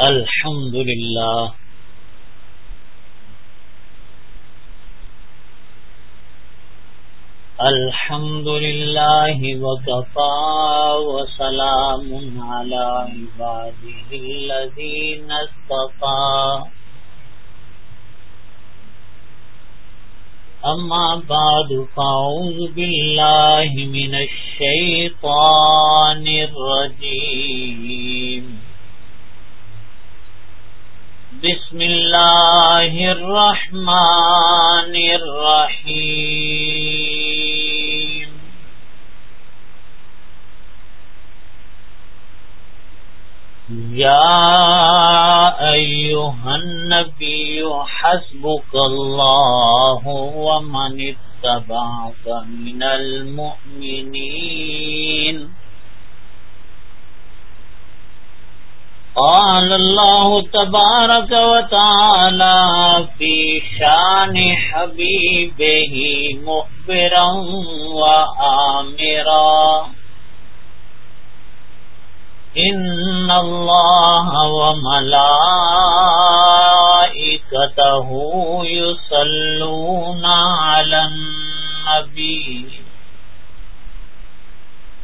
الحمد لله. الحمد لله وكفى وسلام على عباده الذين اصطفى. أما بعد، فأعوذ بالله من الشيطان الرجيم. بسم الله الرحمن الرحيم يا أيها النبي حسبك الله ومن اتبعك من المؤمنين قال الله تبارك وتعالى في شان حبيبه مخبرا وآمرا. إن الله وملائكته يصلون على النبي.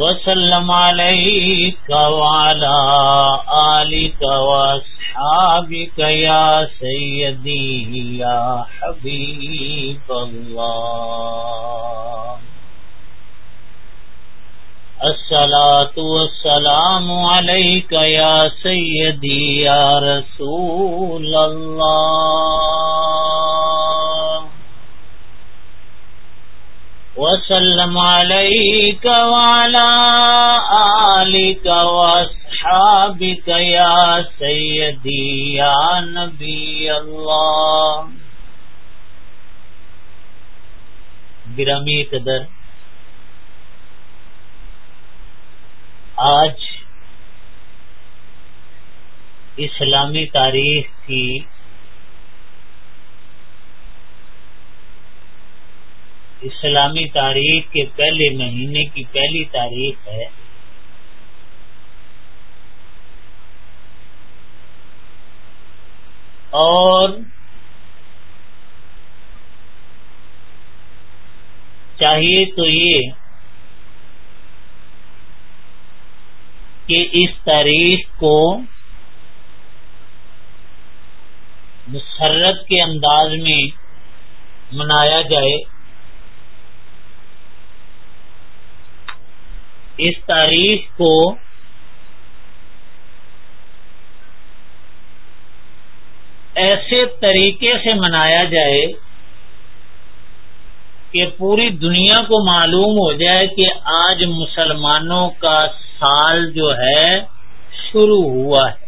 وسلم عليك وعلى آلك وأصحابك يا سيدي يا حبيب الله الصلاة والسلام عليك يا سيدي يا رسول الله وسلم عليك وعلى آلك وأصحابك يا سيدي يا نبي الله. گرامی قدر آج اسلامی تاریخ کی اسلامی تاریخ کے پہلے مہینے کی پہلی تاریخ ہے۔ اور چاہیے تو یہ کہ اس تاریخ کو مسرت کے انداز میں منایا جائے۔ اس تاریخ کو ایسے طریقے سے منایا جائے کہ پوری دنیا کو معلوم ہو جائے کہ آج مسلمانوں کا سال جو ہے شروع ہوا ہے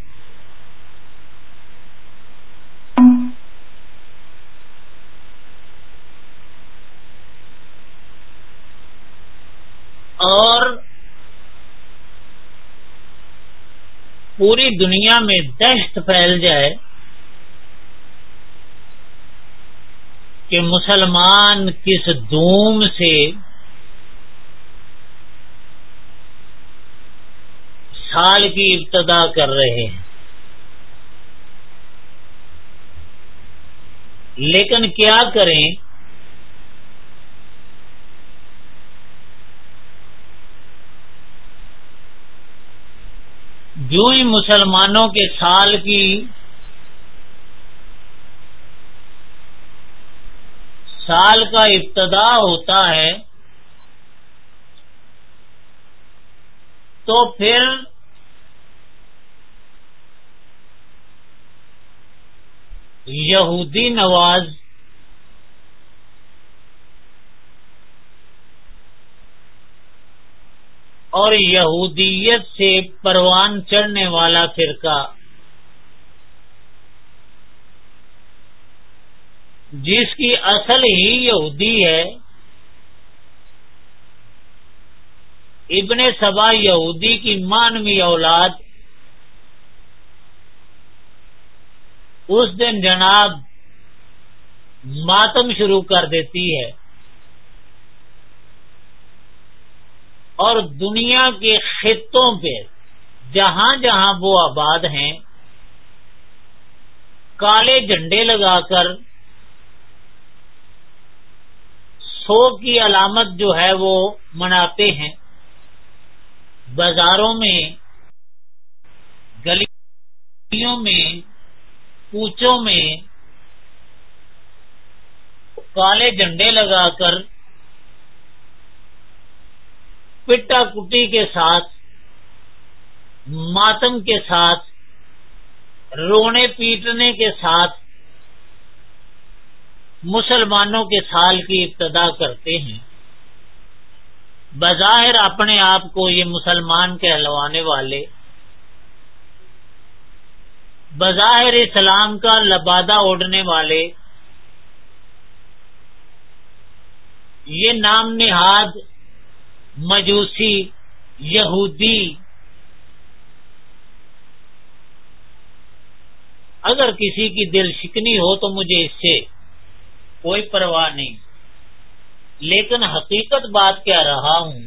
اور پوری دنیا میں دہشت پھیل جائے کہ مسلمان کس دوم سے سال کی ابتدا کر رہے ہیں۔ لیکن کیا کریں؟ جو ہی مسلمانوں کے سال کی سال کا ابتدا ہوتا ہے، تو پھر یہودی نواز اور یہودیت سے پروان چڑھنے والا فرقہ۔ جس کی اصل ہی یہودی ہے۔ ابن سبا یہودی کی مانوی اولاد۔ اس دن جناب ماتم شروع کر دیتی ہے۔ اور دنیا کے خطوں پہ جہاں جہاں وہ آباد ہیں، کالے جھنڈے لگا کر سو کی علامت جو ہے وہ مناتے ہیں۔ بازاروں میں، گلیوں میں، کوچوں میں کالے جھنڈے لگا کر پٹا کٹی کے ساتھ، ماتم کے ساتھ، رونے پیٹنے کے ساتھ مسلمانوں کے سال کی ابتدا کرتے ہیں۔ بظاہر اپنے آپ کو یہ مسلمان کہلوانے والے، بظاہر اسلام کا لبادہ اوڑھنے والے، یہ نام نہاد مجوسی، یہودی۔ اگر کسی کی دل شکنی ہو تو مجھے اس سے کوئی پرواہ نہیں۔ لیکن حقیقت بات کیا رہا ہوں؟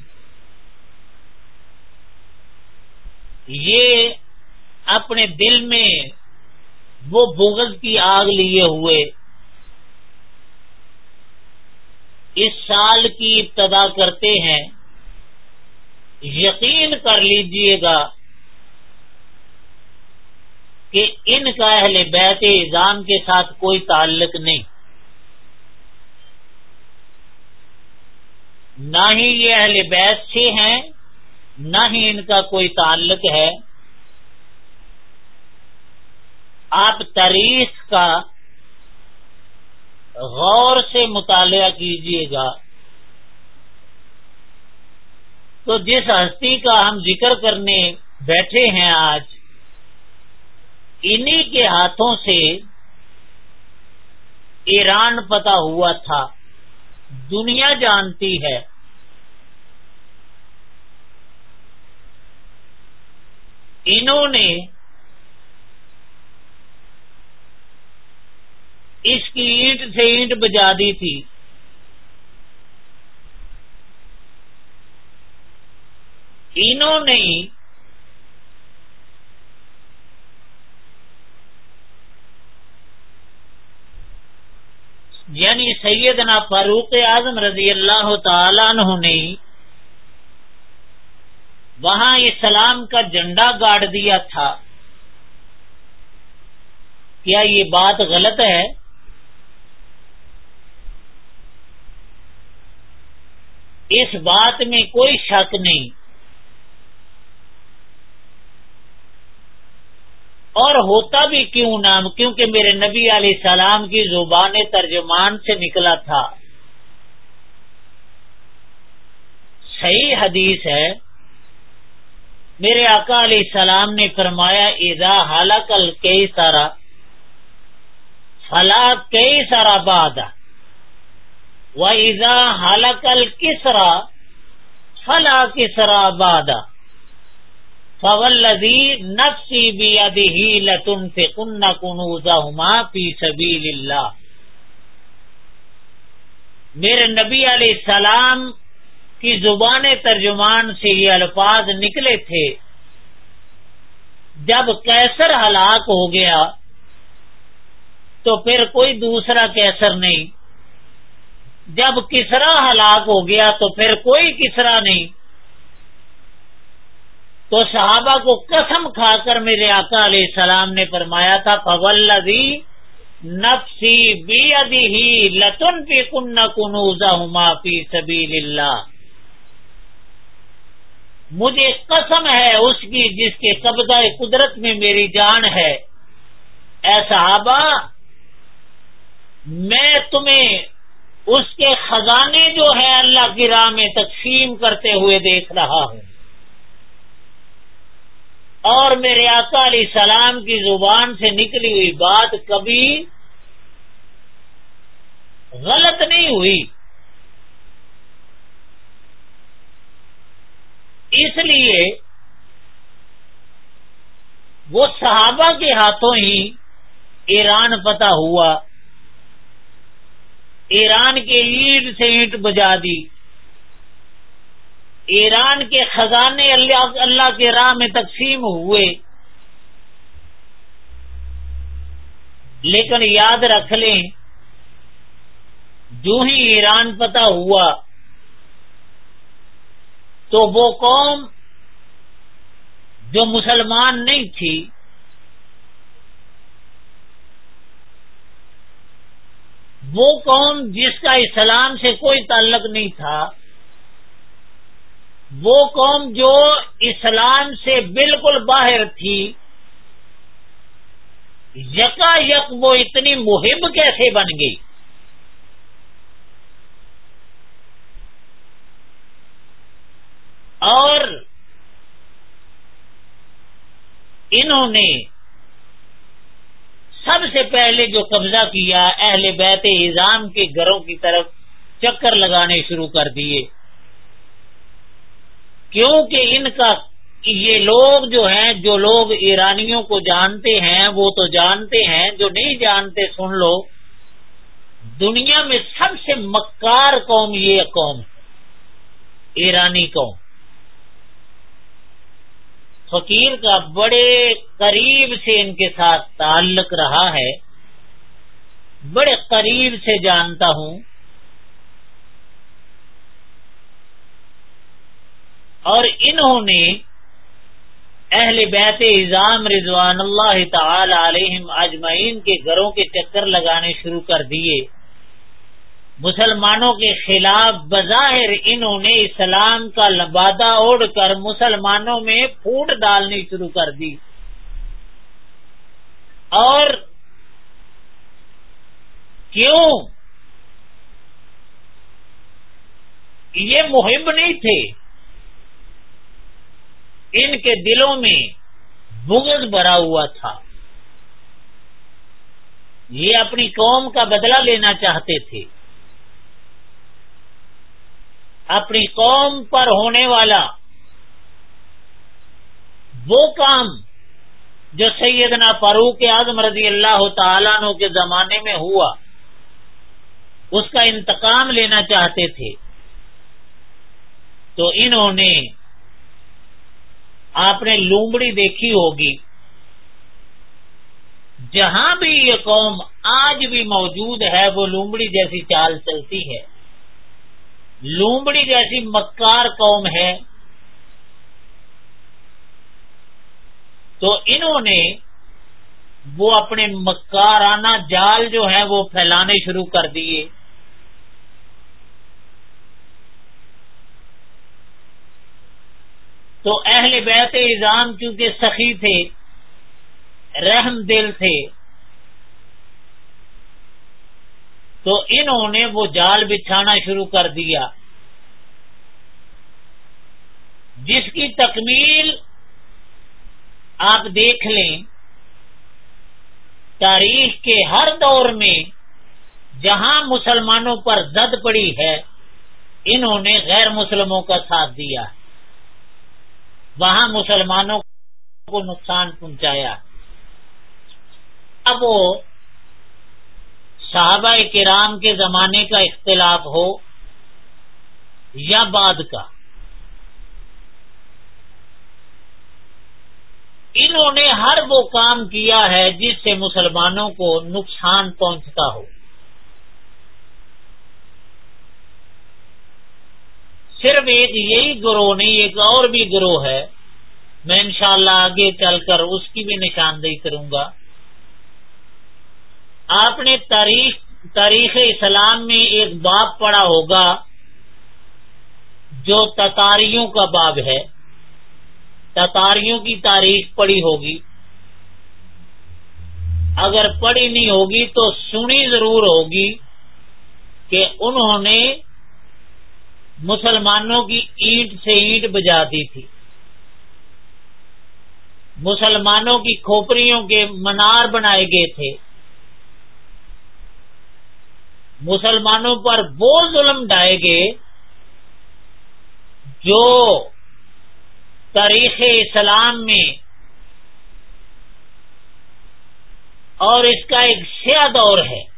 یہ اپنے دل میں وہ بغض کی آگ لیے ہوئے، اس سال کی ابتدا کرتے ہیں۔ یقین کر لیجیے گا کہ ان کا اہل بیت ایزام کے ساتھ کوئی تعلق نہیں۔ نہ ہی یہ اہل بیت سے ہیں، نہ ہی ان کا کوئی تعلق ہے۔ آپ تاریخ کا غور سے مطالعہ کیجیے گا۔ تو جس ہستی کا ہم ذکر کرنے بیٹھے ہیں آج، انہی کے ہاتھوں سے ایران پتا ہوا تھا، دنیا جانتی ہے۔ انہوں نے اس کی اینٹ سے اینٹ بجا دی تھی۔ انہوں نے یعنی سیدنا فاروق اعظم رضی اللہ تعالی عنہ نے وہاں اسلام کا جھنڈا گاڑ دیا تھا۔ کیا یہ بات غلط ہے؟ اس بات میں کوئی شک نہیں۔ اور ہوتا بھی کیوں نام؟ کیونکہ میرے نبی علیہ السلام کی زبان ترجمان سے نکلا تھا۔ صحیح حدیث ہے۔ میرے آقا علیہ السلام نے فرمایا ایزا حالکل کئی سارا فلا کئی سارا باد و ایزا حالکل کسرا فلا کسرا بادا فولدی نفسی بھی لتن سے کن کنوزا فی سبیل اللہ میرے نبی علیہ السلام کی زبان ترجمان سے یہ الفاظ نکلے تھے۔ جب کیسر ہلاک ہو گیا، تو پھر کوئی دوسرا کیسر نہیں۔ جب کسرا ہلاک ہو گیا، تو پھر کوئی کسرا نہیں۔ تو صحابہ کو قسم کھا کر میرے آقا علیہ السلام نے فرمایا تھا فولدی نفسی بی ادی ہی لتن پی کن کنوزا ہما فی سبیل اللہ مجھے قسم ہے اس کی جس کے قبضہ قدرت میں میری جان ہے۔ اے صحابہ، میں تمہیں اس کے خزانے جو ہے اللہ کی راہ میں تقسیم کرتے ہوئے دیکھ رہا ہوں۔ اور میرے آقا علیہ السلام کی زبان سے نکلی ہوئی بات کبھی غلط نہیں ہوئی۔ اس لیے وہ صحابہ کے ہاتھوں ہی ایران پتہ ہوا۔ ایران کے اینٹ سے اینٹ بجا دی۔ ایران کے خزانے اللہ اللہ کے راہ میں تقسیم ہوئے۔ لیکن یاد رکھ لیں، جو ہی ایران پتہ ہوا، تو وہ قوم جو مسلمان نہیں تھی، وہ قوم جس کا اسلام سے کوئی تعلق نہیں تھا وہ قوم جو اسلام سے بالکل باہر تھی، یکا یک وہ اتنی محب کیسے بن گئی؟ اور انہوں نے سب سے پہلے جو قبضہ کیا، اہل بیت اظام کے گھروں کی طرف چکر لگانے شروع کر دیے۔ کیونکہ ان کا یہ لوگ جو ہیں، جو لوگ ایرانیوں کو جانتے ہیں، وہ تو جانتے ہیں، جو نہیں جانتے، سن لو، دنیا میں سب سے مکار قوم یہ قوم، ایرانی قوم۔ فقیر کا بڑے قریب سے ان کے ساتھ تعلق رہا ہے، بڑے قریب سے جانتا ہوں۔ اور انہوں نے اہل بیت اظام رضوان اللہ تعالی علیہم اجمعین کے گھروں کے چکر لگانے شروع کر دیے۔ مسلمانوں کے خلاف بظاہر انہوں نے اسلام کا لبادہ اوڑھ کر مسلمانوں میں پھوٹ ڈالنی شروع کر دی۔ اور کیوں؟ یہ مہم نہیں تھے۔ ان کے دلوں میں بغض بھرا ہوا تھا۔ یہ اپنی قوم کا بدلہ لینا چاہتے تھے۔ اپنی قوم پر ہونے والا وہ کام جو سیدنا فاروق اعظم رضی اللہ تعالیٰ عنہ کے زمانے میں ہوا، اس کا انتقام لینا چاہتے تھے۔ تو انہوں نے آپ نے لومڑی دیکھی ہوگی۔ جہاں بھی یہ قوم آج بھی موجود ہے، وہ لومڑی جیسی چال چلتی ہے۔ لومڑی جیسی مکار قوم ہے۔ تو انہوں نے وہ اپنے مکارانہ جال جو ہے وہ پھیلانے شروع کر دیے۔ تو اہل بیت اظام چونکہ سخی تھے، رحم دل تھے، تو انہوں نے وہ جال بچھانا شروع کر دیا۔ جس کی تکمیل آپ دیکھ لیں، تاریخ کے ہر دور میں جہاں مسلمانوں پر زد پڑی ہے، انہوں نے غیر مسلموں کا ساتھ دیا۔ ہے وہاں مسلمانوں کو نقصان پہنچایا۔ اب وہ صحابہ کرام کے زمانے کا اختلاف ہو یا بعد کا؟ انہوں نے ہر وہ کام کیا ہے جس سے مسلمانوں کو نقصان پہنچتا ہو۔ صرف ایک یہی گروہ نہیں، ایک اور بھی گروہ ہے۔ میں انشاءاللہ آگے چل کر اس کی بھی نشاندہی کروں گا۔ آپ نے تاریخ تاریخ اسلام میں ایک باب پڑا ہوگا جو تتاریوں کا باب ہے۔ تتاریوں کی تاریخ پڑی ہوگی۔ اگر پڑھی نہیں ہوگی تو سنی ضرور ہوگی کہ انہوں نے مسلمانوں کی اینٹ سے اینٹ بجا دی تھی۔ مسلمانوں کی کھوپڑیوں کے منار بنائے گئے تھے۔ مسلمانوں پر وہ ظلم ڈائے گے جو تاریخ اسلام میں اور اس کا ایک سیاہ دور ہے۔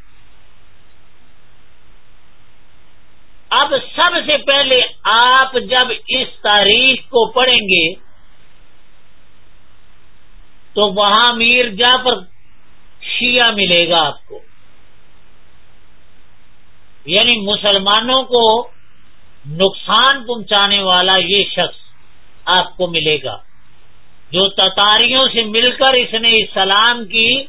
اب سب سے پہلے آپ جب اس تاریخ کو پڑھیں گے، تو وہاں میر جا پر شیعہ ملے گا آپ کو۔ یعنی مسلمانوں کو نقصان پہنچانے والا یہ شخص آپ کو ملے گا۔ جو تتاریوں سے مل کر اس نے اسلام کی،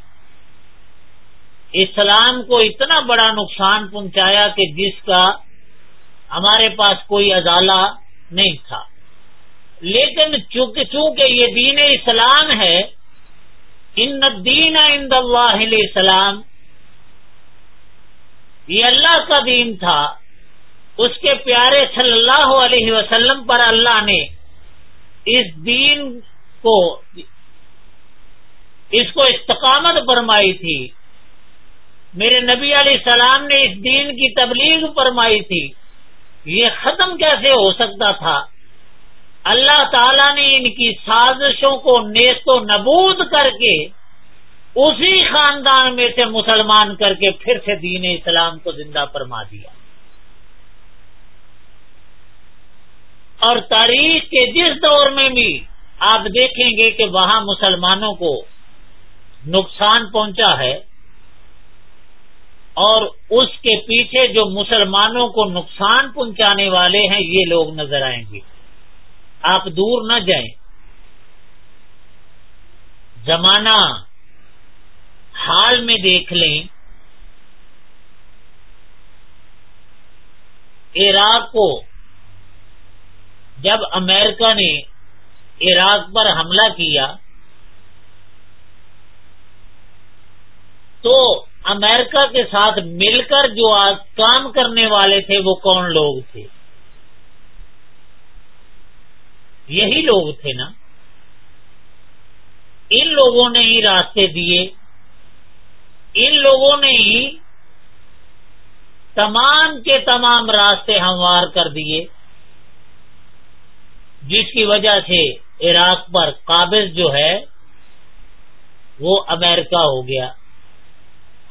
اسلام کو اتنا بڑا نقصان پہنچایا کہ جس کا ہمارے پاس کوئی ازالہ نہیں تھا۔ لیکن چونکہ چونکہ یہ دین اسلام ہے، ان دین اند اللہ السلام یہ اللہ کا دین تھا۔ اس کے پیارے صلی اللہ علیہ وسلم پر اللہ نے اس دین کو اس کو استقامت فرمائی تھی۔ میرے نبی علیہ السلام نے اس دین کی تبلیغ فرمائی تھی۔ یہ ختم کیسے ہو سکتا تھا؟ اللہ تعالی نے ان کی سازشوں کو نیست و نبود کر کے اسی خاندان میں سے مسلمان کر کے پھر سے دین اسلام کو زندہ فرما دیا۔ اور تاریخ کے جس دور میں بھی آپ دیکھیں گے کہ وہاں مسلمانوں کو نقصان پہنچا ہے اور اس کے پیچھے جو مسلمانوں کو نقصان پہنچانے والے ہیں، یہ لوگ نظر آئیں گے۔ آپ دور نہ جائیں۔ زمانہ حال میں دیکھ لیں۔ عراق کو جب امریکہ نے عراق پر حملہ کیا تو امریکہ کے ساتھ مل کر جو آج کام کرنے والے تھے وہ کون لوگ تھے؟ یہی لوگ تھے نا؟ ان لوگوں نے ہی راستے دیے، ان لوگوں نے ہی تمام کے تمام راستے ہموار کر دیے، جس کی وجہ سے عراق پر قابض جو ہے وہ امریکہ ہو گیا۔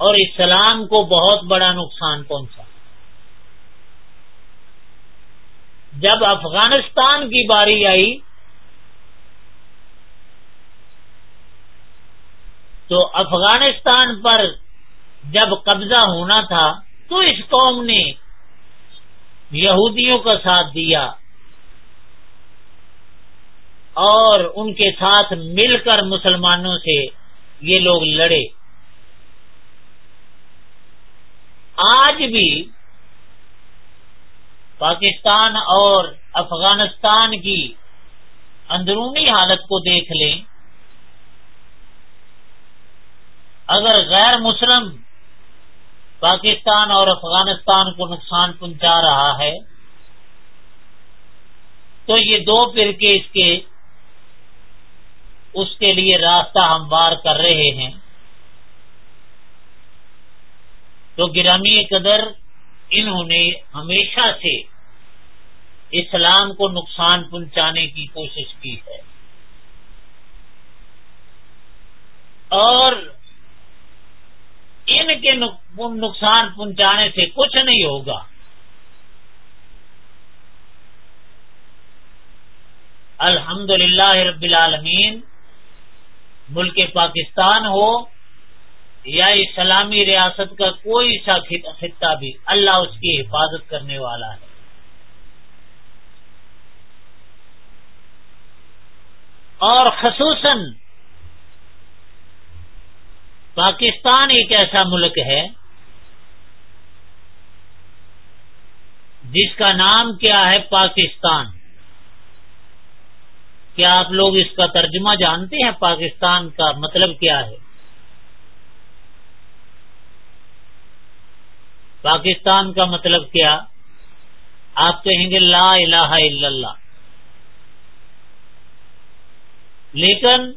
اور اسلام کو بہت بڑا نقصان پہنچا۔ جب افغانستان کی باری آئی، تو افغانستان پر جب قبضہ ہونا تھا، تو اس قوم نے یہودیوں کا ساتھ دیا اور ان کے ساتھ مل کر مسلمانوں سے یہ لوگ لڑے۔ آج بھی پاکستان اور افغانستان کی اندرونی حالت کو دیکھ لیں، اگر غیر مسلم پاکستان اور افغانستان کو نقصان پہنچا رہا ہے، تو یہ دو فرقے اس کے اس کے لیے راستہ ہموار کر رہے ہیں۔ تو گرامی قدر انہوں نے ہمیشہ سے اسلام کو نقصان پہنچانے کی کوشش کی ہے۔ اور ان کے نقصان پہنچانے سے کچھ نہیں ہوگا۔ الحمد للہ رب العالمین، ملک پاکستان ہو یا اسلامی ریاست کا کوئی سا خطہ بھی اللہ اس کی حفاظت کرنے والا ہے۔ اور خصوصاً پاکستان ایک ایسا ملک ہے جس کا نام کیا ہے پاکستان۔ کیا آپ لوگ اس کا ترجمہ جانتے ہیں پاکستان کا مطلب کیا ہے؟ پاکستان کا مطلب کیا؟ آپ کہیں گے لا الہ الا اللہ۔ لیکن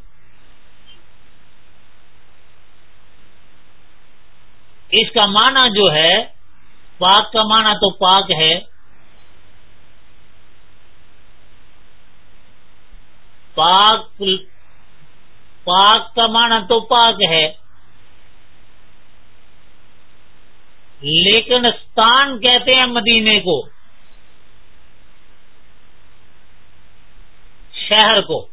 اس کا معنی جو ہے، پاک کا معنی تو پاک ہے۔ پاک پاک کا معنی تو پاک ہے۔ لیکن ستان کہتے ہیں مدینے کو، شہر کو۔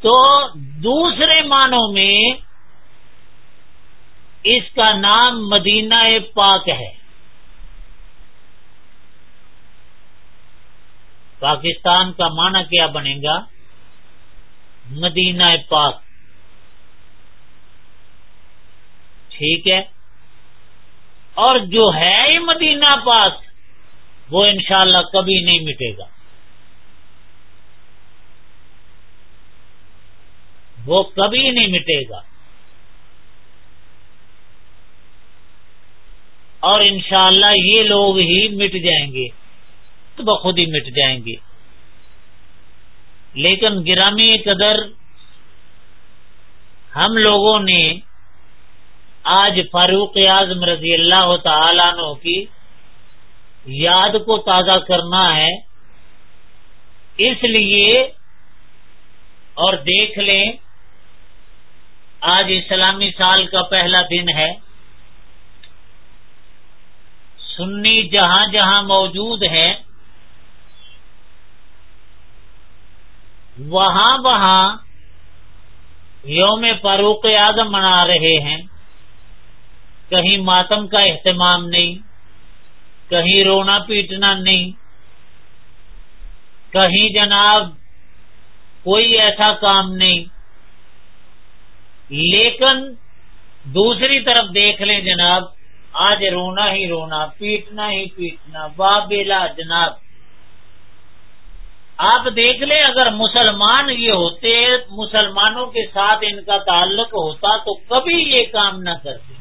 تو دوسرے معنوں میں اس کا نام مدینہ پاک ہے۔ پاکستان کا معنی کیا بنے گا؟ مدینہ پاک۔ ٹھیک ہے۔ اور جو ہے ہی مدینہ پاک، وہ انشاءاللہ کبھی نہیں مٹے گا۔ وہ کبھی نہیں مٹے گا۔ اور انشاءاللہ یہ لوگ ہی مٹ جائیں گے۔ تو وہ خود ہی مٹ جائیں گے۔ لیکن گرامی قدر ہم لوگوں نے آج فاروق اعظم رضی اللہ تعالیٰ عنہ کی یاد کو تازہ کرنا ہے، اس لیے اور دیکھ لیں، آج اسلامی سال کا پہلا دن ہے۔ سنی جہاں جہاں موجود ہے وہاں وہاں یوم فاروق اعظم منا رہے ہیں۔ کہیں ماتم کا اہتمام نہیں، کہیں رونا پیٹنا نہیں، کہیں جناب کوئی ایسا کام نہیں۔ لیکن دوسری طرف دیکھ لیں جناب، آج رونا ہی رونا، پیٹنا ہی پیٹنا بابیلا جناب۔ آپ دیکھ لیں، اگر مسلمان یہ ہوتے، مسلمانوں کے ساتھ ان کا تعلق ہوتا تو کبھی یہ کام نہ کرتے۔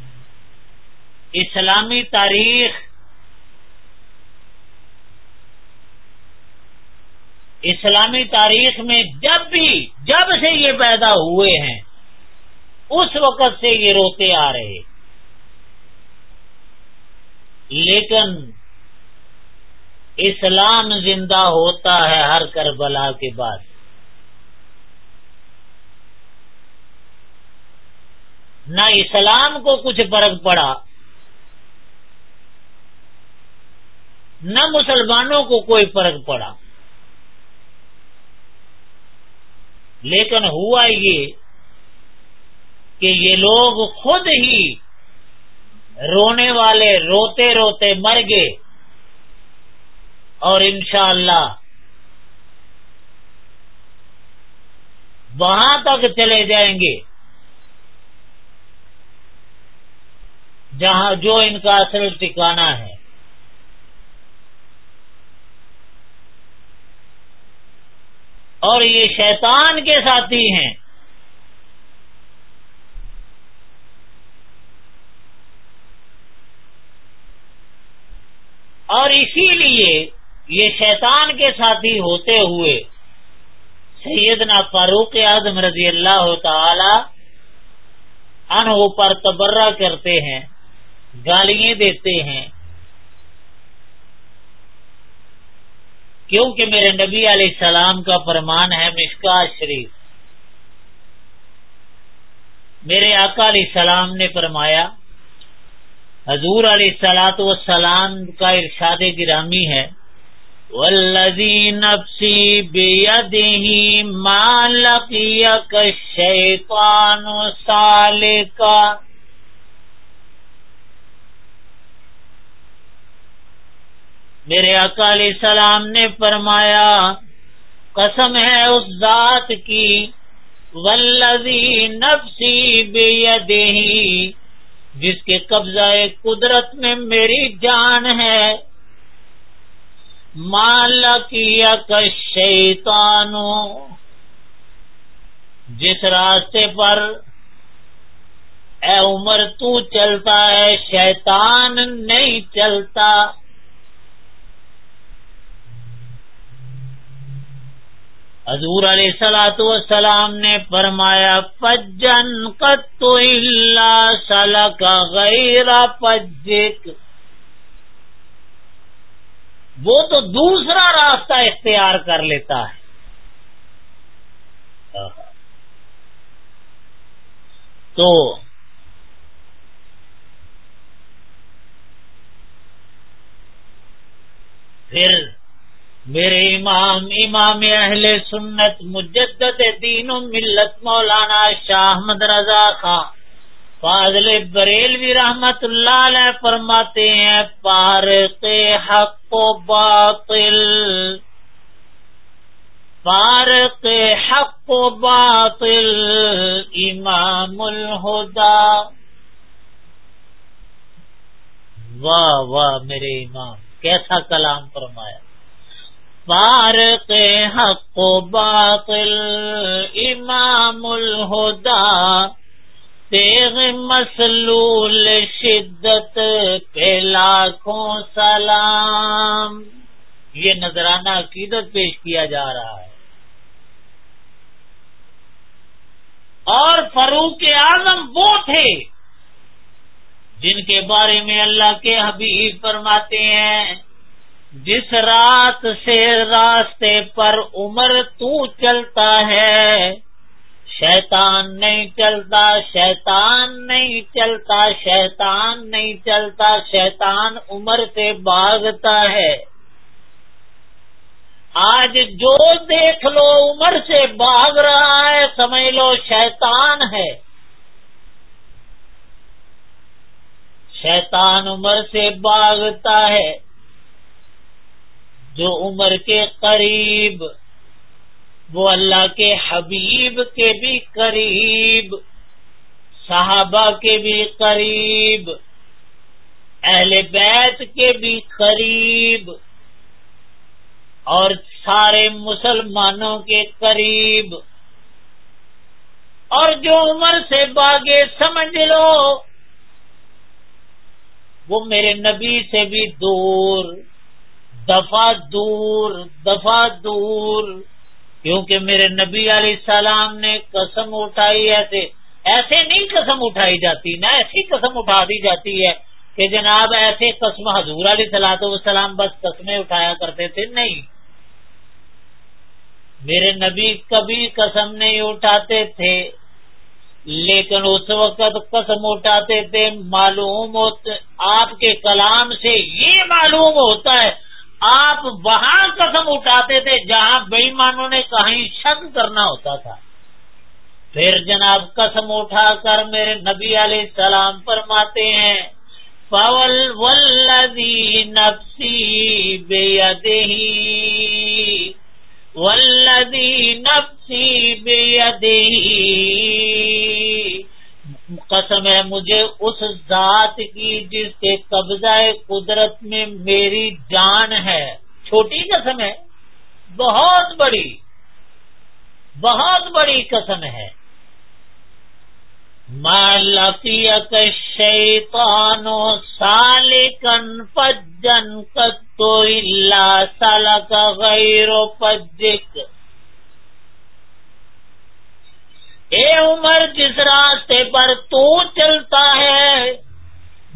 اسلامی تاریخ اسلامی تاریخ میں جب بھی جب سے یہ پیدا ہوئے ہیں، اس وقت سے یہ روتے آ رہے۔ لیکن اسلام زندہ ہوتا ہے ہر کربلا کے بعد۔ نہ اسلام کو کچھ فرق پڑا نہ مسلمانوں کو کوئی فرق پڑا۔ لیکن ہوا یہ کہ یہ لوگ خود ہی رونے والے روتے روتے مر گئے۔ اور انشاءاللہ اللہ وہاں تک چلے جائیں گے۔ جہاں جو ان کا اصل ٹھکانا ہے۔ اور یہ شیطان کے ساتھی ہیں۔ اور اسی لیے یہ شیطان کے ساتھی ہوتے ہوئے سیدنا فاروق اعظم رضی اللہ تعالی ان پر تبرہ کرتے ہیں، گالیاں دیتے ہیں۔ کیونکہ میرے نبی علیہ السلام کا فرمان ہے مشکا شریف۔ میرے آقا علیہ السلام نے فرمایا، حضور علیہ سلاۃ والسلام کا ارشاد گرامی ہے والذی نفسی بیدہی ما لقیک الشیطان سالکا میرے آقا علیہ السلام نے فرمایا، قسم ہے اس ذات کی والذی نفسی بیدہی جس کے قبضہ قدرت میں میری جان ہے۔ مالا کیا شیطان جس راستے پر اے عمر تو چلتا ہے، شیطان نہیں چلتا۔ حضور علیہ سلاۃ والسلام نے فرمایا پجن کتو اللہ سلا کا غیر پجک وہ تو دوسرا راستہ اختیار کر لیتا ہے۔ تو پھر میرے امام امام اہل سنت، مجدد دین و ملت مولانا شاہ احمد رضا خان فاضل بریلوی رحمت اللہ علیہ فرماتے ہیں پارق حق و باطل۔ پارق حق و باطل، امام الہدا۔ واہ واہ، میرے امام، کیسا کلام فرمایا۔ فارق حق و باطل، امام الہدا، تیغ مسلول شدت پہ لاکھوں سلام۔ یہ نذرانہ عقیدت پیش کیا جا رہا ہے۔ اور فروخ اعظم وہ تھے جن کے بارے میں اللہ کے حبیب فرماتے ہیں جس رات سے راستے پر عمر تو چلتا ہے، شیطان نہیں چلتا، شیطان نہیں چلتا، شیطان نہیں چلتا، شیطان عمر سے بھاگتا ہے۔ آج جو دیکھ لو عمر سے بھاگ رہا ہے، سمجھ لو شیطان ہے۔ شیطان عمر سے بھاگتا ہے۔ جو عمر کے قریب، وہ اللہ کے حبیب کے بھی قریب، صحابہ کے بھی قریب، اہل بیت کے بھی قریب، اور سارے مسلمانوں کے قریب۔ اور جو عمر سے باغے سمجھ لو، وہ میرے نبی سے بھی دور۔ دفع دور دفع دور، کیونکہ میرے نبی علیہ السلام نے قسم اٹھائی ایسے ایسے نہیں قسم اٹھائی جاتی، نہ ایسی قسم اٹھا دی جاتی ہے کہ جناب ایسے قسم حضور علیہ سلاۃ والسلام بس قسمیں اٹھایا کرتے تھے، نہیں۔ میرے نبی کبھی قسم نہیں اٹھاتے تھے، لیکن اس وقت قسم اٹھاتے تھے، معلوم ہوتے آپ کے کلام سے یہ معلوم ہوتا ہے آپ وہاں قسم اٹھاتے تھے جہاں بےمانوں نے کہیں شک کرنا ہوتا تھا۔ پھر جناب قسم اٹھا کر میرے نبی علیہ السلام فرماتے ہیں پول ولدی نفسی بے ولدی نفسی بے قسم ہے، مجھے اس ذات کی جس کے قبضہ قدرت میں میری جان ہے۔ چھوٹی قسم ہے، بہت بڑی بہت بڑی قسم ہے۔ مالفیت شیطانو سالکن پجن کتو اللہ سالک غیر پجک اے عمر، جس راستے پر تو چلتا ہے،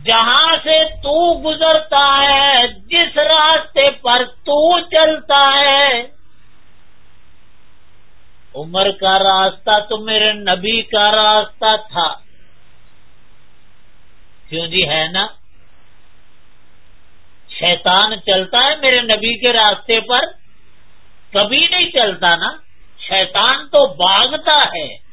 جہاں سے تو گزرتا ہے، جس راستے پر تو چلتا ہے۔ عمر کا راستہ تو میرے نبی کا راستہ تھا۔ کیوں جی ہے نا؟ شیطان چلتا ہے میرے نبی کے راستے پر، کبھی نہیں چلتا نا۔ شیطان تو باغتا ہے۔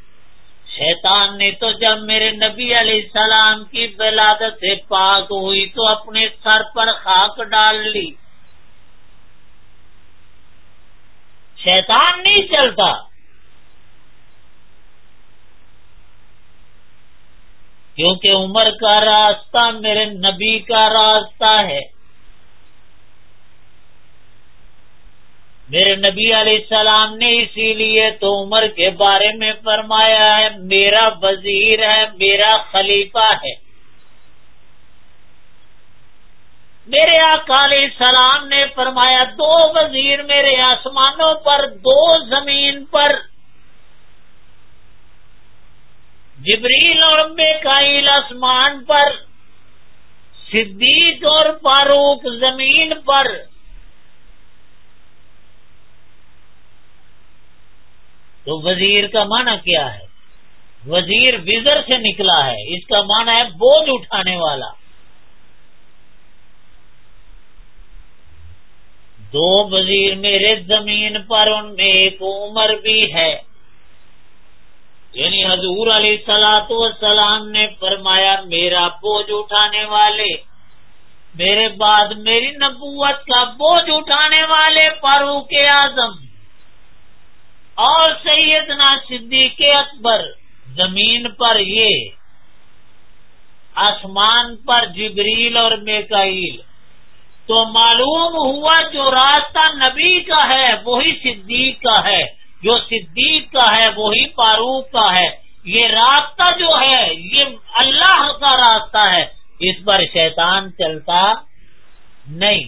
شیطان نے تو جب میرے نبی علیہ السلام کی ولادت سے پاک ہوئی تو اپنے سر پر خاک ڈال لی۔ شیطان نہیں چلتا۔ کیونکہ عمر کا راستہ میرے نبی کا راستہ ہے۔ میرے نبی علیہ السلام نے اسی لیے تو عمر کے بارے میں فرمایا ہے، میرا وزیر ہے، میرا خلیفہ ہے۔ میرے کالی سلام نے فرمایا، دو وزیر میرے آسمانوں پر، دو زمین پر۔ جبریل اور میکائیل آسمان پر، صدیق اور فاروق زمین پر۔ تو وزیر کا معنی کیا ہے؟ وزیر وزر سے نکلا ہے۔ اس کا معنی ہے بوجھ اٹھانے والا۔ دو وزیر میرے زمین پر، ان میں ایک عمر بھی ہے۔ یعنی حضور علیہ سلاط والسلام نے فرمایا، میرا بوجھ اٹھانے والے، میرے بعد میری نبوت کا بوجھ اٹھانے والے فاروق اعظم۔ اور سیدنا صدیق اکبر زمین پر یہ، آسمان پر جبریل اور میکائیل۔ تو معلوم ہوا جو راستہ نبی کا ہے، وہی صدیق کا ہے۔ جو صدیق کا ہے، وہی فاروق کا ہے۔ یہ راستہ جو ہے، یہ اللہ کا راستہ ہے۔ اس پر شیطان چلتا نہیں۔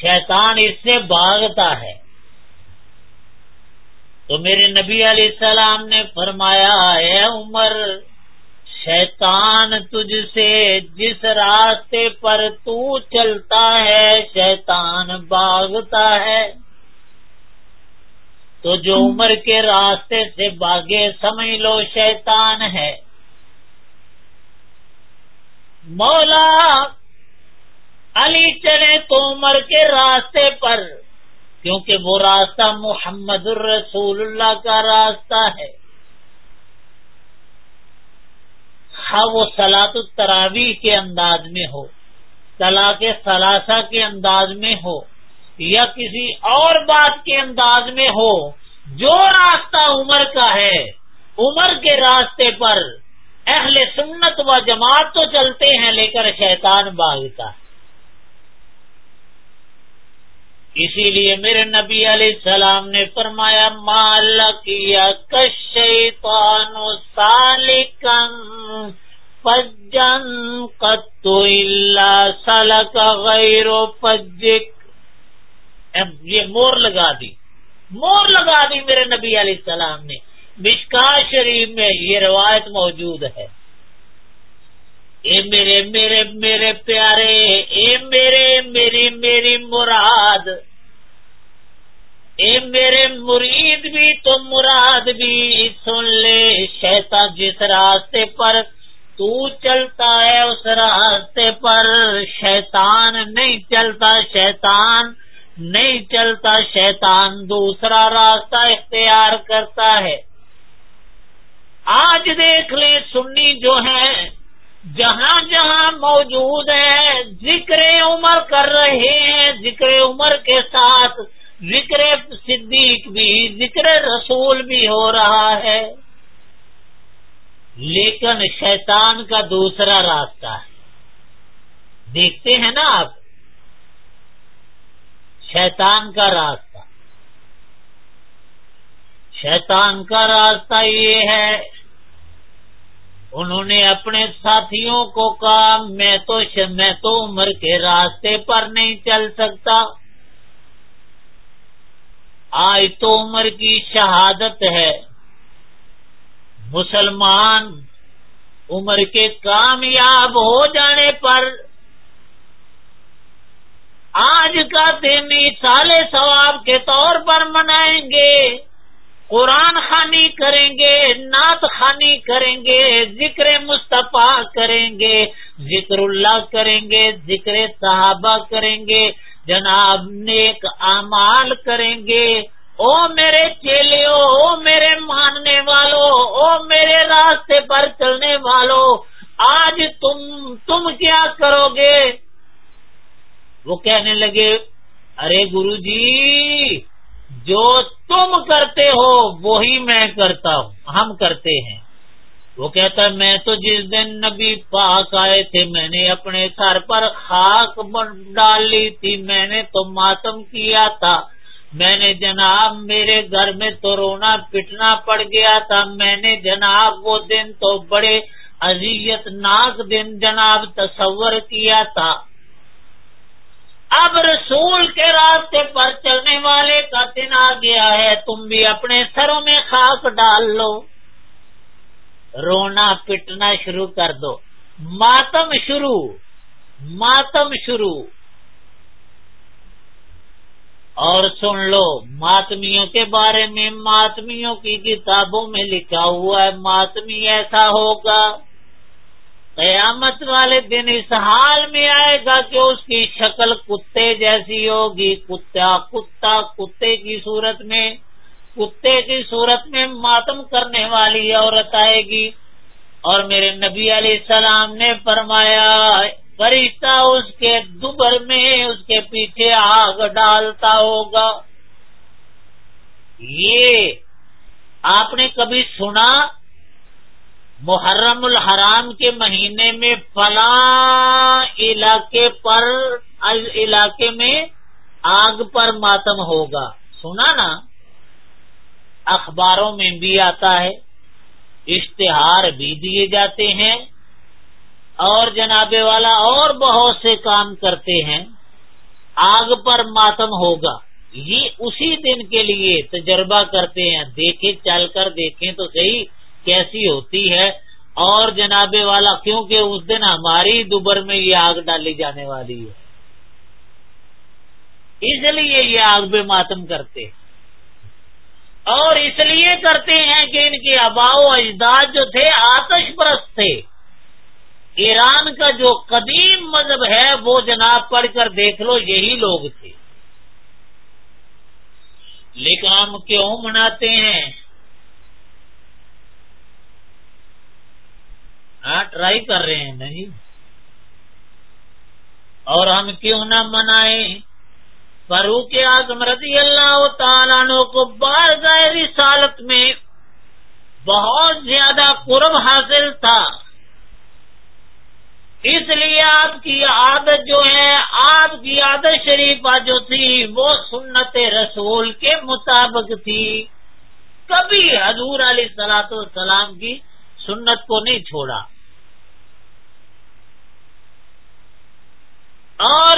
شیطان اس سے بھاگتا ہے۔ تو میرے نبی علیہ السلام نے فرمایا ہے عمر، شیطان تجھ سے جس راستے پر تو چلتا ہے، شیطان باغتا ہے. تو جو عمر کے راستے سے باغے سمجھ لو شیطان ہے۔ مولا علی چلے تو عمر کے راستے پر۔ کیونکہ وہ راستہ محمد الرسول اللہ کا راستہ ہے۔ ہاں وہ سلاط التراوی کے انداز میں ہو طلاق ثلاثہ کے انداز میں ہو، یا کسی اور بات کے انداز میں ہو، جو راستہ عمر کا ہے، عمر کے راستے پر اہل سنت و جماعت تو چلتے ہیں لے کر شیطان باغتا ہے۔ اسی لیے میرے نبی علیہ السلام نے فرمایا مال کیا کشیطان سالکن فجن قطو اللہ سلک غیر فجک۔ یہ مور لگا دی۔ مور لگا دی میرے نبی علیہ السلام نے۔ مشکا شریف میں یہ روایت موجود ہے۔ اے میرے میرے میرے پیارے، اے میرے میری میری مراد۔ اے میرے مرید بھی تو مراد بھی۔ سن لے شیطان جس راستے پر تو چلتا ہے، اس راستے پر شیطان نہیں چلتا، شیطان نہیں چلتا، شیطان دوسرا راستہ اختیار کرتا ہے۔ آج دیکھ لیں سنی جو ہے جہاں جہاں موجود ہے ذکر عمر کر رہے ہیں، ذکر عمر کے ساتھ ذکر صدیق بھی، ذکر رسول بھی ہو رہا ہے۔ لیکن شیطان کا دوسرا راستہ ہے۔ دیکھتے ہیں نا آپ؟ شیطان کا راستہ۔ شیطان کا راستہ یہ ہے انہوں نے اپنے ساتھیوں کو کہا، میں تو میں تو عمر کے راستے پر نہیں چل سکتا۔ آج تو عمر کی شہادت ہے۔ مسلمان عمر کے کامیاب ہو جانے پر آج کا دن سال ثواب کے طور پر منائیں گے۔ قرآن خانی کریں گے، نعت خانی کریں گے، ذکر مصطفیٰ کریں گے، ذکر اللہ کریں گے، ذکر صحابہ کریں گے، جناب نیک امال کریں گے۔ او میرے چیلے او میرے ماننے والوں او میرے راستے پر چلنے والوں آج تم تم کیا کرو گے وہ کہنے لگے، ارے گرو جی جو تم کرتے ہو وہی میں کرتا ہوں، ہم کرتے ہیں۔ وہ کہتا میں تو جس دن نبی پاک آئے تھے، میں نے اپنے سر پر خاک ڈال لی تھی، میں نے تو ماتم کیا تھا۔ میں نے جناب، میرے گھر میں تو رونا پٹنا پڑ گیا تھا۔ میں نے جناب، وہ دن تو بڑے اذیت ناک دن جناب، تصور کیا تھا۔ اب رسول کے راستے پر چلنے والے کا دن آ گیا ہے، تم بھی اپنے سروں میں خاک ڈال لو۔ رونا پٹنا شروع کر دو۔ ماتم شروع۔ ماتم شروع۔ اور سن لو، ماتمیوں کے بارے میں ماتمیوں کی کتابوں میں لکھا ہوا ہے، ماتمی ایسا ہوگا۔ قیامت والے دن اس حال میں آئے گا کہ اس کی شکل کتے جیسی ہوگی۔ کتا کتا، کتے کی صورت میں، کتے کی صورت میں ماتم کرنے والی عورت آئے گی۔ اور میرے نبی علیہ السلام نے فرمایا، فرشتہ اس کے دوبر میں اس کے پیچھے آگ ڈالتا ہوگا۔ یہ آپ نے کبھی سنا محرم الحرام کے مہینے میں فلاں علاقے پر علاقے میں آگ پر ماتم ہوگا۔ سنا نا؟ اخباروں میں بھی آتا ہے۔ اشتہار بھی دیے جاتے ہیں۔ اور جناب والا اور بہت سے کام کرتے ہیں۔ آگ پر ماتم ہوگا۔ یہ اسی دن کے لیے تجربہ کرتے ہیں۔ دیکھیں، چل کر دیکھیں تو صحیح۔ کیسی ہوتی ہے اور جناب والا، کیونکہ اس دن ہماری دوبر میں یہ آگ ڈالی جانے والی ہے۔ اس لیے یہ آگ بے ماتم کرتے اور اس لیے کرتے ہیں کہ ان کے اباؤ اجداد جو تھے، آتش پرست تھے۔ ایران کا جو قدیم مذہب ہے، وہ جناب پڑھ کر دیکھ لو، یہی لوگ تھے۔ لیکن ہم کیوں مناتے ہیں؟ ہاں ٹرائی کر رہے ہیں، نہیں۔ اور ہم کیوں نہ منائیں؟ فروخ اعظم رضی اللہ تعالیٰ کو بار ظاہری سالت میں بہت زیادہ قرب حاصل تھا۔ اس لیے آپ کی عادت جو ہے، آپ کی عادت شریفہ جو تھی، وہ سنت رسول کے مطابق تھی۔ کبھی حضور علیہ سلاۃ السلام کی سنت کو نہیں چھوڑا۔ اور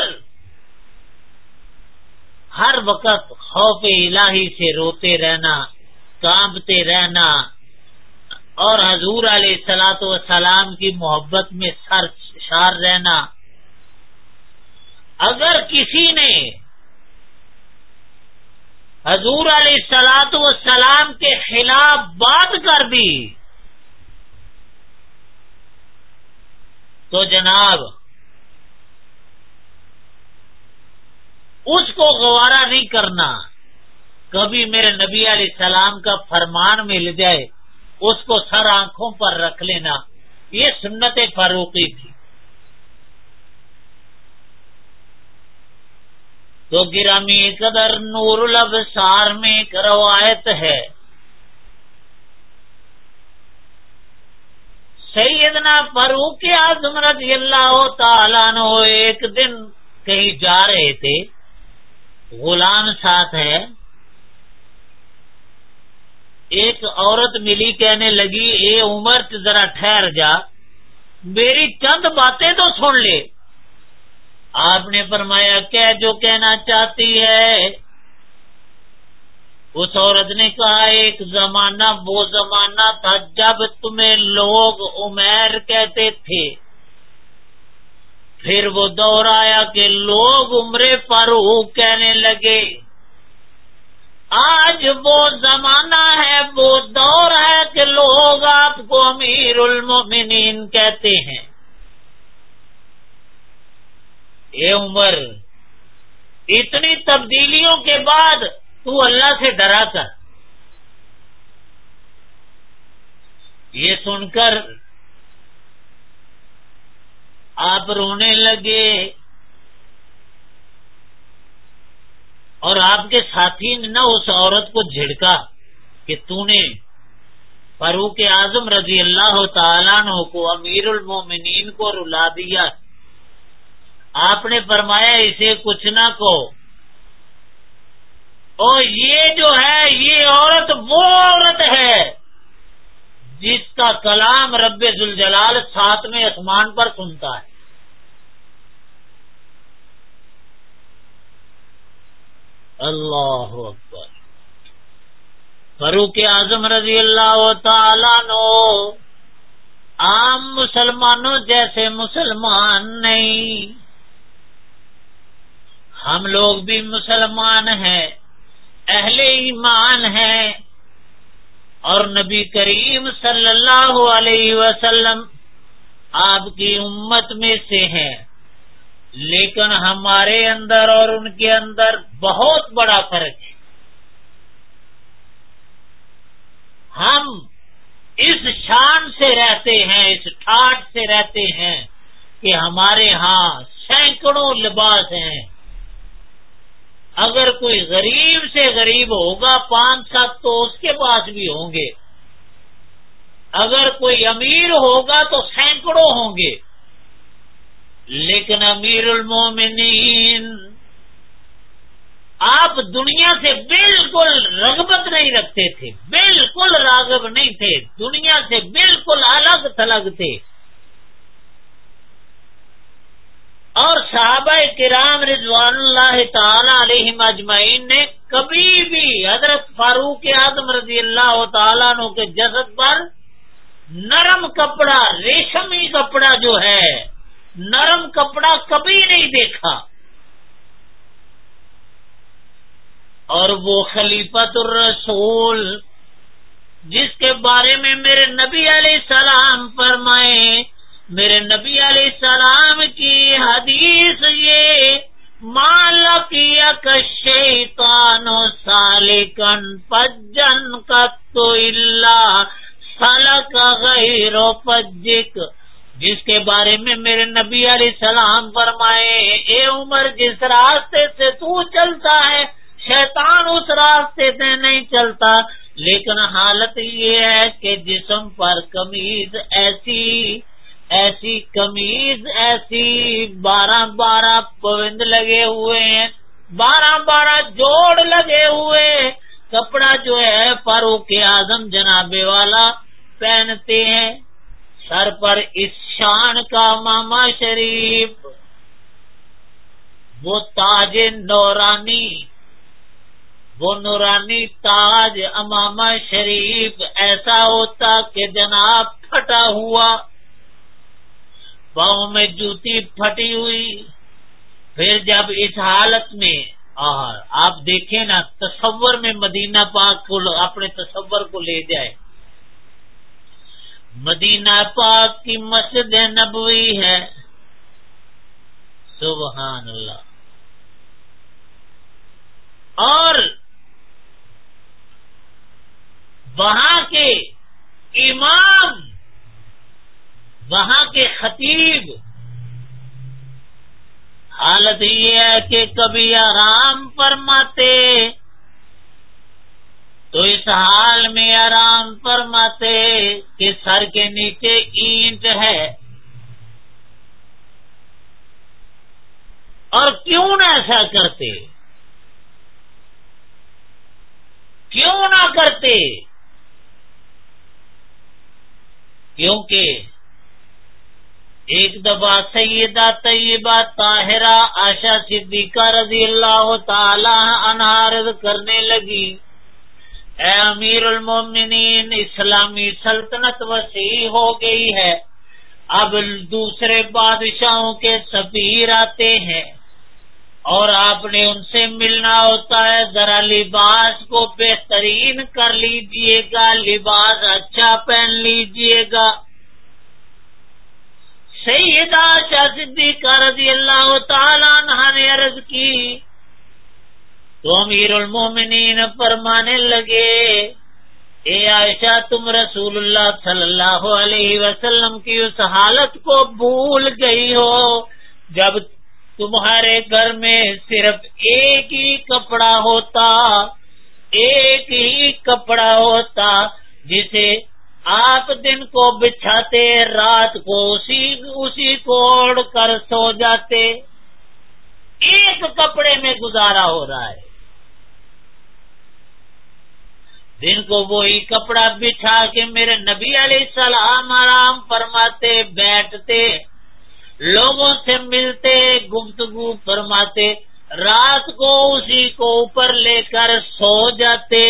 ہر وقت خوف الہی سے روتے رہنا، کانپتے رہنا اور حضور علیہ سلاۃ وسلام کی محبت میں سر شار رہنا۔ اگر کسی نے حضور علیہ سلاط وسلام کے خلاف بات کر دی تو جناب، اس کو گوارا نہیں کرنا۔ کبھی میرے نبی علیہ السلام کا فرمان مل جائے، اس کو سر آنکھوں پر رکھ لینا۔ یہ سنت فاروقی تھی۔ تو گرامی قدر نور الابصار میں ایک روایت ہے۔ سیدنا فاروق اعظم رضی اللہ تعالیٰ نے ایک دن کہیں جا رہے تھے، غلام ساتھ ہے۔ ایک عورت ملی، کہنے لگی، اے عمر ذرا ٹھہر جا، میری چند باتیں تو سن لے۔ آپ نے فرمایا کیا جو کہنا چاہتی ہے۔ اس عورت نے کہا، ایک زمانہ، وہ زمانہ تھا جب تمہیں لوگ عمیر کہتے تھے۔ پھر وہ دور آیا کہ لوگ عمر فاروق کہنے لگے، آج وہ زمانہ ہے، وہ دور ہے کہ لوگ آپ کو امیر المومنین کہتے ہیں۔ اے عمر، اتنی تبدیلیوں کے بعد تو اللہ سے ڈرا کر یہ سن کر آپ رونے لگے۔ اور آپ کے ساتھی نے اس عورت کو جھڑکا کہ تو نے فاروق اعظم رضی اللہ تعالیٰ کو، امیر المومنین کو رلا دیا۔ آپ نے فرمایا، اسے کچھ نہ کو اور یہ جو ہے، یہ عورت، وہ عورت ہے جس کا کلام رب ذوالجلال ساتویں آسمان پر سنتا ہے۔ اللہ اکبر۔ فروخ اعظم رضی اللہ تعالیٰ نو، عام مسلمانوں جیسے مسلمان نہیں۔ ہم لوگ بھی مسلمان ہیں۔ اہل ایمان ہیں۔ اور نبی کریم صلی اللہ علیہ وسلم آپ کی امت میں سے ہیں۔ لیکن ہمارے اندر اور ان کے اندر بہت بڑا فرق ہے۔ ہم اس شان سے رہتے ہیں، اس ٹھاٹ سے رہتے ہیں کہ ہمارے ہاں سینکڑوں لباس ہیں۔ اگر کوئی غریب سے غریب ہوگا، پانچ سات تو اس کے پاس بھی ہوں گے۔ اگر کوئی امیر ہوگا تو سینکڑوں ہوں گے۔ لیکن امیر المومنین، آپ دنیا سے بالکل رغبت نہیں رکھتے تھے، بالکل راغب نہیں تھے۔ دنیا سے بالکل الگ تھلگ تھے۔ اور صحابہ کرام رضوان اللہ تعالی علیہ مجمعین نے کبھی بھی حضرت فاروق اعظم رضی اللہ تعالیٰ عنہ کے جسد پر نرم کپڑا، ریشمی کپڑا جو ہے، نرم کپڑا کبھی نہیں دیکھا۔ اور وہ خلیفت الرسول، جس کے بارے میں میرے نبی علیہ السلام فرمائے میرے نبی علیہ السلام کی حدیث یہ، مالک شیطان و سالکن پجن کا تو اللہ سالک غیر و پجک جس کے بارے میں میرے نبی علیہ السلام فرمائے، اے عمر، جس راستے سے تو چلتا ہے، شیطان اس راستے سے نہیں چلتا۔ لیکن حالت یہ ہے کہ جسم پر کمیز ایسی ایسی کمیز ایسی بارہ بارہ پوند لگے ہوئے ہیں۔ بارہ بارہ جوڑ لگے ہوئے کپڑا جو ہے فاروق اعظم جناب والا پہنتے ہیں۔ سر پر اس شان کا ماما شریف۔ وہ تاج نورانی، وہ نورانی تاج امامہ شریف۔ ایسا ہوتا کہ جناب پھٹا ہوا۔ پاؤں میں جوتی پھٹی ہوئی۔ پھر جب اس حالت میں آپ دیکھیں نا، تصور میں مدینہ پاک کو اپنے تصور کو لے جائے۔ مدینہ پاک کی مسجد نبوی ہے۔ سبحان اللہ۔ اور وہاں کے امام وہاں کے خطیب۔ حالت یہ ہے کہ کبھی آرام فرماتے، تو اس حال میں آرام فرماتے کہ سر کے نیچے اینٹ ہے۔ اور کیوں نہ ایسا کرتے؟ کیوں نہ کرتے؟ کیونکہ ایک دفعہ سیدہ طیبہ طاہرہ آشا صدیقہ رضی اللہ تعالی انہارد کرنے لگی، اے امیر المومنین، اسلامی سلطنت وسیع ہو گئی ہے، اب دوسرے بادشاہوں کے سفیر آتے ہیں اور آپ نے ان سے ملنا ہوتا ہے، ذرا لباس کو بہترین کر لیجیے گا، لباس اچھا پہن لیجیے گا۔ سیدہ شاہ صدیقہ رضی اللہ تعالیٰ عنہ نے عرض کی، تو امیر المومنین فرمانے لگے، اے عائشہ، تم رسول اللہ صلی اللہ علیہ وسلم کی اس حالت کو بھول گئی ہو، جب تمہارے گھر میں صرف ایک ہی کپڑا ہوتا، ایک ہی کپڑا ہوتا، جسے آپ دن کو بچھاتے، رات کو اسی اسی کوڑ کر سو جاتے۔ ایک کپڑے میں گزارا ہو رہا ہے۔ دن کو وہی کپڑا بچھا کے میرے نبی علیہ السلام آرام فرماتے بیٹھتے لوگوں سے ملتے گفتگو فرماتے رات کو اسی کو اوپر لے کر سو جاتے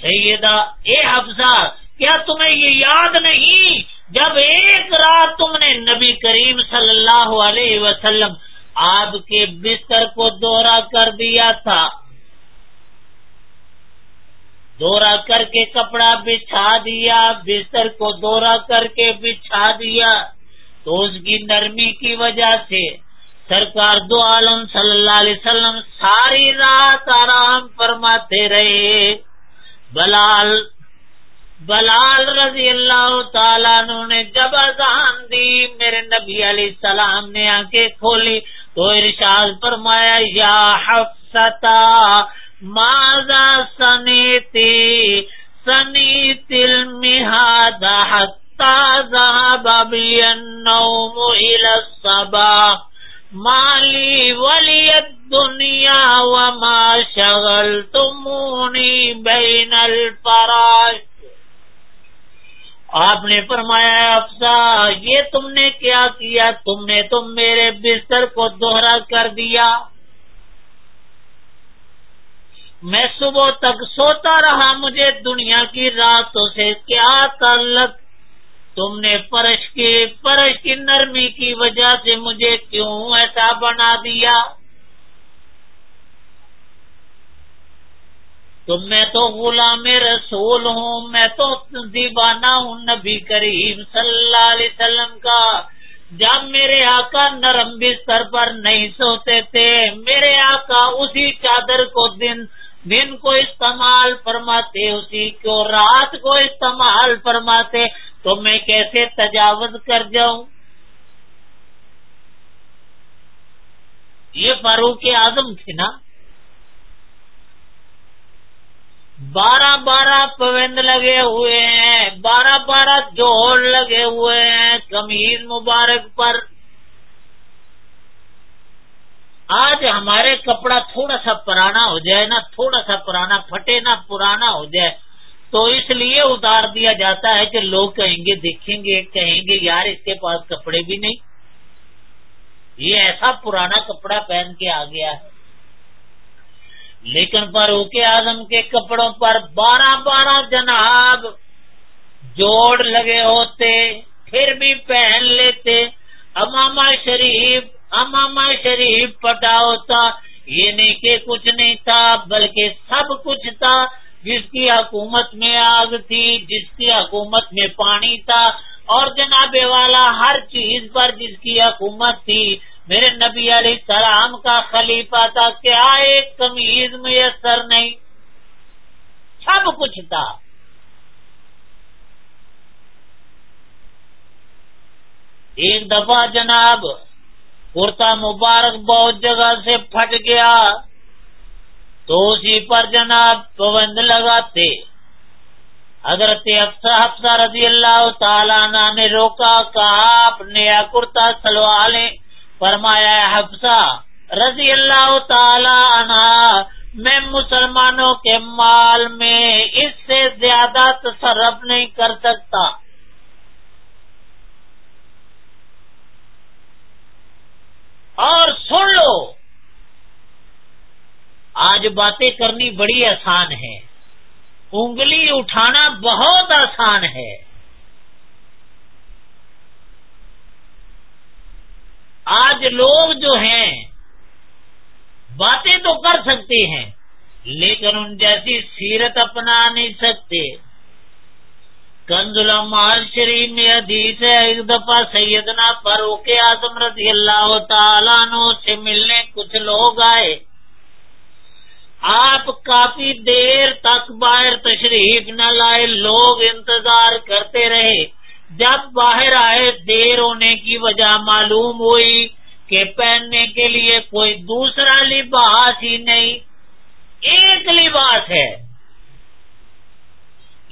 سیدہ اے حفظہ کیا تمہیں یہ یاد نہیں جب ایک رات تم نے نبی کریم صلی اللہ علیہ وسلم، آپ کے بستر کو دورہ کر دیا تھا۔ دورہ کر کے کپڑا بچھا دیا، بستر کو دورہ کر کے بچھا دیا۔ تو اس کی نرمی کی وجہ سے سرکار دو عالم صلی اللہ علیہ وسلم ساری رات آرام فرماتے رہے۔ بلال بلال رضی اللہ تعالیٰ نے جب اذان دی، میرے نبی علیہ السلام نے آنکھیں کھولی تو ارشاد فرمایا، یا حفصتا، ماذا سنیتی؟ سنی تل مہادا حتا ذهب بی النوم الى الصباح مالی ولی الدنیا وما شغلتمونی بین الفراش۔ آپ نے فرمایا افسا، یہ تم نے کیا کیا؟ تم نے تم میرے بستر کو دوہرا کر دیا۔ میں صبح تک سوتا رہا، مجھے دنیا کی راتوں سے کیا تعلق؟ تم نے فرش کی فرش کی نرمی کی وجہ سے مجھے کیوں ایسا بنا دیا؟ تو میں تو غلام رسول ہوں، میں تو دیوانہ ہوں نبی کریم صلی اللہ علیہ وسلم کا۔ جب میرے آقا نرم بستر پر نہیں سوتے تھے، میرے آقا اسی چادر کو دن دن کو استعمال فرماتے، اسی کو رات کو استعمال فرماتے۔ تو میں کیسے تجاوز کر جاؤں؟ یہ فاروق اعظم تھی نا؟ بارہ بارہ پوند لگے ہوئے ہیں، بارہ بارہ جوڑ لگے ہوئے ہیں کمیز مبارک پر۔ آج ہمارے کپڑا تھوڑا سا پرانا ہو جائے نا، تھوڑا سا پرانا، پھٹے نا، پرانا ہو جائے۔ تو اس لیے اتار دیا جاتا ہے کہ لوگ کہیں گے، دیکھیں گے، کہیں گے، یار اس کے پاس کپڑے بھی نہیں۔ یہ ایسا پرانا کپڑا پہن کے آ گیا ہے۔ لیکن فاروق اعظم کے کپڑوں پر بارہ بارہ جناب جوڑ لگے ہوتے، پھر بھی پہن لیتے۔ اماما شریف اماما شریف پٹا ہوتا، یہ نہیں کہ کچھ نہیں تھا، بلکہ سب کچھ تھا۔ جس کی حکومت میں آگ تھی، جس کی حکومت میں پانی تھا۔ اور جناب والا ہر چیز پر جس کی حکومت تھی میرے نبی علیہ السلام کا خلیفہ تھا کیا ایک کمیز میسر نہیں۔ سب کچھ تھا۔ ایک دفعہ جناب کرتا مبارک بہت جگہ سے پھٹ گیا۔ تو اسی پر جناب پابند لگاتے۔ حضرت افسا رضی اللہ تعالیٰ نے روکا، کہا، آپ نیا کرتا سلوا لیں۔ فرمایا حفصہ رضی اللہ تعالی عنہ، میں مسلمانوں کے مال میں اس سے زیادہ تصرف نہیں کر سکتا۔ اور سن لو، آج باتیں کرنی بڑی آسان ہے۔ انگلی اٹھانا بہت آسان ہے۔ آج لوگ جو ہیں، باتیں تو کر سکتے ہیں، لیکن ان جیسی سیرت اپنا نہیں سکتے۔ کنز المال شریف میں حدیث ہے، ایک دفعہ سیدنا فاروق اعظم رضی اللہ تعالیٰ عنہ سے ملنے کچھ لوگ آئے۔ آپ کافی دیر تک باہر تشریف نہ لائے، لوگ انتظار کرتے رہے۔ جب باہر آئے دیر ہونے کی وجہ معلوم ہوئی کہ پہننے کے لیے کوئی دوسرا لباس ہی نہیں، ایک لباس ہے۔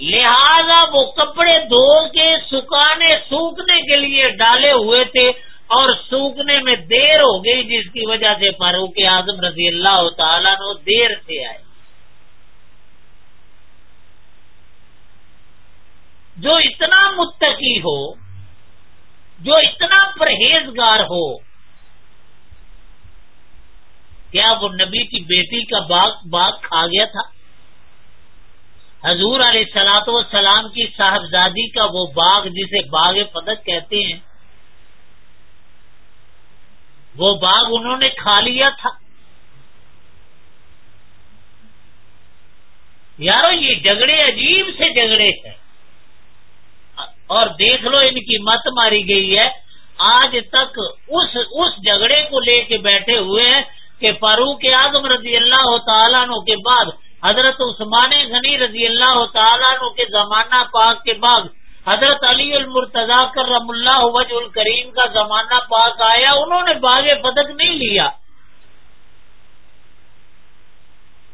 لہذا وہ کپڑے دھو کے سکھانے، سوکھنے کے لیے ڈالے ہوئے تھے اور سوکھنے میں دیر ہو گئی، جس کی وجہ سے فاروق اعظم رضی اللہ تعالیٰ نے دیر سے آئے۔ جو اتنا متقی ہو، جو اتنا پرہیزگار ہو، کیا وہ نبی کی بیٹی کا باغ باغ کھا گیا تھا؟ حضور علیہ سلاط و کی صاحبزادی کا وہ باغ جسے باغ پدک کہتے ہیں، وہ باغ انہوں نے کھا لیا تھا۔ یارو، یہ جھگڑے عجیب سے جھگڑے ہیں۔ اور دیکھ لو ان کی مت ماری گئی ہے۔ آج تک اس اس جھگڑے کو لے کے بیٹھے ہوئے ہیں کہ فاروق اعظم رضی اللہ تعالیٰ عنہ کے بعد، حضرت عثمان غنی رضی اللہ تعالیٰ عنہ کے زمانہ پاک کے بعد، حضرت علی المرتضی کرم اللہ وج الکریم کا زمانہ پاک آیا، انہوں نے باغ پدک نہیں لیا۔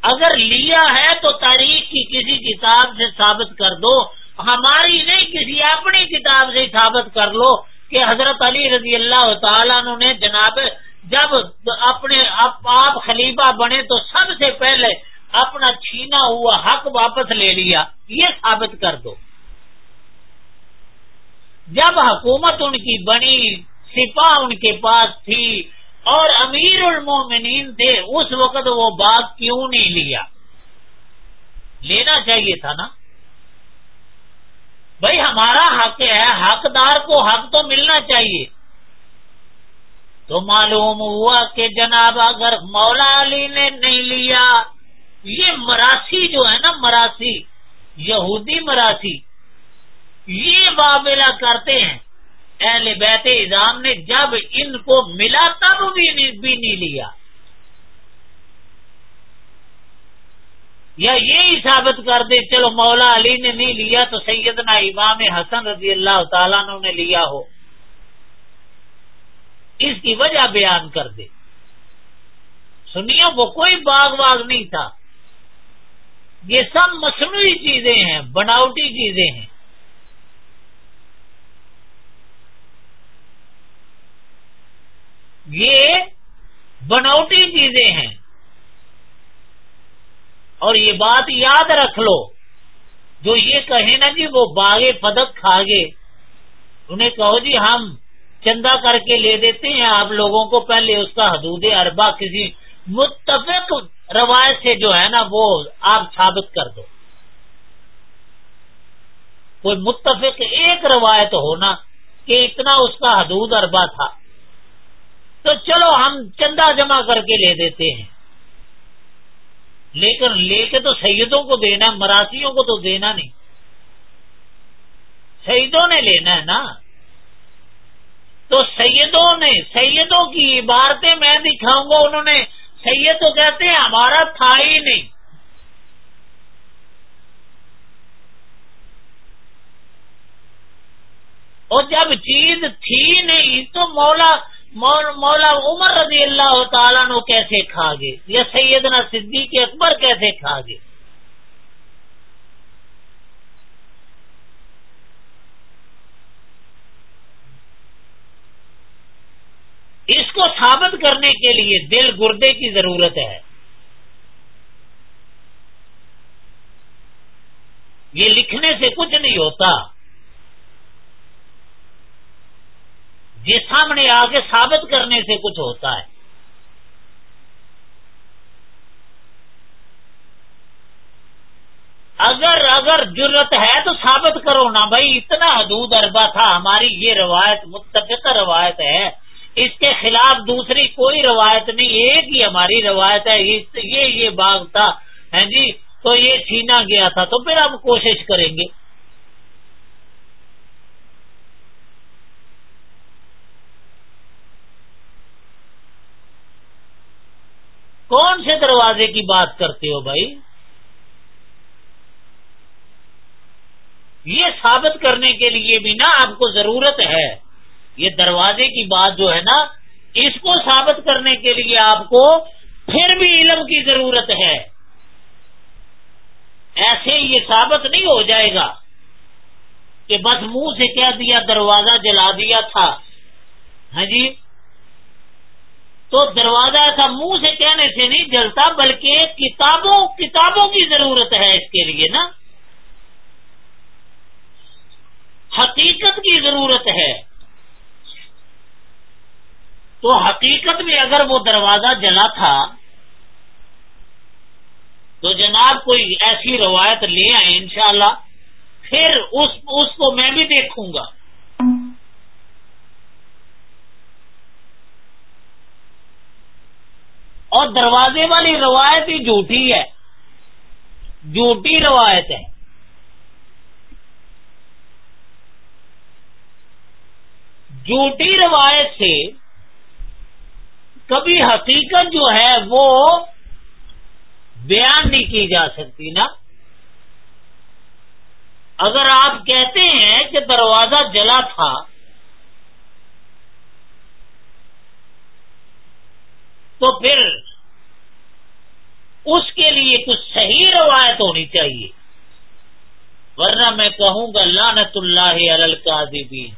اگر لیا ہے تو تاریخ کی کسی کتاب سے ثابت کر دو۔ ہماری نہیں، کسی اپنی کتاب سے ثابت کر لو کہ حضرت علی رضی اللہ تعالیٰ نے جناب جب اپنے آپ خلیفہ بنے تو سب سے پہلے اپنا چھینا ہوا حق واپس لے لیا۔ یہ ثابت کر دو۔ جب حکومت ان کی بنی سپا ان کے پاس تھی اور امیر المومنین تھے، اس وقت وہ باغ کیوں نہیں لیا؟ لینا چاہیے تھا نا۔ بھائی ہمارا حق ہے، حقدار کو حق تو ملنا چاہیے۔ تو معلوم ہوا کہ جناب اگر مولا علی نے نہیں لیا، یہ مراسی جو ہے نا مراسی، یہودی مراسی، یہ بابلا کرتے ہیں۔ اہل بیت اظام نے جب ان کو ملا تب بھی نہیں لیا۔ یا یہی ثابت کر دے، چلو مولا علی نے نہیں لیا تو سیدنا امام حسن رضی اللہ تعالیٰ نے لیا ہو۔ اس کی وجہ بیان کر دے۔ سنیے وہ کوئی باغ واغ نہیں تھا۔ یہ سب مصنوعی چیزیں ہیں، بناوٹی چیزیں ہیں۔ یہ بناوٹی چیزیں ہیں۔ اور یہ بات یاد رکھ لو۔ جو یہ کہے نا جی وہ باغ پدک کھا گے انہیں کہو جی ہم چندہ کر کے لے دیتے ہیں آپ لوگوں کو پہلے اس کا حدود اربا کسی متفق روایت سے جو ہے نا وہ آپ ثابت کر دو۔ کوئی متفق ایک روایت ہونا کہ اتنا اس کا حدود اربا تھا۔ تو چلو ہم چندہ جمع کر کے لے دیتے ہیں۔ لیکن لے کے تو سیدوں کو دینا، مراسیوں کو تو دینا نہیں۔ سیدوں نے لینا ہے نا۔ تو سیدوں نے، سیدوں کی عبارتیں میں دکھاؤں گا، انہوں نے سید تو کہتے ہیں ہمارا تھا ہی نہیں۔ اور جب چیز تھی نہیں تو مولا مولا عمر رضی اللہ تعالیٰ نو کیسے کھا گے یا سیدنا صدیق اکبر کیسے کھا گے اس کو ثابت کرنے کے لیے دل گردے کی ضرورت ہے۔ یہ لکھنے سے کچھ نہیں ہوتا۔ یہ سامنے آگے ثابت کرنے سے کچھ ہوتا ہے۔ اگر اگر ضرورت ہے تو ثابت کرو نا بھائی، اتنا حدود اربا تھا، ہماری یہ روایت متفقہ روایت ہے۔ اس کے خلاف دوسری کوئی روایت نہیں، ایک ہی ہماری روایت ہے۔ یہ یہ باغ تھا ہاں جی تو یہ چھینا گیا تھا، تو پھر ہم کوشش کریں گے۔ کون سے دروازے کی بات کرتے ہو بھائی؟ یہ ثابت کرنے کے لیے بھی نا آپ کو ضرورت ہے۔ یہ دروازے کی بات جو ہے نا، اس کو ثابت کرنے کے لیے آپ کو پھر بھی علم کی ضرورت ہے۔ ایسے یہ ثابت نہیں ہو جائے گا کہ بس منہ سے کہہ دیا، دروازہ جلا دیا تھا۔ ہاں جی؟ تو دروازہ ایسا منہ سے کہنے سے نہیں جلتا بلکہ کتابوں کتابوں کی ضرورت ہے اس کے لیے نا۔ حقیقت کی ضرورت ہے۔ تو حقیقت میں اگر وہ دروازہ جلا تھا تو جناب کوئی ایسی روایت لے آئے انشاءاللہ پھر اس, اس کو میں بھی دیکھوں گا۔ اور دروازے والی روایت ہی جھوٹی ہے۔ جھوٹی روایت ہے۔ جھوٹی روایت سے کبھی حقیقت جو ہے وہ بیان نہیں کی جا سکتی نا۔ اگر آپ کہتے ہیں کہ دروازہ جلا تھا تو پھر اس کے لیے کچھ صحیح روایت ہونی چاہیے۔ ورنہ میں کہوں گا لانت اللہ القاضبین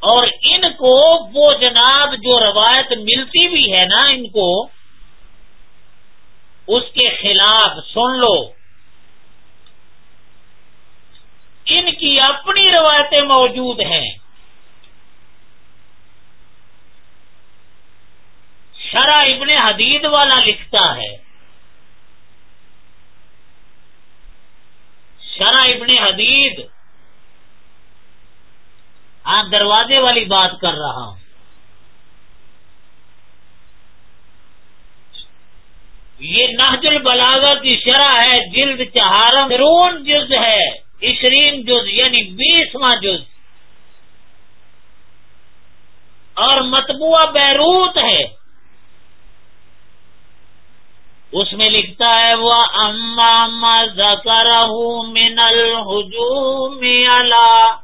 اور ان کو وہ جناب جو روایت ملتی بھی ہے نا ان کو، اس کے خلاف سن لو۔ ان کی اپنی روایتیں موجود ہیں۔ شرح ابن حدید والا لکھتا ہے۔ شرح ابن حدید ہاں دروازے والی بات کر رہا ہوں۔ یہ نہج البلاغا کی شرح ہے، جلد چہارم رون جز ہے، عشرین جز یعنی بیسواں جز۔ اور متبوع بیروت ہے۔ اس میں لکھتا ہے، وہ اما زکر من الحجوم اللہ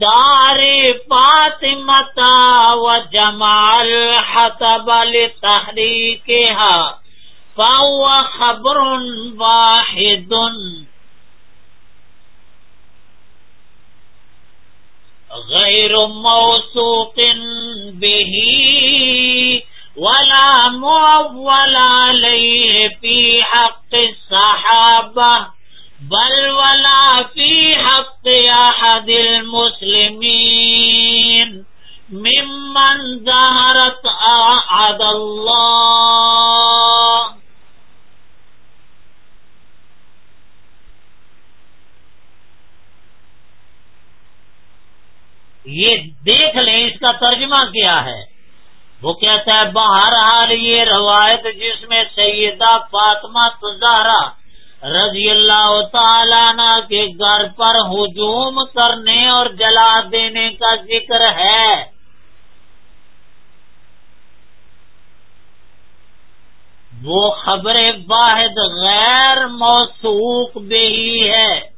دار فاطمتا و جمال حتب لتحریکها فهو خبر واحد. غیر موثوق به ولا معول عليه في حق الصحابه بل ولا في حق أحد المسلمين. ممن ظهرت أعد الله. یہ دیکھ لیں اس کا ترجمہ کیا ہے۔ وہ کہتا ہے، بہرحال یہ روایت جس میں سیدہ فاطمہ تزارہ رضی اللہ تعالی کے گھر پر ہجوم کرنے اور جلا دینے کا ذکر ہے۔ وہ خبر واحد غیر موسوق بھی ہے۔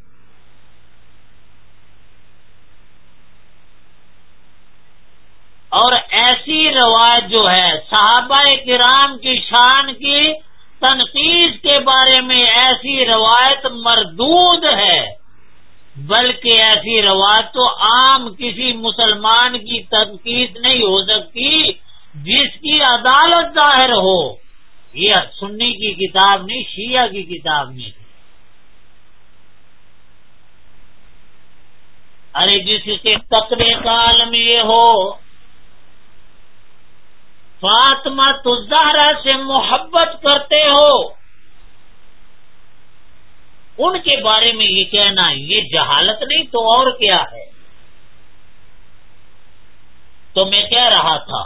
اور ایسی روایت جو ہے، صحابہ کرام کی شان کی تنقید کے بارے میں ایسی روایت مردود ہے، بلکہ ایسی روایت تو عام کسی مسلمان کی تنقید نہیں ہو سکتی جس کی عدالت ظاہر ہو۔ یہ سنی کی کتاب نہیں، شیعہ کی کتاب نہیں۔ ارے جس کے تقرے کا عالم یہ ہو فاطمہ تزارا سے محبت کرتے ہو۔ ان کے بارے میں یہ کہنا، یہ جہالت نہیں تو اور کیا ہے؟ تو میں کہہ رہا تھا،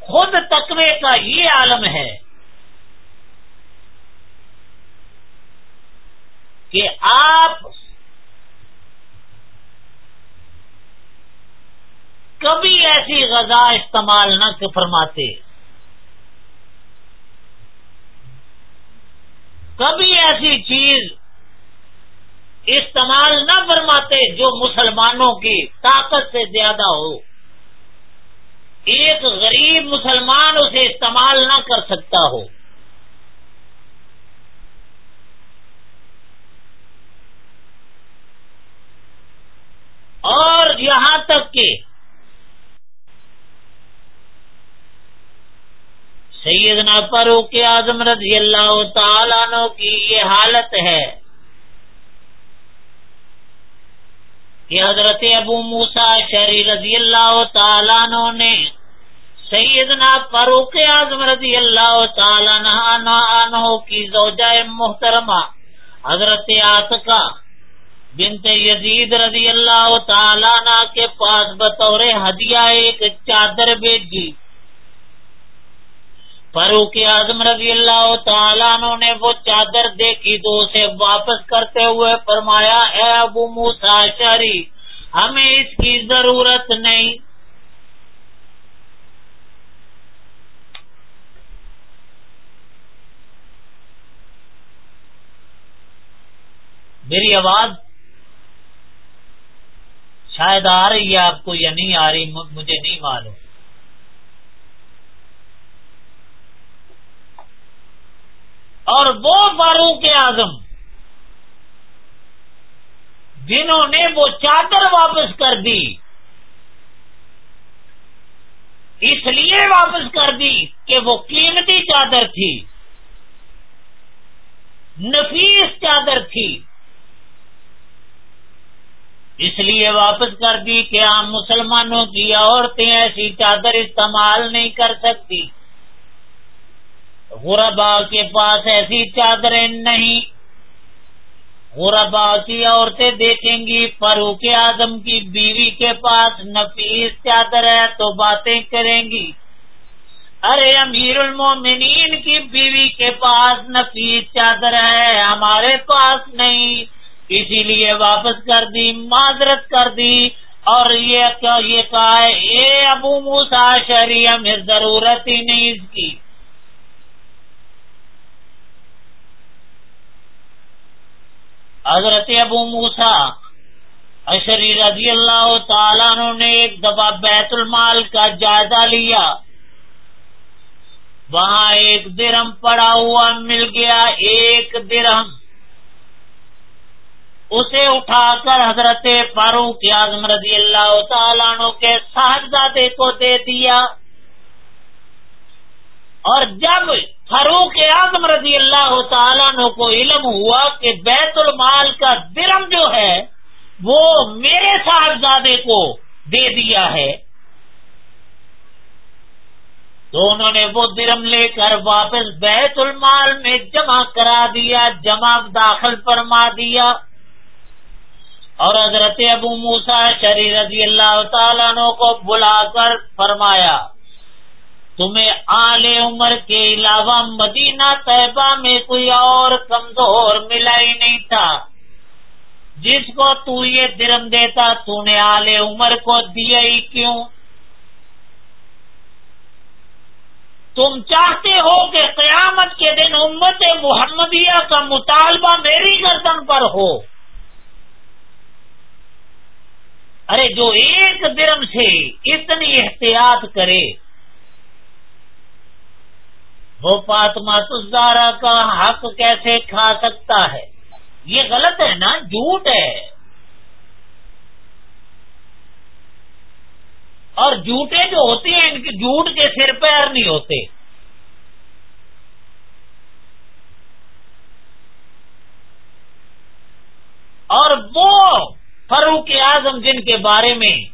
خود تقوی کا یہ عالم ہے کہ آپ کبھی ایسی غذا استعمال نہ فرماتے۔ کبھی ایسی چیز استعمال نہ فرماتے جو مسلمانوں کی طاقت سے زیادہ ہو۔ ایک غریب مسلمان اسے استعمال نہ کر سکتا ہو۔ اور یہاں تک کہ سیدنا فاروق اعظم رضی اللہ تعالیٰ عنہ کی یہ حالت ہے کہ حضرت ابو موسا شری رضی اللہ تعالیٰ نے سیدنا فاروق اعظم رضی اللہ تعالیٰ کی زوجہ محترمہ حضرت آتکا بنت یزید رضی اللہ تعالیٰ کے پاس بطور ہدیہ ایک چادر بھیجی فاروق اعظم رضی اللہ تعالیٰ نے وہ چادر دیکھی تو اسے واپس کرتے ہوئے فرمایا، اے ابو موسا شری ہمیں اس کی ضرورت نہیں. میری آواز شاید آ رہی ہے آپ کو یا نہیں آ رہی، مجھے نہیں معلوم۔ اور وہ فاروق اعظم جنہوں نے وہ چادر واپس کر دی، اس لیے واپس کر دی کہ وہ قیمتی چادر تھی، نفیس چادر تھی۔ اس لیے واپس کر دی کہ عام مسلمانوں کی عورتیں ایسی چادر استعمال نہیں کر سکتی۔ غربا کے پاس ایسی چادریں نہیں۔ غربا کی عورتیں دیکھیں گی، فاروق اعظم کی بیوی کے پاس نفیس چادر ہے تو باتیں کریں گی۔ ارے امیر المومنین کی بیوی کے پاس نفیس چادر ہے، ہمارے پاس نہیں۔ اسی لیے واپس کر دی، معذرت کر دی۔ اور یہ کہا ہے، اے ابو موسا شہری ہمیں ضرورت ہی نہیں اس کی۔ حضرت ابو موسا اشری رضی اللہ تعالیٰ نے ایک دفعہ بیت المال کا جائزہ لیا۔ وہاں ایک درم پڑا ہوا مل گیا، ایک درم اسے اٹھا کر حضرت فاروق اعظم رضی اللہ تعالیٰ کے صاحبزادے کو دے دیا۔ اور جب فاروق اعظم رضی اللہ تعالیٰ کو علم ہوا کہ بیت المال کا درم جو ہے، وہ میرے صاحبزادے کو دے دیا ہے۔ تو انہوں نے وہ درم لے کر واپس بیت المال میں جمع کرا دیا، جمع داخل فرما دیا۔ اور حضرت ابو موسا شری رضی اللہ تعالیٰ کو بلا کر فرمایا تمہیں آل عمر کے علاوہ مدینہ طیبہ میں کوئی اور کمزور ملا ہی نہیں تھا۔ جس کو تو یہ درم دیتا تو نے آل عمر کو دیا ہی کیوں؟ تم چاہتے ہو کہ قیامت کے دن امت محمدیہ کا مطالبہ میری گردن پر ہو۔ ارے جو ایک درم سے اتنی احتیاط کرے وہ پاتما سزارا کا حق کیسے کھا سکتا ہے؟ یہ غلط ہے نا، جھوٹ ہے۔ اور جھوٹے جو ہوتے ہیں، ان کے جھوٹ کے سر پیر نہیں ہوتے۔ اور وہ فروخ اعظم جن کے بارے میں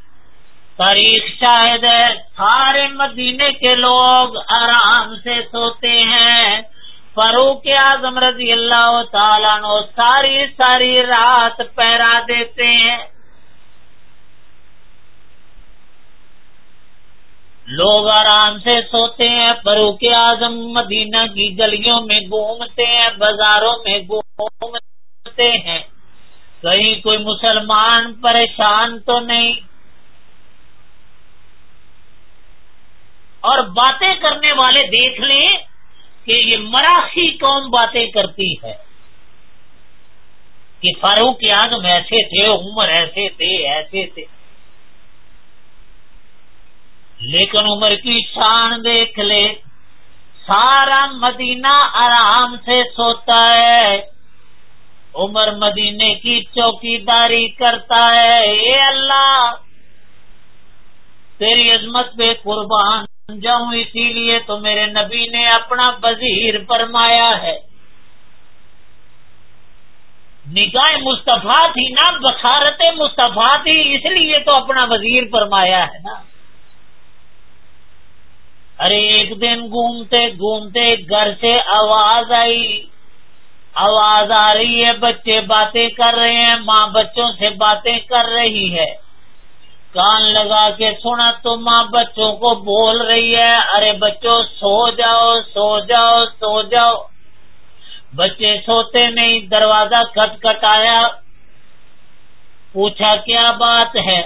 تاریخ شاہد ہے سارے مدینے کے لوگ آرام سے سوتے ہیں۔ فاروق اعظم رضی اللہ تعالیٰ نو ساری ساری رات پہرا دیتے ہیں۔ لوگ آرام سے سوتے ہیں، فاروق اعظم مدینہ کی گلیوں میں گھومتے ہیں، بازاروں میں گھومتے ہیں۔ کہیں کوئی مسلمان پریشان تو نہیں اور باتیں کرنے والے دیکھ لیں کہ یہ مراسی قوم باتیں کرتی ہے کہ فاروق اعظم ایسے تھے، عمر ایسے تھے ایسے تھے۔ لیکن عمر کی شان دیکھ لے، سارا مدینہ آرام سے سوتا ہے۔ عمر مدینے کی چوکی داری کرتا ہے، اے اللہ، تیری عظمت پہ قربان جاؤں اسی لیے تو میرے نبی نے اپنا وزیر فرمایا ہے۔ نکاح مصطفیٰ تھی نا بخارت مصطفیٰ تھی، اس لیے تو اپنا وزیر فرمایا ہے نا۔ ارے، ایک دن گھومتے گھومتے گھر سے آواز آئی۔ آواز آ رہی ہے، بچے باتیں کر رہے ہیں، ماں بچوں سے باتیں کر رہی ہے۔ کان لگا کے سنا تو ماں بچوں کو بول رہی ہے، ارے بچوں، سو جاؤ سو جاؤ سو جاؤ۔ بچے سوتے نہیں، دروازہ کٹ کٹ آیا پوچھا، کیا بات ہے؟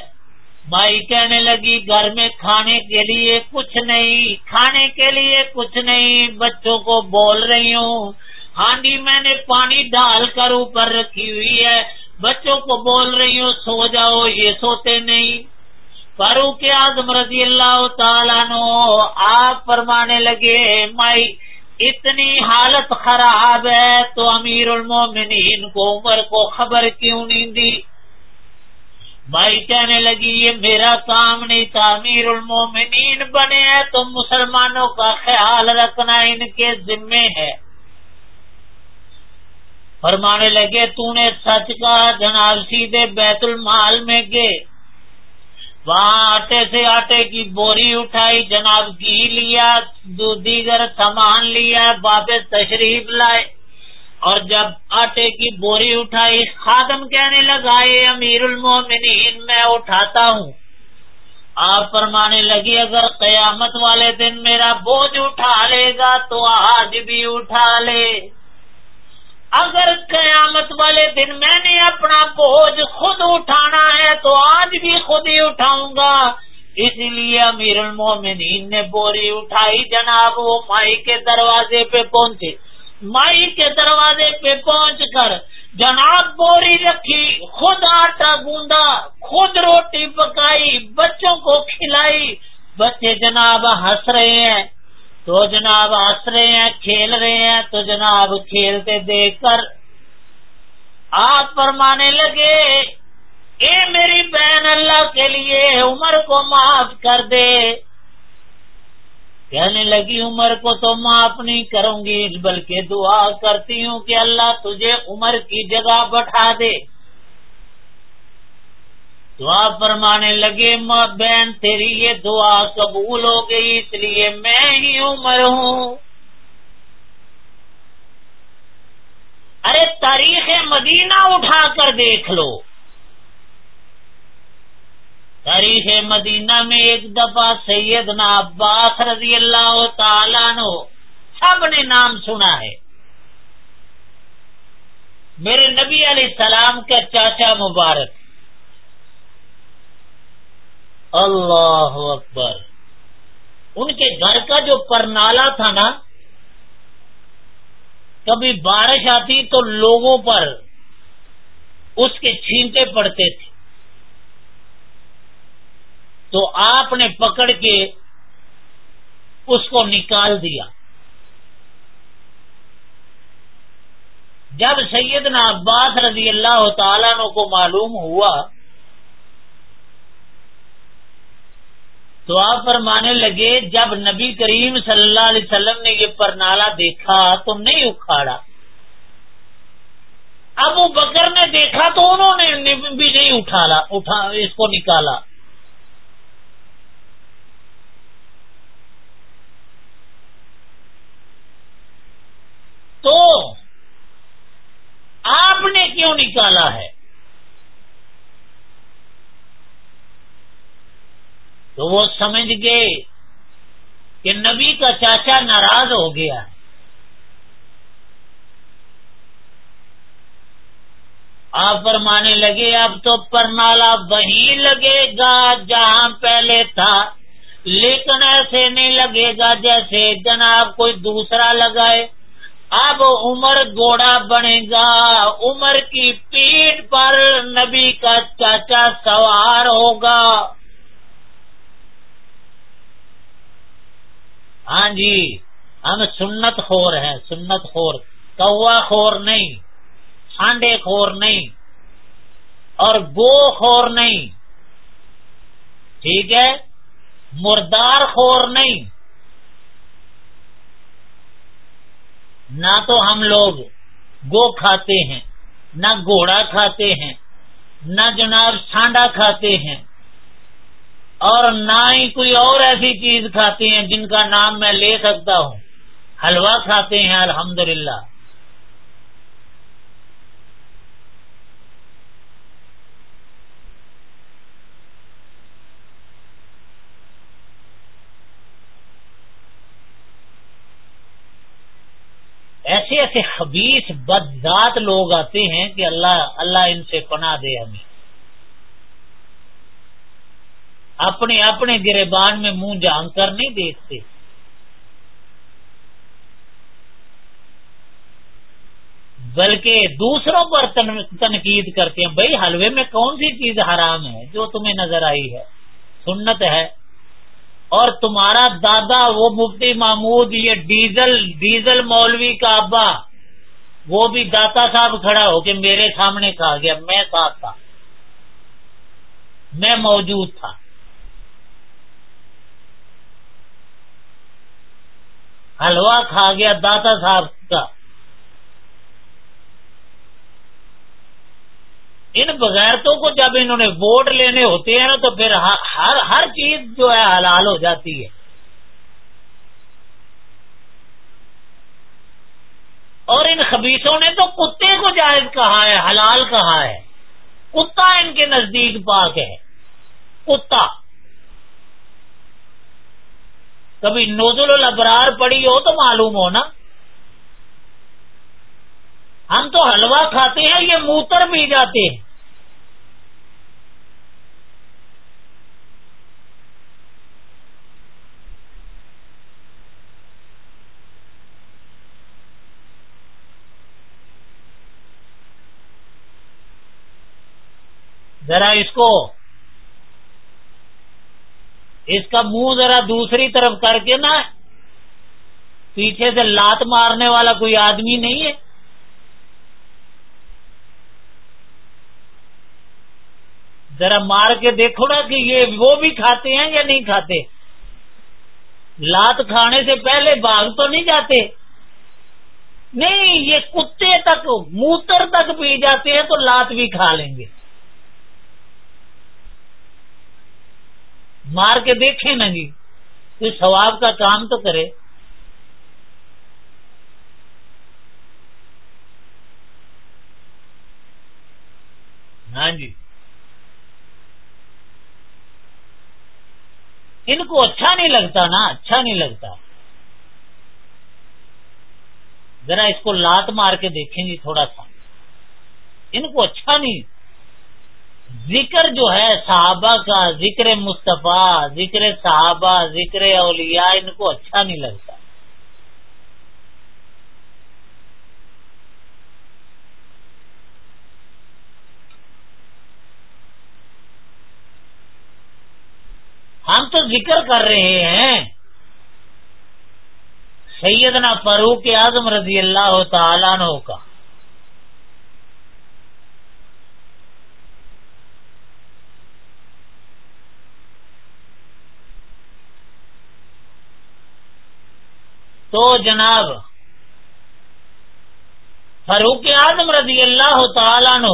مائی کہنے لگی، گھر میں کھانے کے لیے کچھ نہیں، کھانے کے لیے کچھ نہیں، بچوں کو بول رہی ہوں۔ ہانڈی میں نے پانی ڈال کر اوپر رکھی ہوئی ہے۔ بچوں کو بول رہی ہوں، سو جاؤ، یہ سوتے نہیں۔ فاروق اعظم رضی اللہ تعالیٰ نو آپ فرمانے لگے، مائی، اتنی حالت خراب ہے تو امیر المومنین کو عمر کو خبر کیوں نہیں دی؟ بھائی کہنے لگی، یہ میرا کام نہیں تھا، امیر المومنین بنے ہیں تو مسلمانوں کا خیال رکھنا ان کے ذمے ہے۔ فرمانے لگے، تو نے سچ کا جناب سیدھے بیت المال میں گئے۔ وہاں آٹے سے آٹے کی بوری اٹھائی، جناب گھی لیا دیگر سامان لیا واپس تشریف لائے۔ اور جب آٹے کی بوری اٹھائی، خادم کہنے لگا یہ امیر المومنین، میں اٹھاتا ہوں۔ آپ فرمانے لگی، اگر قیامت والے دن میرا بوجھ اٹھا لے گا، تو آج بھی اٹھا لے۔ اگر قیامت والے دن میں نے اپنا بوجھ خود اٹھانا ہے تو آج بھی خود ہی اٹھاؤں گا۔ اسی لیے امیر المومنین نے بوری اٹھائی جناب، وہ مائی کے دروازے پہ پہنچے۔ مائی کے دروازے پہ پہنچ کر جناب بوری رکھی، خود آٹا گوندا، خود روٹی پکائی، بچوں کو کھلائی۔ بچے جناب ہنس رہے ہیں۔ تو جناب ہنس رہے ہیں، کھیل رہے ہیں، تو جناب کھیلتے دیکھ کر آپ فرمانے لگے، اے میری بہن اللہ کے لیے عمر کو معاف کر دے۔ کہنے لگی، عمر کو تو معاف نہیں کروں گی، بلکہ دعا کرتی ہوں کہ اللہ تجھے عمر کی جگہ بٹھا دے۔ دعا فرمانے لگے، ماں بہن تیری یہ دعا قبول ہو گئی، اس لیے میں ہی عمر ہوں۔ ارے، تاریخ مدینہ اٹھا کر دیکھ لو۔ تاریخ مدینہ میں ایک دفعہ سیدنا عباس رضی اللہ تعالیٰ نو سب نے نام سنا ہے۔ میرے نبی علیہ السلام کا چاچا مبارک اللہ اکبر۔ ان کے گھر کا جو پرنالا تھا نا، کبھی بارش آتی تو لوگوں پر اس کے چھینٹے پڑتے تھے۔ تو آپ نے پکڑ کے اس کو نکال دیا۔ جب سیدنا عباس رضی اللہ تعالیٰ کو معلوم ہوا تو آپ فرمانے لگے، جب نبی کریم صلی اللہ علیہ وسلم نے یہ پرنالا دیکھا تو نہیں اکھاڑا۔ اب وہ بکر نے دیکھا تو انہوں نے بھی نہیں اٹھالا، اٹھا، اس کو نکالا۔ تو آپ نے کیوں نکالا ہے؟ تو وہ سمجھ گئے کہ نبی کا چاچا ناراض ہو گیا۔ آپ فرمانے لگے، اب تو پرنالا وہیں لگے گا جہاں پہلے تھا، لیکن ایسے نہیں لگے گا جیسے جناب کوئی دوسرا لگائے۔ اب عمر گوڑا بنے گا، عمر کی پیٹ پر نبی کا چاچا سوار ہوگا۔ ہاں جی ہم سنت خور ہیں، سنت خور کوا خور نہیں، سانڈے خور نہیں، اور گو خور نہیں، ٹھیک ہے؟ مردار خور نہیں۔ نہ تو ہم لوگ گو کھاتے ہیں، نہ گھوڑا کھاتے ہیں، نہ جناب سانڈا کھاتے ہیں۔ اور نہ ہی کوئی اور ایسی چیز کھاتے ہیں جن کا نام میں لے سکتا ہوں۔ حلوہ کھاتے ہیں، الحمدللہ۔ ایسے ایسے خبیص بدذات لوگ آتے ہیں کہ اللہ اللہ ان سے پناہ دے ہمیں۔ اپنے اپنے گربان میں منہ جان کر نہیں دیکھتے۔ بلکہ دوسروں پر تنقید کرتے ہیں، بھائی حلوے میں کون سی چیز حرام ہے جو تمہیں نظر آئی ہے؟ سنت ہے۔ اور تمہارا دادا، وہ مفتی محمود، یہ ڈیزل ڈیزل مولوی کا ابا، وہ بھی داتا صاحب کھڑا ہو کے میرے سامنے کھا گیا، میں ساتھ تھا میں موجود تھا۔ حلوا کھا گیا، داتا صاحب کا۔ ان بغیرتوں کو جب انہوں نے ووٹ لینے ہوتے ہیں نا، تو پھر ہر ہر چیز جو ہے حلال ہو جاتی ہے۔ اور ان خبیصوں نے تو کتے کو جائز کہا ہے، حلال کہا ہے۔ کتا ان کے نزدیک پاک ہے۔ کتا۔ کبھی نوزل الابرار پڑی ہو تو معلوم ہو نا ہم تو حلوہ کھاتے ہیں، یہ موتر بھی جاتے ہیں۔ ذرا اس کو اس کا منہ ذرا دوسری طرف کر کے نا، پیچھے سے لات مارنے والا کوئی آدمی نہیں ہے۔ ذرا مار کے دیکھو نا کہ یہ وہ بھی کھاتے ہیں یا نہیں کھاتے۔ لات کھانے سے پہلے باغ تو نہیں جاتے۔ نہیں، یہ کتے تک، موتر تک پی جاتے ہیں تو لات بھی کھا لیں گے۔ مار کے دیکھیں نا جی۔ کوئی ثواب کا کام تو کرے۔ ہاں جی۔ ان کو اچھا نہیں لگتا نا اچھا نہیں لگتا۔ ذرا اس کو لات مار کے دیکھیں گے تھوڑا سا۔ ان کو اچھا نہیں۔ ذکر جو ہے صحابہ کا، ذکر مصطفیٰ، ذکر صحابہ، ذکر اولیاء، ان کو اچھا نہیں لگتا۔ ہم تو ذکر کر رہے ہیں۔ سیدنا فاروق اعظم رضی اللہ تعالیٰ عنہ کا۔ تو جناب، فاروق اعظم رضی اللہ تعالیٰ عنہ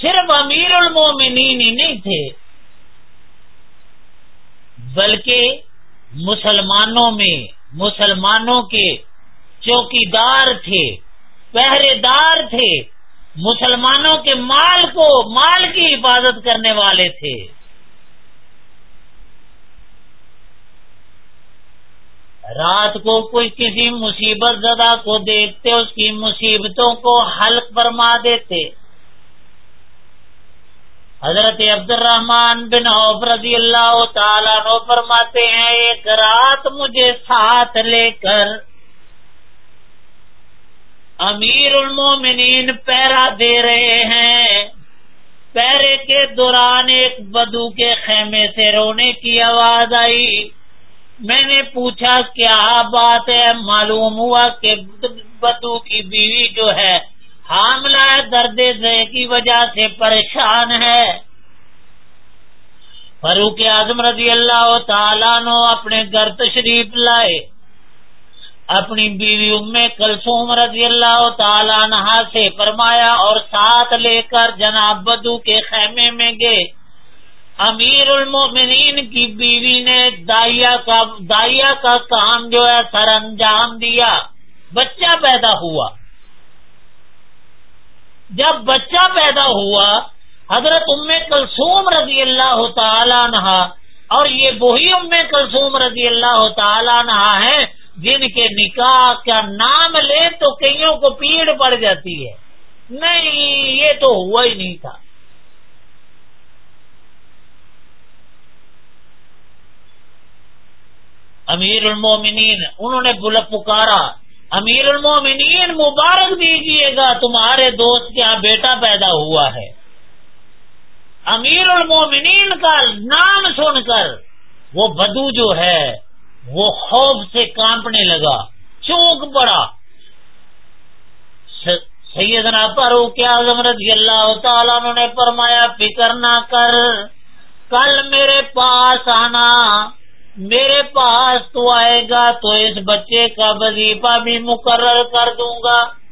صرف امیر المومنین ہی نہیں تھے، بلکہ مسلمانوں میں، مسلمانوں کے چوکی دار تھے پہرے دار تھے، مسلمانوں کے مال کو، مال کی حفاظت کرنے والے تھے۔ رات کو کوئی کسی مصیبت زدہ کو دیکھتے، اس کی مصیبتوں کو حلق فرما دیتے۔ حضرت عبد الرحمان بن عوف رضی اللہ تعالیٰ نو فرماتے ہیں، ایک رات مجھے ساتھ لے کر امیر المومنین پیرا دے رہے ہیں۔ پیرے کے دوران ایک بدو کے خیمے سے رونے کی آواز آئی۔ میں نے پوچھا کیا بات ہے؟ معلوم ہوا کہ بدو کی بیوی جو ہے، حاملہ درد کی وجہ سے پریشان ہے۔ فروخ اعظم رضی اللہ تعالیٰ نو اپنے گھر تشریف لائے۔ اپنی بیوی ام کلسوم رضی اللہ تعالی عنہ سے فرمایا اور ساتھ لے کر جناب بدو کے خیمے میں گئے۔ امیر المومنین کی بیوی نے دائیا کا دائیا کا کام جو ہے سر انجام دیا۔ بچہ پیدا ہوا۔ جب بچہ پیدا ہوا، حضرت ام کلسوم رضی اللہ تعالی عنہ اور یہ وہی ام کلسوم رضی اللہ تعالی عنہ ہے جن کے نکاح کا نام لے تو کئیوں کو پیڑ پڑ جاتی ہے۔ نہیں، یہ تو ہوا ہی نہیں تھا۔ امیر المومنین انہوں نے بل پکارا امیر المومنین مبارک دیجیے گا، تمہارے دوست کے یہاں بیٹا پیدا ہوا ہے۔ امیر المومنین کا نام سن کر وہ بدو جو ہے، وہ خوف سے کانپنے لگا، چونک پڑا۔ سیدنا فاروق اعظم رضی اللہ تعالیٰ نے فرمایا، فکر نہ کر، کل میرے پاس آنا۔ میرے پاس تو آئے گا تو اس بچے کا وظیفہ بھی مقرر کر دوں گا۔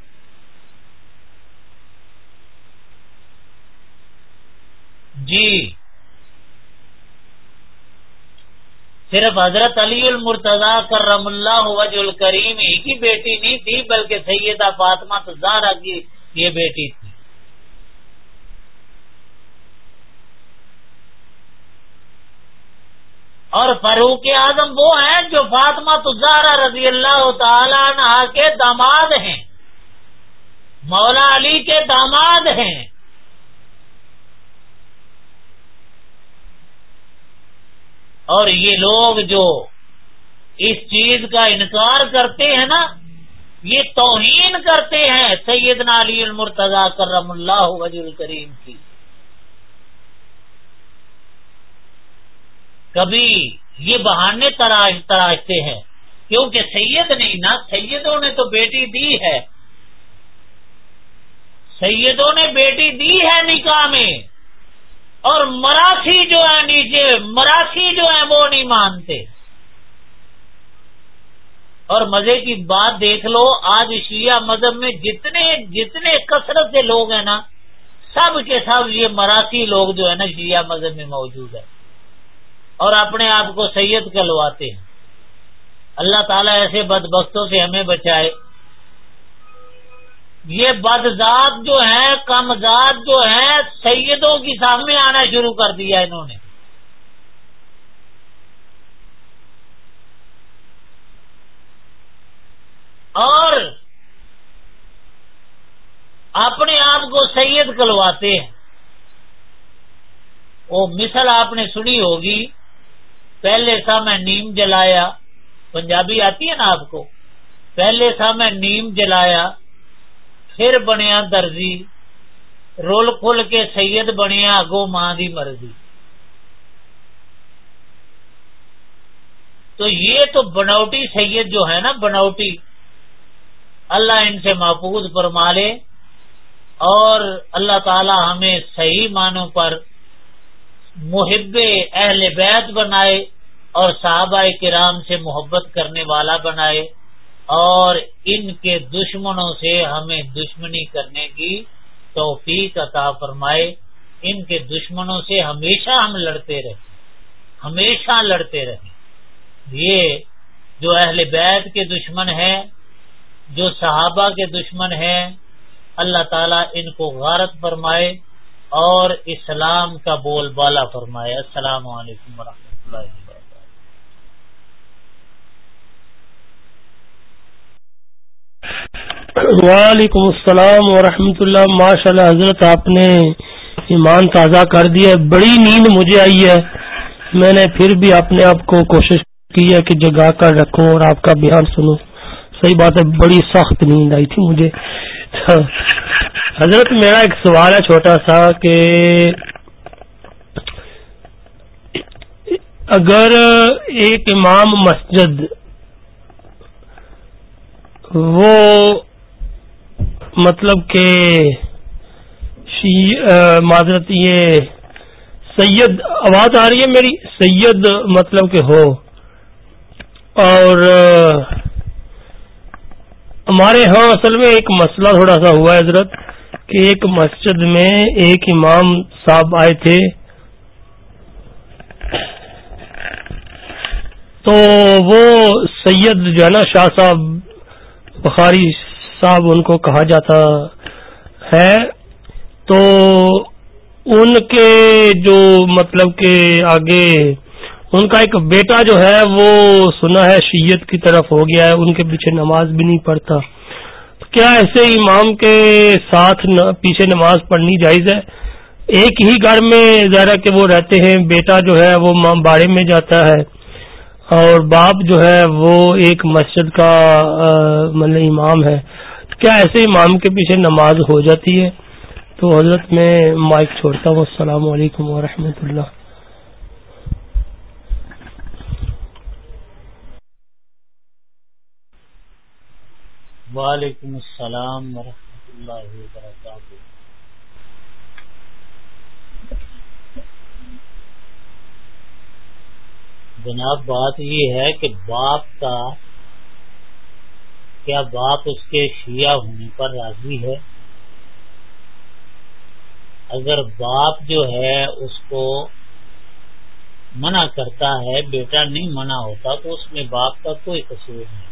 جی۔ صرف حضرت علی المرتضی کرم اللہ وج الکریم ہی کی بیٹی نہیں تھی، بلکہ سیدہ فاطمہ تو زہرا کی یہ بیٹی تھی۔ اور فاروق اعظم وہ ہیں جو فاطمہ تزارا رضی اللہ تعالی عنہ کے داماد ہیں۔ مولا علی کے داماد ہیں۔ اور یہ لوگ جو اس چیز کا انکار کرتے ہیں نا، یہ توہین کرتے ہیں سیدنا علی المرتضی کرم اللہ وج الکریم کی۔ کبھی یہ بہانے تراش تراشتے ہیں کیونکہ سید نہیں نا، سیدوں نے تو بیٹی دی ہے۔ سیدوں نے بیٹی دی ہے نکاح میں۔ اور مراسی جو ہے نیچے مراسی جو ہے وہ نہیں مانتے۔ اور مزے کی بات دیکھ لو، آج شیعہ مذہب میں جتنے جتنے کثرت سے لوگ ہیں نا، سب کے سب یہ مراسی لوگ جو ہے نا شیعہ مذہب میں موجود ہے اور اپنے آپ کو سید کلواتے ہیں۔ اللہ تعالیٰ ایسے بد بختوں سے ہمیں بچائے۔ یہ بدذات جو ہے کم ذات جو ہے سیدوں کی سامنے آنا شروع کر دیا انہوں نے۔ اور اپنے آپ کو سید کلواتے ہیں۔ وہ مثل آپ نے سنی ہوگی۔ پہلے سا میں نیم جلایا، پنجابی آتی ہے نا آپ کو؟ پہلے سا میں نیم جلایا، پھر بنیا درزی، رول کھل کے سید بنیا اگو ماں دی مرضی۔ تو یہ تو بنوٹی سید جو ہے نا بنوٹی اللہ ان سے محفوظ فرما لے اور اللہ تعالی ہمیں صحیح معنوں پر محب اہل بیت بنائے اور صحابہ کرام سے محبت کرنے والا بنائے اور ان کے دشمنوں سے ہمیں دشمنی کرنے کی توفیق عطا فرمائے۔ ان کے دشمنوں سے ہمیشہ ہم لڑتے رہیں۔ ہمیشہ لڑتے رہیں۔ یہ جو اہل بیت کے دشمن ہیں، جو صحابہ کے دشمن ہیں، اللہ تعالیٰ ان کو غارت فرمائے۔ اور اسلام کا بول بالا فرمایا، السلام علیکم ورحمۃ اللہ وبرکاتہ۔ وعلیکم السلام ورحمۃ اللہ۔ ماشاء اللہ حضرت آپ نے ایمان تازہ کر دیا بڑی نیند مجھے آئی ہے۔ میں نے پھر بھی اپنے آپ کو کوشش کی ہے کہ جگا کر رکھوں اور آپ کا بیان سنوں۔ صحیح بات ہے، بڑی سخت نیند آئی تھی مجھے۔ حضرت، میرا ایک سوال ہے چھوٹا سا کہ اگر ایک امام مسجد وہ مطلب کہ معذرت، یہ سید، آواز آ رہی ہے میری، سید مطلب کہ ہو اور ہمارے ہاں اصل میں ایک مسئلہ تھوڑا سا ہوا ہے حضرت، کہ ایک مسجد میں ایک امام صاحب آئے تھے۔ تو وہ سید جو ہے نا شاہ صاحب، بخاری صاحب ان کو کہا جاتا ہے۔ تو ان کے جو مطلب کہ آگے ان کا ایک بیٹا جو ہے وہ سنا ہے شیت کی طرف ہو گیا ہے، ان کے پیچھے نماز بھی نہیں پڑھتا۔ کیا ایسے امام کے ساتھ پیچھے نماز پڑھنی جائز ہے؟ ایک ہی گھر میں ذرا کہ وہ رہتے ہیں، بیٹا جو ہے وہ باڑے میں جاتا ہے۔ اور باپ جو ہے وہ ایک مسجد کا مطلب امام ہے۔ کیا ایسے امام کے پیچھے نماز ہو جاتی ہے؟ تو حضرت میں مائک چھوڑتا ہوں۔ السلام علیکم ورحمۃ اللہ۔ وعلیکم السلام ورحمۃ اللہ وبرکاتہ۔ جناب، بات یہ ہے کہ باپ کا، کیا باپ اس کے شیعہ ہونے پر راضی ہے؟ اگر باپ جو ہے اس کو منع کرتا ہے، بیٹا نہیں منع ہوتا، تو اس میں باپ کا کوئی قصور نہیں۔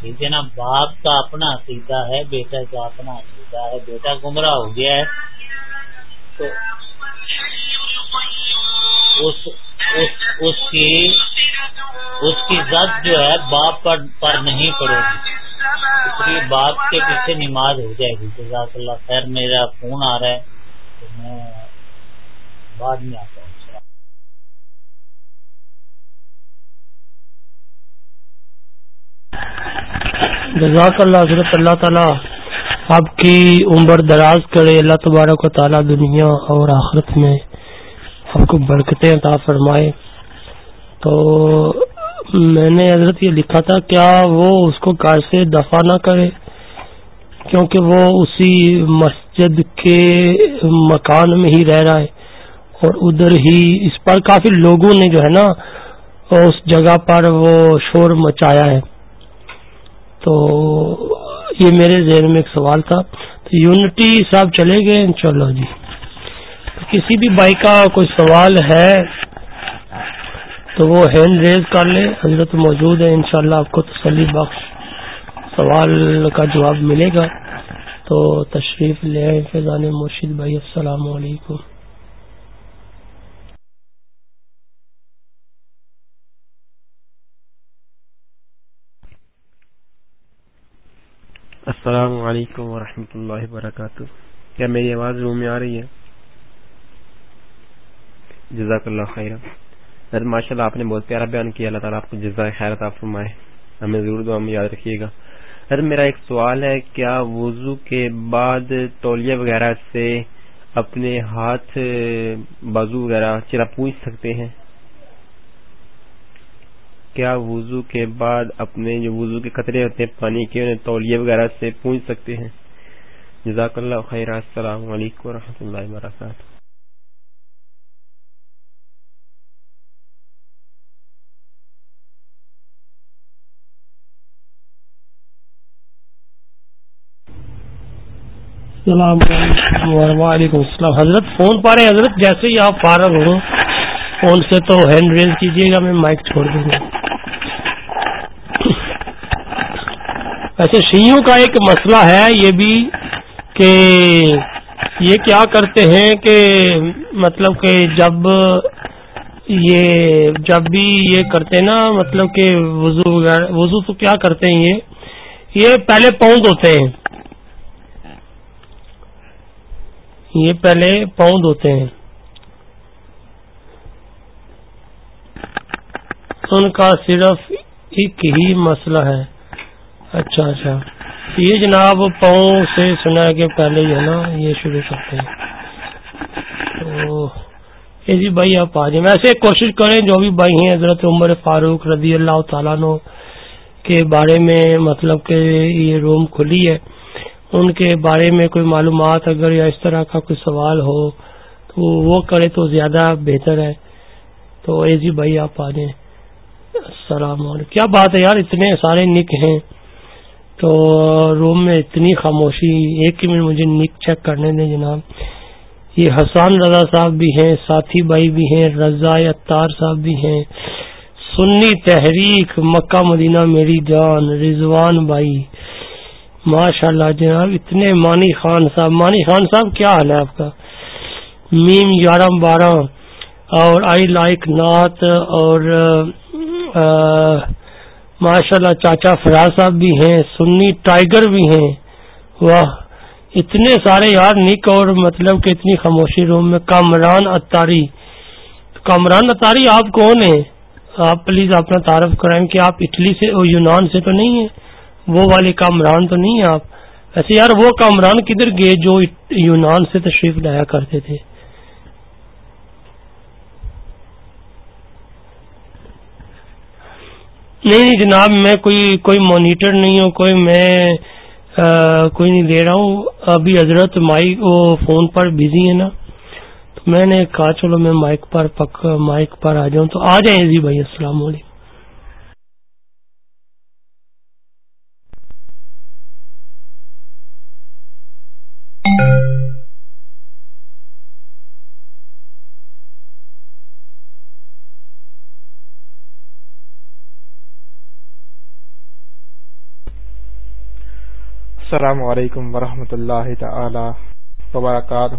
ٹھیک ہے نا باپ کا اپنا عقیدہ ہے، بیٹا کا اپنا عقیدہ ہے، بیٹا گمراہ ہو گیا ہے، تو اس اس کی اس کی زد جو ہے، باپ پر نہیں پڑے گی۔ اس لیے باپ کے پیچھے نماز ہو جائے گی۔ جزاک اللہ خیر، میرا فون آ رہا ہے، تو میں بعد میں آتا جزاک اللہ حضرت اللہ تعالیٰ آپ کی عمر دراز کرے اللہ تبارک و تعالیٰ دنیا اور آخرت میں آپ کو برکتیں عطا فرمائے۔ تو میں نے حضرت یہ لکھا تھا، کیا وہ اس کو گھر سے دفاع نہ کرے؟ کیونکہ وہ اسی مسجد کے مکان میں ہی رہ رہا ہے اور ادھر ہی اس پر کافی لوگوں نے جو ہے نا، اس جگہ پر وہ شور مچایا ہے۔ تو یہ میرے ذہن میں ایک سوال تھا تو یونٹی صاحب چلے گئے انشاءاللہ جی کسی بھی بھائی کا کوئی سوال ہے تو وہ ہینڈ ریز کر لے، حضرت موجود ہے انشاءاللہ آپ کو تسلی بخش سوال کا جواب ملے گا تو تشریف لے فیضان مرشید بھائی، السلام علیکم۔ السلام علیکم ورحمۃ اللہ وبرکاتہ۔ کیا میری آواز روم میں آ رہی ہے؟ جزاک اللہ خیر ماشاء اللہ آپ نے بہت پیارا بیان کیا، اللہ تعالیٰ آپ کو جزائے خیر آپ فرمائے۔ ہمیں ضرور دعا میں یاد رکھیے گا۔ سر، میرا ایک سوال ہے، کیا وضو کے بعد تولیہ وغیرہ سے اپنے ہاتھ، بازو وغیرہ، چرا پوچھ سکتے ہیں؟ کیا وضو کے بعد اپنے جو وضو کے قطرے ہوتے ہیں، پانی کے انہیں تولیہ وغیرہ سے پوچھ سکتے ہیں؟ جزاک اللہ خیر، السلام علیکم و رحمۃ اللہ وبرکاتہ۔ السلام علیکم وعلیکم السلام حضرت، فون پا رہے حضرت، جیسے ہی آپ فارغ ہوں، فون سے تو ہینڈ ریز کیجیے گا، میں مائک چھوڑ دوں گا۔ ویسے شیوں کا ایک مسئلہ ہے یہ بھی کہ یہ کیا کرتے ہیں کہ مطلب کہ جب یہ جب بھی یہ کرتے نا مطلب کہ وضو وغیرہ، وضو تو کیا کرتے ہیں یہ؟ یہ پہلے پاؤں ہوتے ہیں۔ یہ پہلے پاؤں دھوتے ہیں۔ ان کا صرف ایک ہی مسئلہ ہے۔ اچھا اچھا۔ یہ جناب پاؤں سے سنا کہ پہلے جو ہے نا، یہ شروع کرتے ہیں۔ تو جی بھائی آپ آ جائیں۔ ویسے کوشش کریں جو بھی بھائی ہیں، حضرت عمر فاروق رضی اللہ تعالیٰ نو کے بارے میں مطلب کہ یہ روم کھلی ہے، ان کے بارے میں کوئی معلومات اگر یا اس طرح کا کوئی سوال ہو، تو وہ کرے تو زیادہ بہتر ہے۔ تو ایزی جی بھائی آپ آ جائیں۔ السلام علیکم۔ کیا بات ہے یار، اتنے سارے نک ہیں۔ تو روم میں اتنی خاموشی، ایک ہی منٹ مجھے نک چیک کرنے دیں جناب۔ یہ حسان رضا صاحب بھی ہیں، ساتھی بھائی بھی ہیں، رضا اتار صاحب بھی ہیں۔ سنی تحریک، مکہ، مدینہ، میری جان، رضوان بھائی۔ ماشاء اللہ جناب، اتنے مانی خان صاحب۔ مانی خان صاحب، کیا حال ہے آپ کا؟ میم گیارہ بارہ اور آئی لائک نعت اور ماشاء اللہ چاچا فراز صاحب بھی ہیں، سنی ٹائیگر بھی ہیں۔ واہ، اتنے سارے یار نک اور مطلب کہ اتنی خاموشی روم میں۔ کامران اتاری۔ کامران اتاری، آپ کون ہیں؟ آپ پلیز اپنا تعارف کرائیں کہ آپ اٹلی سے اور یونان سے تو نہیں ہیں۔ وہ والے کامران تو نہیں ہیں آپ۔ ویسے یار، وہ کامران کدھر گئے جو یونان سے تشریف لایا کرتے تھے؟ نہیں نہیں جناب، میں کوئی کوئی مانیٹر نہیں ہوں، کوئی میں کوئی نہیں دے رہا ہوں۔ ابھی حضرت مائک وہ فون پر بزی ہے نا، تو میں نے کہا چلو میں مائک پر پک مائک پر آ جاؤں۔ تو آ جائیں جی بھائی، السلام علیکم۔ السلام علیکم ورحمۃ اللہ تعالی وبرکاتہ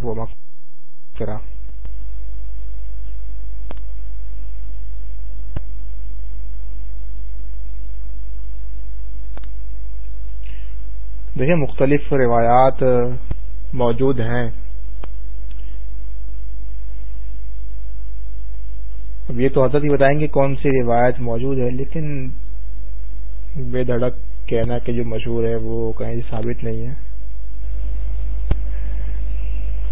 دیکھیں مختلف روایات موجود ہیں۔ اب یہ تو حضرت ہی بتائیں گے کون سی روایت موجود ہے، لیکن بے دھڑک کہنا کہ جو مشہور ہے وہ کہیں ثابت نہیں ہے۔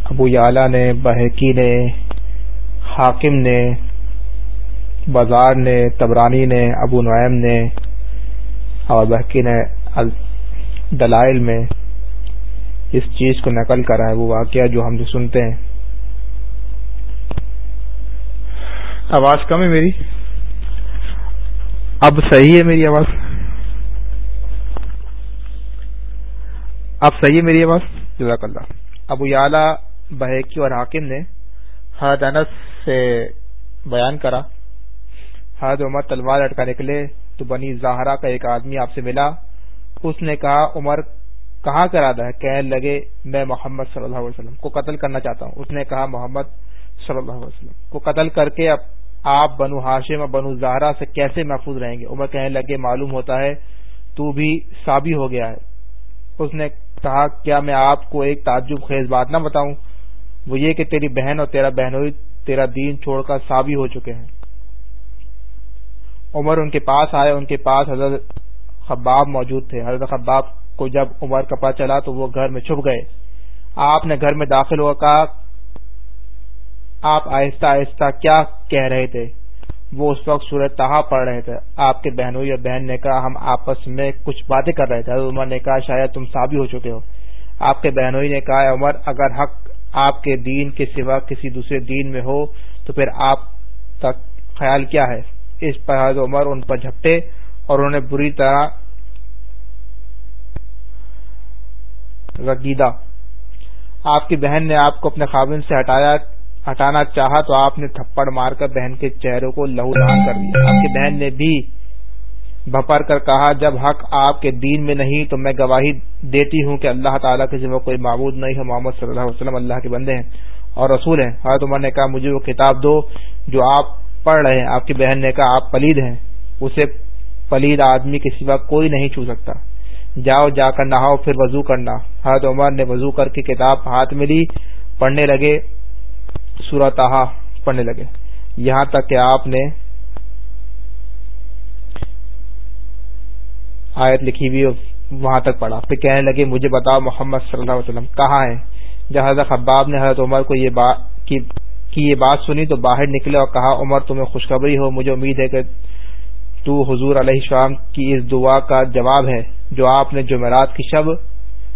ابو یالا نے بحقی نے، حاکم نے، بازار نے، تبرانی نے، ابو نعیم نے اور بحقی نے دلائل میں اس چیز کو نقل کرا ہے۔ وہ واقعہ جو ہم جو سنتے ہیں۔ آواز کم ہے میری؟ اب صحیح ہے میری آواز؟ اب صحیح ہے میری آواز۔ جزاک اللہ۔ ابو یالا بحیکی اور حاکم نے حد انس سے بیان کرا۔ حد عمر تلوار لٹکا نکلے تو بنی زہرا کا ایک آدمی آپ سے ملا۔ اس نے کہا، عمر، کہاں کرا ہے؟ کہنے لگے، میں محمد صلی اللہ علیہ وسلم کو قتل کرنا چاہتا ہوں۔ اس نے کہا، محمد صلی اللہ علیہ وسلم کو قتل کر کے اب آپ بنو ہاشم اور بنو زہرا سے کیسے محفوظ رہیں گے؟ عمر کہنے لگے، معلوم ہوتا ہے، تو بھی سابی ہو گیا ہے۔ اس نے کہا، کیا میں آپ کو ایک تعجب خیز بات نہ بتاؤں؟ وہ یہ کہ تیری بہن اور تیرا بہنوئی تیرا دین چھوڑ کر سابی ہو چکے ہیں۔ عمر ان کے پاس آئے، ان کے پاس حضرت خباب موجود تھے۔ حضرت خباب کو جب عمر کا پتا چلا تو وہ گھر میں چھپ گئے۔ آپ نے گھر میں داخل ہوا کہا، آپ آہستہ آہستہ کیا کہہ رہے تھے؟ وہ اس وقت سورج تہا پڑ رہے تھے۔ آپ کے بہنوئی اور بہن نے کہا، ہم آپس میں کچھ باتیں کر رہے تھے۔ عمر نے کہا، شاید تم سابی ہو چکے ہو۔ آپ کے بہنوئی نے کہا عمر، اگر حق آپ کے دین کے سوا کسی دوسرے دین میں ہو، تو پھر آپ کا خیال کیا ہے؟ اس پر حضرت عمر ان پر جھپٹے اور انہوں نے بری طرح رگیدہ۔ آپ کی بہن نے آپ کو اپنے خابن سے ہٹایا ہٹانا چاہا تو آپ نے تھپڑ مار کر بہن کے چہروں کو لہو لہان کر دیا۔ آپ کی بہن نے بھی بھپر کر کہا، جب حق آپ کے دین میں نہیں تو میں گواہی دیتی ہوں کہ اللہ تعالیٰ کے ذمہ کوئی معبود نہیں ہے، محمد صلی اللہ علیہ وسلم اللہ کے بندے ہیں اور رسول ہیں۔ حضرت عمر نے کہا، مجھے وہ کتاب دو جو آپ پڑھ رہے ہیں۔ آپ کی بہن نے کہا، آپ پلید ہیں۔ اسے پلید آدمی کے سوا کوئی نہیں چھو سکتا۔ جاؤ، جا کر نہاؤ، پھر وضو کرنا۔ حضرت عمر نے وضو کر کے کتاب ہاتھ میں لی، پڑھنے لگے۔ سورتہ پڑھنے لگے۔ یہاں تک کہ آپ نے آیت لکھی ہوئی وہاں تک پڑھا۔ پھر کہنے لگے، مجھے بتاؤ محمد صلی اللہ علیہ وسلم، کہاں ہے جب حضرت خباب نے حضرت عمر کو یہ بات کی یہ بات سنی تو باہر نکلے اور کہا، عمر تمہیں خوشخبری ہو، مجھے امید ہے کہ تو حضور علیہ السلام کی اس دعا کا جواب ہے، جو آپ نے جمعرات کی شب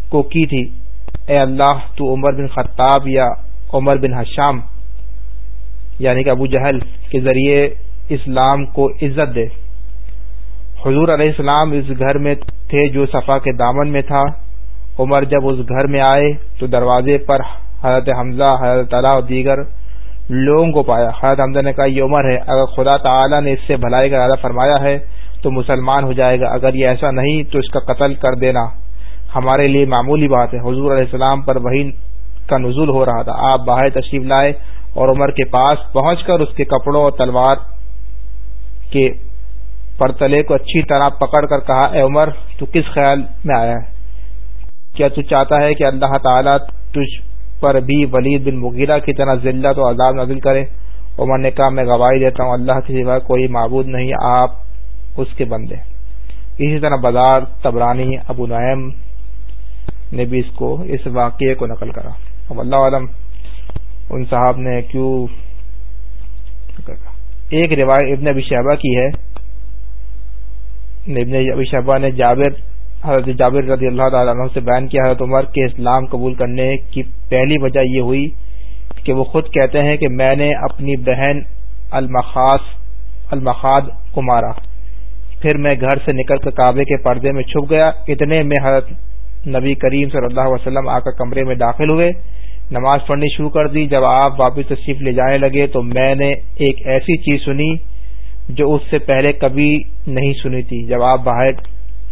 کو کی تھی۔ اے اللہ، تو عمر بن خطاب یا عمر بن حشام یعنی کہ ابو جہل کے ذریعے اسلام کو عزت دے۔ حضور علیہ السلام اس گھر میں تھے جو صفا کے دامن میں تھا۔ عمر جب اس گھر میں آئے تو دروازے پر حضرت حمزہ، حضرت تعالیٰ اور دیگر لوگوں کو پایا۔ حضرت حمزہ نے کہا، یہ عمر ہے، اگر خدا تعالی نے اس سے بھلائی کا ارادہ فرمایا ہے تو مسلمان ہو جائے گا، اگر یہ ایسا نہیں تو اس کا قتل کر دینا۔ ہمارے لیے معمولی بات ہے۔ حضور علیہ السلام پر وہی کا نزول ہو رہا تھا۔ آپ باہر تشریف لائے اور عمر کے پاس پہنچ کر اس کے کپڑوں اور تلوار کے پرتلے کو اچھی طرح پکڑ کر کہا، اے عمر، تو کس خیال میں آیا ہے؟ کیا تو چاہتا ہے کہ اللہ تعالیٰ تجھ پر بھی ولید بن مغیرہ کی طرح ذلت و عذاب نازل کرے؟ عمر نے کہا، میں گواہی دیتا ہوں، اللہ کے سوا کوئی معبود نہیں، آپ اس کے بندے اسی طرح بازار تبرانی ابو نعیم نے بھی اس کو، اس واقعے کو نقل کرا۔ اب اللہ عالم ان صاحب نے کیوں ایک روایت ابن ابی شہبہ کی ہے۔ ابن ابی شہبہ نے جابر، حضرت جابر رضی اللہ تعالیٰ عنہ سے بیان کیا، حضرت عمر کے اسلام قبول کرنے کی پہلی وجہ یہ ہوئی کہ وہ خود کہتے ہیں کہ میں نے اپنی بہن المخاص، المخاد کو مارا۔ پھر میں گھر سے نکل کر کعبے کے پردے میں چھپ گیا۔ اتنے میں حضرت نبی کریم صلی اللہ علیہ وسلم آ کر کمرے میں داخل ہوئے۔ نماز پڑھنی شروع کر دی، جب آپ واپس تشریف لے جانے لگے تو میں نے ایک ایسی چیز سنی جو اس سے پہلے کبھی نہیں سنی تھی۔ جب آپ باہر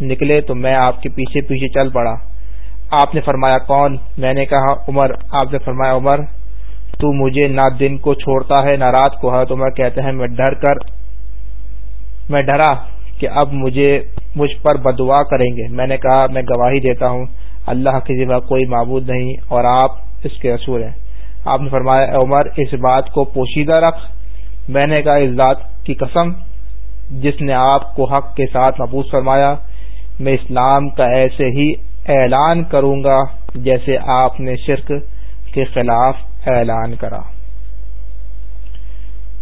نکلے تو میں آپ کے پیچھے پیچھے چل پڑا۔ آپ نے فرمایا، کون؟ میں نے کہا، عمر. آپ نے فرمایا، عمر، تو مجھے نہ دن کو چھوڑتا ہے نہ رات کو حضرت عمر کہتے ہیں میں ڈر کر، میں ڈرا کہ اب مجھے مجھ پر بدعا کریں گے۔ میں نے کہا، میں گواہی دیتا ہوں اللہ کے ذمہ کوئی معبود نہیں اور آپ اس کے رسول ہیں۔ آپ نے فرمایا، اے عمر، اس بات کو پوشیدہ رکھ۔ میں نے کہا، اس ذات کی قسم جس نے آپ کو حق کے ساتھ محبوس فرمایا، میں اسلام کا ایسے ہی اعلان کروں گا جیسے آپ نے شرک کے خلاف اعلان کرا۔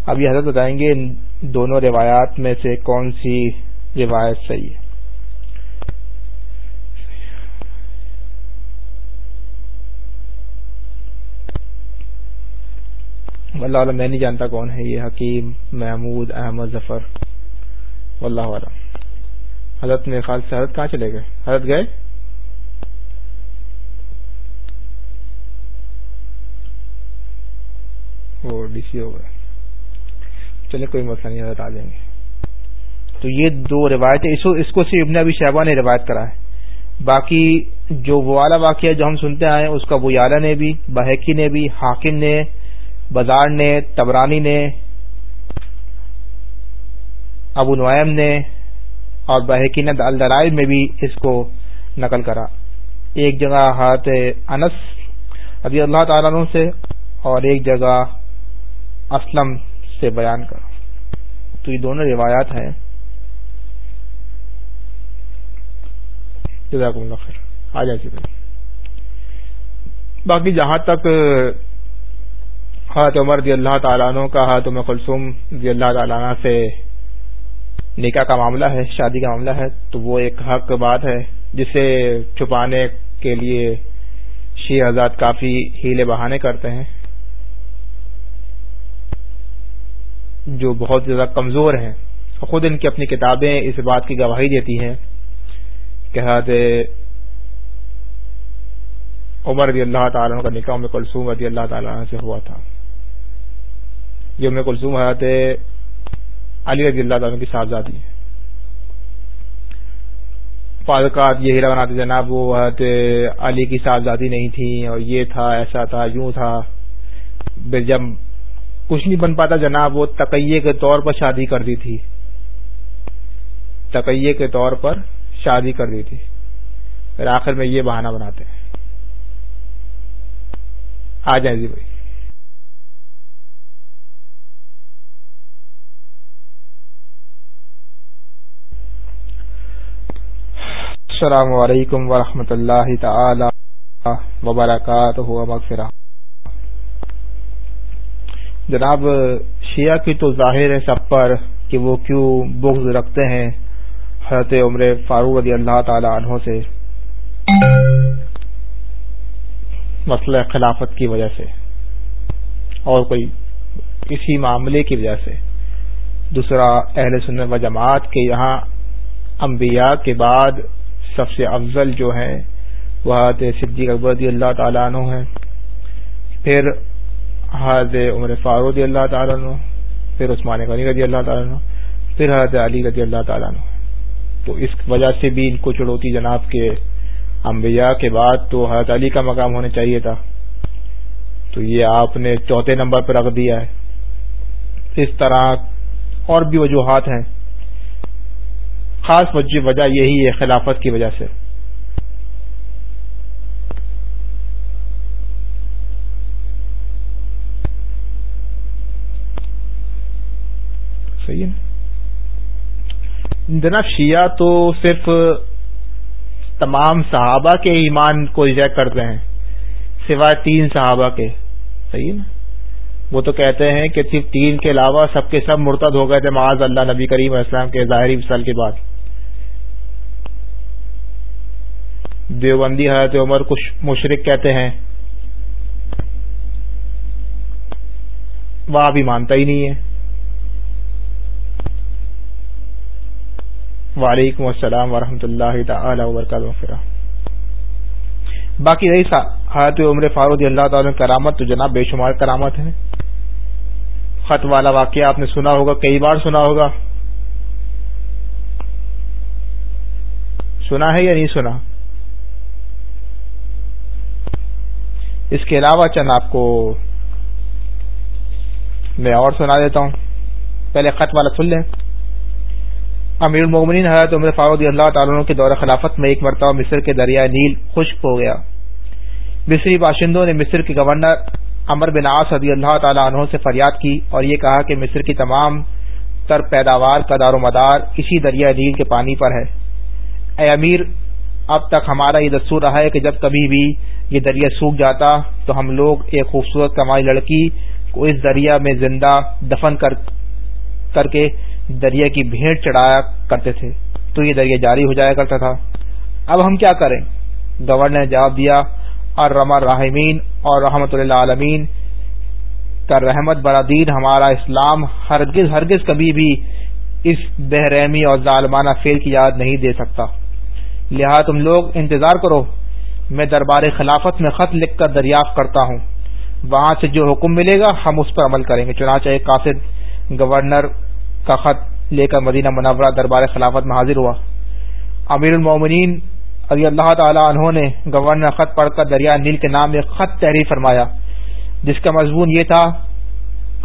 اب یہ حضرت بتائیں گے دونوں روایات میں سے کون سی روایت صحیح ہے۔ اللہ عالم میں نہیں جانتا کون ہے یہ حکیم، محمود، احمد، ظفر۔ واللہ عالم حضرت میرے خیال سے حضرت کہاں چلے گئے؟ حضرت گئے؟ وہ ڈی سی ہو گئے۔ چلے کوئی مسئلہ نہیں، حضرت آ جائیں گے۔ تو یہ دو روایتیں اس کو صرف ابن ابھی شہبہ نے روایت کرا ہے۔ باقی جو وہ والا واقعہ جو ہم سنتے آئے اس کا بویالا نے بھی بحیکی نے بھی، حاکم نے بازار نے، تبرانی نے، ابو نعیم نے اور بحیکی نے الدرائل میں بھی اس کو نقل کرا۔ ایک جگہ ہاتھ انس رضی اللہ تعالیٰ عنہ سے اور ایک جگہ اسلم سے بیان کرا۔ تو یہ دونوں روایات ہیں۔ جزاکم اللہ خیر۔ آ جائے باقی جہاں تک حضرت عمر رضی اللہ تعالیٰ عنہ کا حضرت عمر کلثوم رضی اللہ تعالیٰ عنہ سے نکاح کا معاملہ ہے، شادی کا معاملہ ہے، تو وہ ایک حق بات ہے، جسے چھپانے کے لیے شی آزاد کافی ہیلے بہانے کرتے ہیں، جو بہت زیادہ کمزور ہیں۔ خود ان کی اپنی کتابیں اس بات کی گواہی دیتی ہیں کہ حضرت عمر رضی اللہ تعالیٰ کا نکاح میں کلثوم رضی اللہ تعالیٰ سے ہوا تھا۔ یہ میں کلثوم حضرت علی رضی اللہ تعالیٰ کی صاحبزادی ہے۔ فالکات یہ ہیرا بناتے جناب، وہ حضرت علی کی صاحبزادی نہیں تھی اور یہ تھا، ایسا تھا، یوں تھا۔ جب کچھ نہیں بن پاتا جناب، وہ تقیے کے طور پر شادی کر دی تھی۔ تقیے کے طور پر شادی کر دی تھی۔ پھر آخر میں یہ بہانہ بناتے ہیں۔ آ جائیں جی بھائی۔ السلام علیکم ورحمۃ اللہ تعالی وبرکاتہ جناب، شیعہ کی تو ظاہر ہے سب پر کہ وہ کیوں بغض رکھتے ہیں حضرت عمر فاروق رضی اللہ تعالی عنہ سے۔ مسئلہ خلافت کی وجہ سے۔ اور کوئی کسی معاملے کی وجہ سے۔ دوسرا، اہل سنت و جماعت کے یہاں انبیاء کے بعد سب سے افضل جو ہیں وہ حضرت صدیق اکبر رضی اللہ تعالیٰ عنہ ہیں، پھر حضرت عمر فاروق اللہ تعالیٰ عنہ، پھر عثمان غنی رضی اللہ تعالیٰ عنہ، پھر حضرت علی رضی اللہ تعالیٰ عنہ۔ تو اس وجہ سے بھی ان کو چڑوتی جناب کے انبیاء کے بعد تو حضرت علی کا مقام ہونا چاہیے تھا۔ تو یہ آپ نے چوتھے نمبر پر رکھ دیا ہے۔ اس طرح اور بھی وجوہات ہیں۔ خاص وجہ یہی ہے خلافت کی وجہ سے۔ صحیح ہے جناب، شیعہ تو صرف تمام صحابہ کے ایمان کو ریجیکٹ کرتے ہیں، سوائے تین صحابہ کے۔ صحیح نا؟ وہ تو کہتے ہیں کہ صرف تین کے علاوہ سب کے سب مرتد ہو گئے تھے معاذ اللہ نبی کریم اسلام کے ظاہری مثال کے بعد۔ دیوبندی حضرت عمر کچھ مشرق کہتے ہیں۔ وہ بھی مانتا ہی نہیں ہے۔ وعلیکم السلام ورحمۃ اللہ تعالی وبرکاتہ۔ باقی رہی حضرت عمر فاروق اللہ تعالی کرامت تو جناب بے شمار کرامت ہے۔ خط والا واقعہ آپ نے سنا ہوگا، کئی بار سنا ہوگا۔ سنا ہے یا نہیں سنا؟ اس کے علاوہ چند آپ کو میں اور سنا دیتا ہوں۔ پہلے خط والا سن لیں۔ امیر المومنین حضرت عمر فاروق اللہ تعالیٰ کے دور خلافت میں ایک مرتبہ مصر کے دریائے نیل خشک ہو گیا۔ مصری باشندوں نے مصر کے گورنر امر بن آس رضی اللہ تعالیٰ عنہ سے فریاد کی اور یہ کہا کہ مصر کی تمام تر پیداوار کا دار و مدار اسی دریائے نیل کے پانی پر ہے۔ اے امیر اب تک ہمارا یہ دستور رہا ہے کہ جب کبھی بھی یہ دریا سوکھ جاتا تو ہم لوگ ایک خوبصورت کمائی لڑکی کو اس دریا میں زندہ دفن کر کر کے دریا کی بھیڑ چڑھایا کرتے تھے تو یہ دریا جاری ہو جایا کرتا تھا۔ اب ہم کیا کریں؟ گورنر نے جواب دیا اور رما رحمین اور رحمت اللہ عالمین کا رحمت برادین ہمارا اسلام ہرگز ہرگز کبھی بھی اس بحرحمی اور ظالمانہ فیل کی یاد نہیں دے سکتا۔ لہذا تم لوگ انتظار کرو، میں دربار خلافت میں خط لکھ کر دریافت کرتا ہوں۔ وہاں سے جو حکم ملے گا، ہم اس پر عمل کریں گے۔ چنانچہ ایک قاصد گورنر کا خط لے کر مدینہ منورہ دربار خلافت میں حاضر ہوا۔ امیر المومنین علی اللہ تعالی عنہ نے گورنر خط پڑھ کر دریا نیل کے نام ایک خط تحریر فرمایا، جس کا مضمون یہ تھا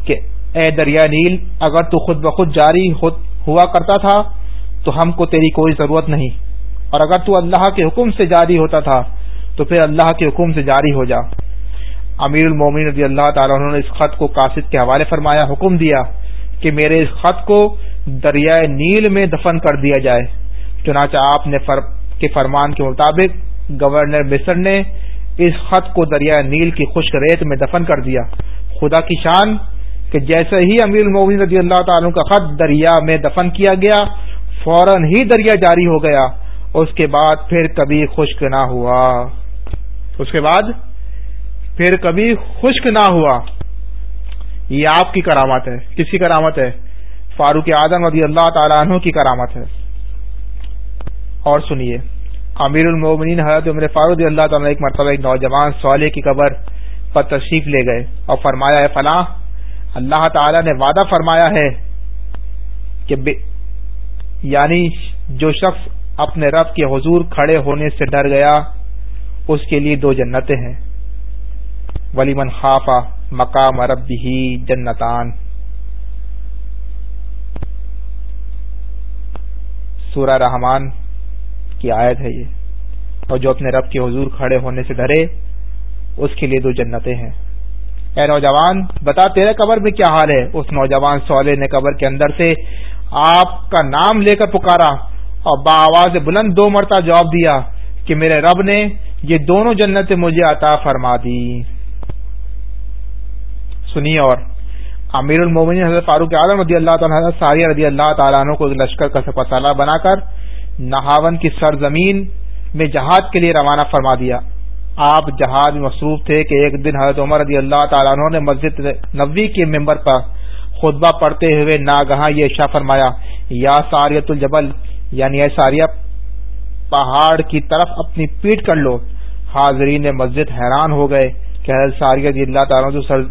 کہ، اے دریا نیل، اگر تو خود بخود جاری ہوا کرتا تھا، تو ہم کو تیری کوئی ضرورت نہیں۔ اور اگر تو اللہ کے حکم سے جاری ہوتا تھا، تو پھر اللہ کے حکم سے جاری ہو جا۔ امیر المومن رضی اللہ تعالیٰ عنہ نے اس خط کو قاصد کے حوالے فرمایا، حکم دیا کہ میرے اس خط کو دریائے نیل میں دفن کر دیا جائے۔ چنانچہ آپ نے فر... کے فرمان کے مطابق گورنر مصر نے اس خط کو دریائے نیل کی خشک ریت میں دفن کر دیا۔ خدا کی شان کہ جیسے ہی امیر المومن رضی اللہ تعالیٰ کا خط دریا میں دفن کیا گیا، فوراً ہی دریا جاری ہو گیا۔ اس کے بعد پھر کبھی خشک نہ ہوا۔ اس کے بعد پھر کبھی خشک نہ ہوا۔ یہ آپ کی کرامت ہے۔ کس کی کرامت ہے؟ فاروق اعظم رضی اللہ تعالیٰ عنہ کی کرامت ہے۔ اور سنیے، امیر المومنین حضرت عمر فاروق اللہ تعالیٰ ایک مرتبہ ایک نوجوان سوالے کی قبر پر تشریف لے گئے اور فرمایا ہے فلاں، اللہ تعالی نے وعدہ فرمایا ہے کہ یعنی جو شخص اپنے رب کے حضور کھڑے ہونے سے ڈر گیا۔ اس کے لیے دو جنتیں ہیں۔ ولی من خافا مقام رب ہی جنتان۔ سورہ رحمان کی آیت ہے یہ۔ اور جو اپنے رب کے حضور کھڑے ہونے سے ڈرے، اس کے لیے دو جنتیں ہیں۔ اے نوجوان، بتا تیرے قبر میں کیا حال ہے؟ اس نوجوان سولے نے قبر کے اندر سے آپ کا نام لے کر پکارا۔ اور با بلند دو مرتبہ جواب دیا کہ میرے رب نے یہ دونوں جنتیں مجھے عطا فرما دی۔ سنیے اور امیر المومن حضرت فاروق اعظم رضی اللہ تعالیٰ حضرت ساریہ رضی اللہ تعالیٰ عنہ کو لشکر کا سپا سالہ بنا کر نہاون کی سرزمین میں جہاد کے لیے روانہ فرما دیا۔ آپ جہاد میں مصروف تھے کہ ایک دن حضرت عمر رضی اللہ تعالیٰ عنہ نے مسجد نبوی کے ممبر پر خطبہ پڑھتے ہوئے ناگہاں یہ شاہ فرمایا، یا ساریت الجبل یعنی ایساریا پہاڑ کی طرف اپنی پیٹ کر لو۔ حاضرین مسجد حیران ہو گئے کہ حضرت ساریہ اللہ تعالیٰ جو سر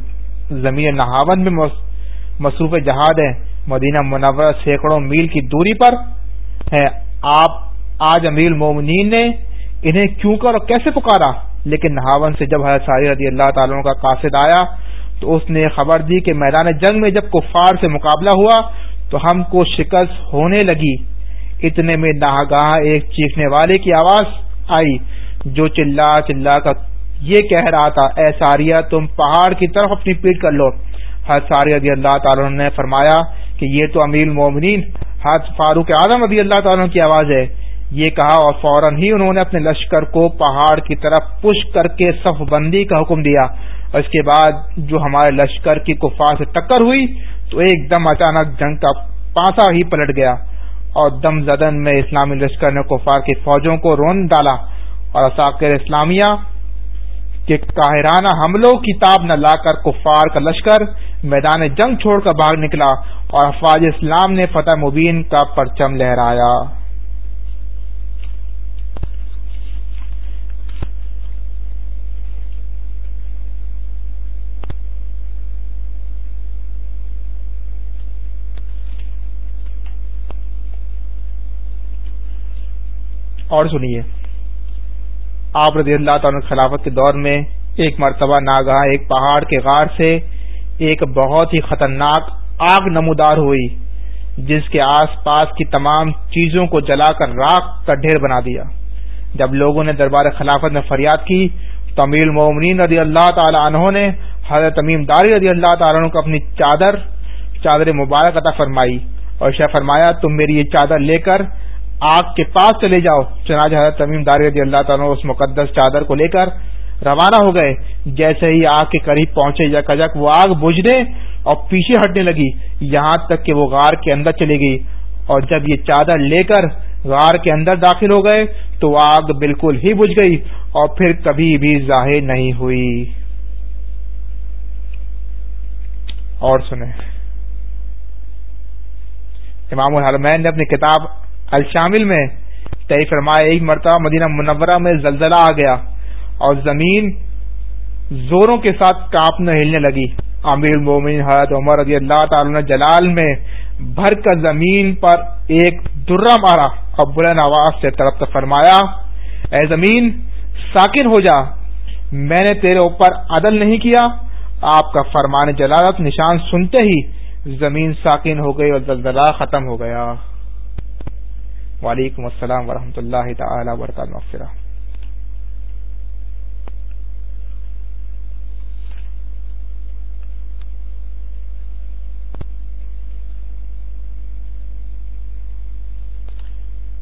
زمین نہاون میں مصروف جہاد ہے مدینہ منورہ سینکڑوں میل کی دوری پر ہے آپ، آج امیر مومنین نے انہیں کیوں کر اور کیسے پکارا؟ لیکن نہاون سے جب حضرت ساری رضی اللہ تعالیٰ کا قاصد آیا، تو اس نے خبر دی کہ میدان جنگ میں جب کفار سے مقابلہ ہوا، تو ہم کو شکست ہونے لگی۔ اتنے میں ناگاہ ایک چیخنے والے کی آواز آئی، جو چلا چلا کا یہ کہہ رہا تھا، اے ساریہ، تم پہاڑ کی طرف اپنی پیٹ کر لو. حضرت ساریہ رضی اللہ تعالیٰ نے فرمایا کہ یہ تو امیر مومنین حضرت فاروق اعظم رضی اللہ تعالیٰ کی آواز ہے۔ یہ کہا اور فوراً ہی انہوں نے اپنے لشکر کو پہاڑ کی طرف پش کر کے صف بندی کا حکم دیا۔ اور اس کے بعد جو ہمارے لشکر کی کفار سے ٹکر ہوئی، تو ایک دم اچانک جنگ کا پانسا ہی پلٹ گیا۔ اور دم زدن میں اسلامی لشکر نے کفار کی فوجوں کو رون ڈالا اور اساکر اسلامیہ کے قاہرانہ حملوں کی تاب نہ لا کر کفار کا لشکر میدان جنگ چھوڑ کر باہر نکلا اور افواج اسلام نے فتح مبین کا پرچم لہرایا۔ اور سنیے۔ آپ رضی اللہ تعالی خلافت کے دور میں ایک مرتبہ ناگاہ ایک پہاڑ کے غار سے ایک بہت ہی خطرناک آگ نمودار ہوئی، جس کے آس پاس کی تمام چیزوں کو جلا کر راک کا ڈھیر بنا دیا۔ جب لوگوں نے دربار خلافت میں فریاد کی تو امیر مومنین رضی اللہ تعالی عنہ نے حضرت تمیم داری رضی اللہ تعالیٰ عنہ کو اپنی چادر چادر مبارک عطا فرمائی اور شہ فرمایا، تم میری یہ چادر لے کر آگ کے پاس چلے جاؤ۔ چنانچہ حضرت تمیم داری رضی اللہ تعالیٰ اس مقدس چادر کو لے کر روانہ ہو گئے۔ جیسے ہی آگ کے قریب پہنچے یا کجک وہ آگ بجھنے اور پیچھے ہٹنے لگی۔ یہاں تک کہ وہ غار کے اندر چلی گئی۔ اور جب یہ چادر لے کر غار کے اندر داخل ہو گئے تو آگ بالکل ہی بجھ گئی اور پھر کبھی بھی ظاہر نہیں ہوئی۔ اور سنیں۔ امام الحرمین نے اپنی کتاب الشامل میں طے فرمایا، ایک مرتبہ مدینہ منورہ میں زلزلہ آ گیا اور زمین زوروں کے ساتھ کاپنے ہلنے لگی۔ عامر المومن حضرت عمر رضی اللہ تعالی نے جلال میں بھر کر زمین پر ایک درا مارا۔ اور بلند آواز سے طرف فرمایا، اے زمین، ساکن ہو جا۔ میں نے تیرے اوپر عدل نہیں کیا۔ آپ کا فرمان جلالت نشان سنتے ہی زمین ساکن ہو گئی اور زلزلہ ختم ہو گیا۔ وعلیکم السلام ورحمۃ اللہ تعالی وبرکاتہ۔